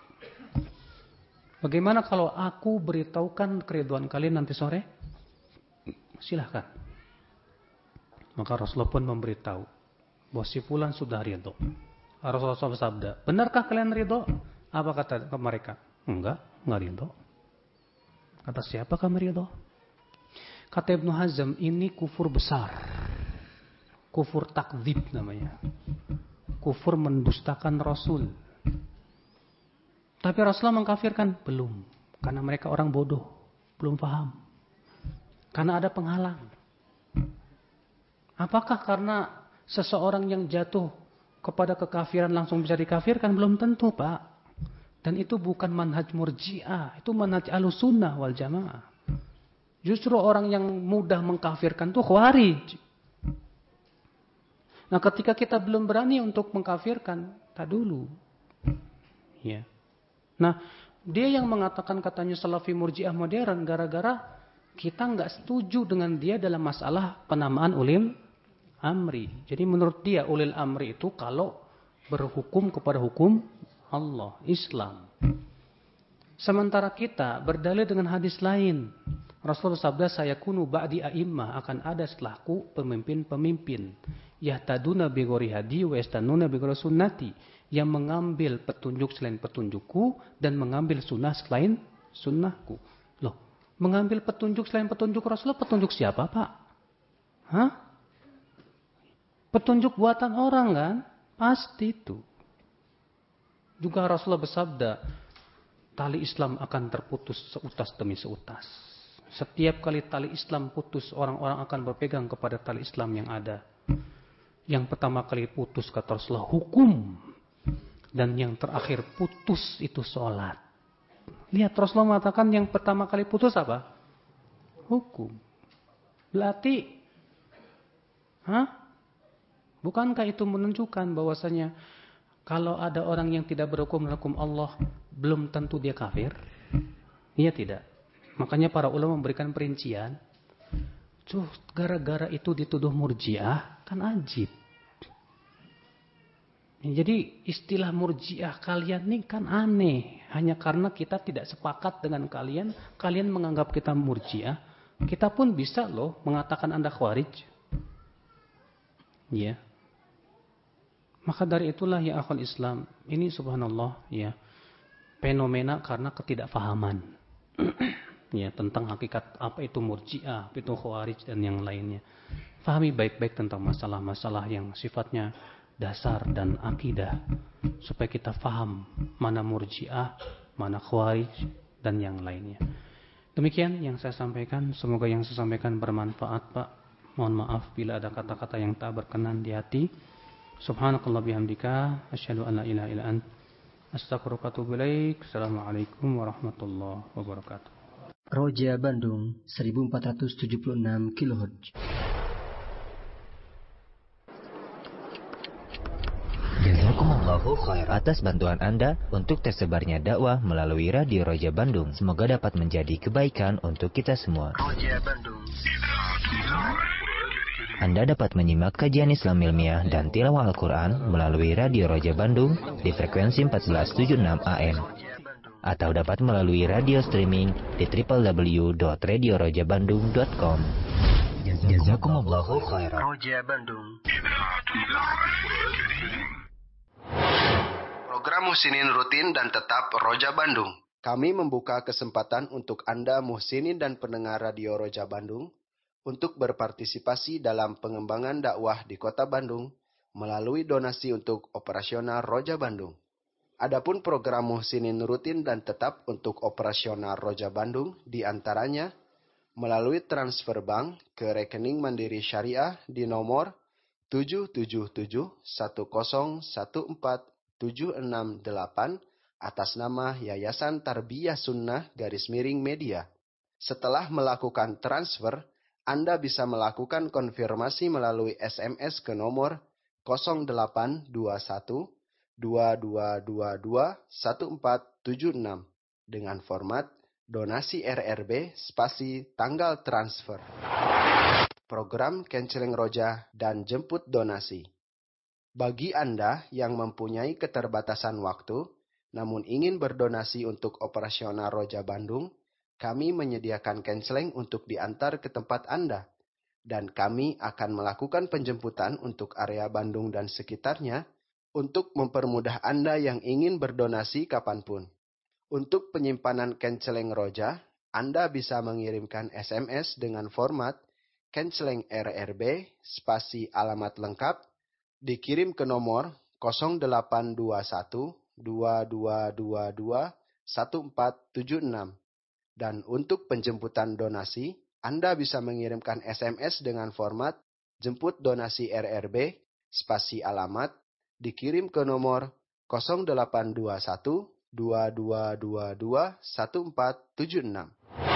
Bagaimana kalau aku beritahukan keriduan kalian nanti sore? Silahkan. Maka Rasulullah pun memberitahu bahwa si fulan sudah ridho. Rasulullah bersabda, benarkah kalian ridho? Apa kata mereka? Enggak, enggak ridho. Kata siapa kami ridho? Kata Ibnu Hazm, ini kufur besar. Kufur takzib namanya. Kufur mendustakan Rasul. Tapi Rasulullah mengkafirkan? Belum. Karena mereka orang bodoh. Belum paham. Karena ada penghalang. Apakah karena seseorang yang jatuh kepada kekafiran langsung bisa dikafirkan? Belum tentu Pak. Dan itu bukan manhaj murjiah. Itu manhaj alusunnah wal jamaah. Justru orang yang mudah mengkafirkan itu khawarij. Nah ketika kita belum berani untuk mengkafirkan, tak dulu. Ya. Nah dia yang mengatakan katanya salafi murjiah modern gara-gara kita nggak setuju dengan dia dalam masalah penamaan ulim amri. Jadi menurut dia ulil amri itu kalau berhukum kepada hukum Allah, Islam. Sementara kita berdalil dengan hadis lain. Rasulullah sabda saya kunu ba'di a'immah akan ada setelahku pemimpin-pemimpin. Yahtaduna bigori hadi wa yastanuna bigori sunnati. Yang mengambil petunjuk selain petunjukku dan mengambil sunnah selain sunnahku. Loh, mengambil petunjuk selain petunjuk Rasulullah petunjuk siapa pak? Hah? Petunjuk buatan orang kan? Pasti itu. Juga Rasulullah bersabda, tali Islam akan terputus seutas demi seutas. Setiap kali tali Islam putus, orang-orang akan berpegang kepada tali Islam yang ada. Yang pertama kali putus kata Rasulullah hukum. Dan yang terakhir putus itu sholat. Lihat Rasulullah mengatakan yang pertama kali putus apa? Hukum. Berarti, hah? Bukankah itu menunjukkan bahwasanya kalau ada orang yang tidak berhukum hukum Allah, belum tentu dia kafir? Iya tidak. Makanya para ulama memberikan perincian. Cuh, gara-gara itu dituduh murjiah, kan ajib. Jadi istilah murjiah kalian ini kan aneh. Hanya karena kita tidak sepakat dengan kalian, kalian menganggap kita murjiah. Kita pun bisa loh mengatakan anda khawarij. Ya. Maka dari itulah ya akal Islam, ini subhanallah ya fenomena karena ketidakfahaman. ya tentang hakikat apa itu murjiah, itu khawarij dan yang lainnya. Fahami baik-baik tentang masalah-masalah yang sifatnya dasar dan akidah supaya kita faham mana murjiah, mana khawarij dan yang lainnya. Demikian yang saya sampaikan, semoga yang saya sampaikan bermanfaat, Pak. Mohon maaf bila ada kata-kata yang tak berkenan di hati. Subhanakallah bihamdika asyhadu an la ilaha illa ant astaghfiruka wa atubu ilaik. Assalamualaikum warahmatullahi wabarakatuh. Roja Bandung 1476 kHz. Jazakumullahu khair atas bantuan Anda untuk tersebarnya dakwah melalui Radio Roja Bandung. Semoga dapat menjadi kebaikan untuk kita semua. Roja Bandung. Anda dapat menyimak kajian Islam ilmiah dan tilawah Al-Quran melalui Radio Roja Bandung di frekuensi 1476 AM. Atau dapat melalui radio streaming di www.radiorojabandung.com. Jazakumullahu khairan. Roja Bandung. Program Muhsinin rutin dan tetap Roja Bandung. Kami membuka kesempatan untuk Anda Muhsinin dan pendengar Radio Roja Bandung untuk berpartisipasi dalam pengembangan dakwah di Kota Bandung melalui donasi untuk operasional Roja Bandung. Adapun program Muhsinin rutin dan tetap untuk operasional Roja Bandung di antaranya melalui transfer bank ke rekening Mandiri Syariah di nomor 777 1014768 atas nama Yayasan Tarbiyah Sunnah garis miring media. Setelah melakukan transfer, Anda bisa melakukan konfirmasi melalui SMS ke nomor 0821 2222 1476 dengan format donasi RRB spasi tanggal transfer program canceling roja, dan jemput donasi. Bagi Anda yang mempunyai keterbatasan waktu, namun ingin berdonasi untuk operasional Roja Bandung, kami menyediakan canceling untuk diantar ke tempat Anda. Dan kami akan melakukan penjemputan untuk area Bandung dan sekitarnya untuk mempermudah Anda yang ingin berdonasi kapan pun. Untuk penyimpanan canceling Roja, Anda bisa mengirimkan SMS dengan format canceling RRB spasi alamat lengkap dikirim ke nomor 0821 2222 1476 dan untuk penjemputan donasi Anda bisa mengirimkan SMS dengan format jemput donasi RRB spasi alamat dikirim ke nomor 0821 2222 1476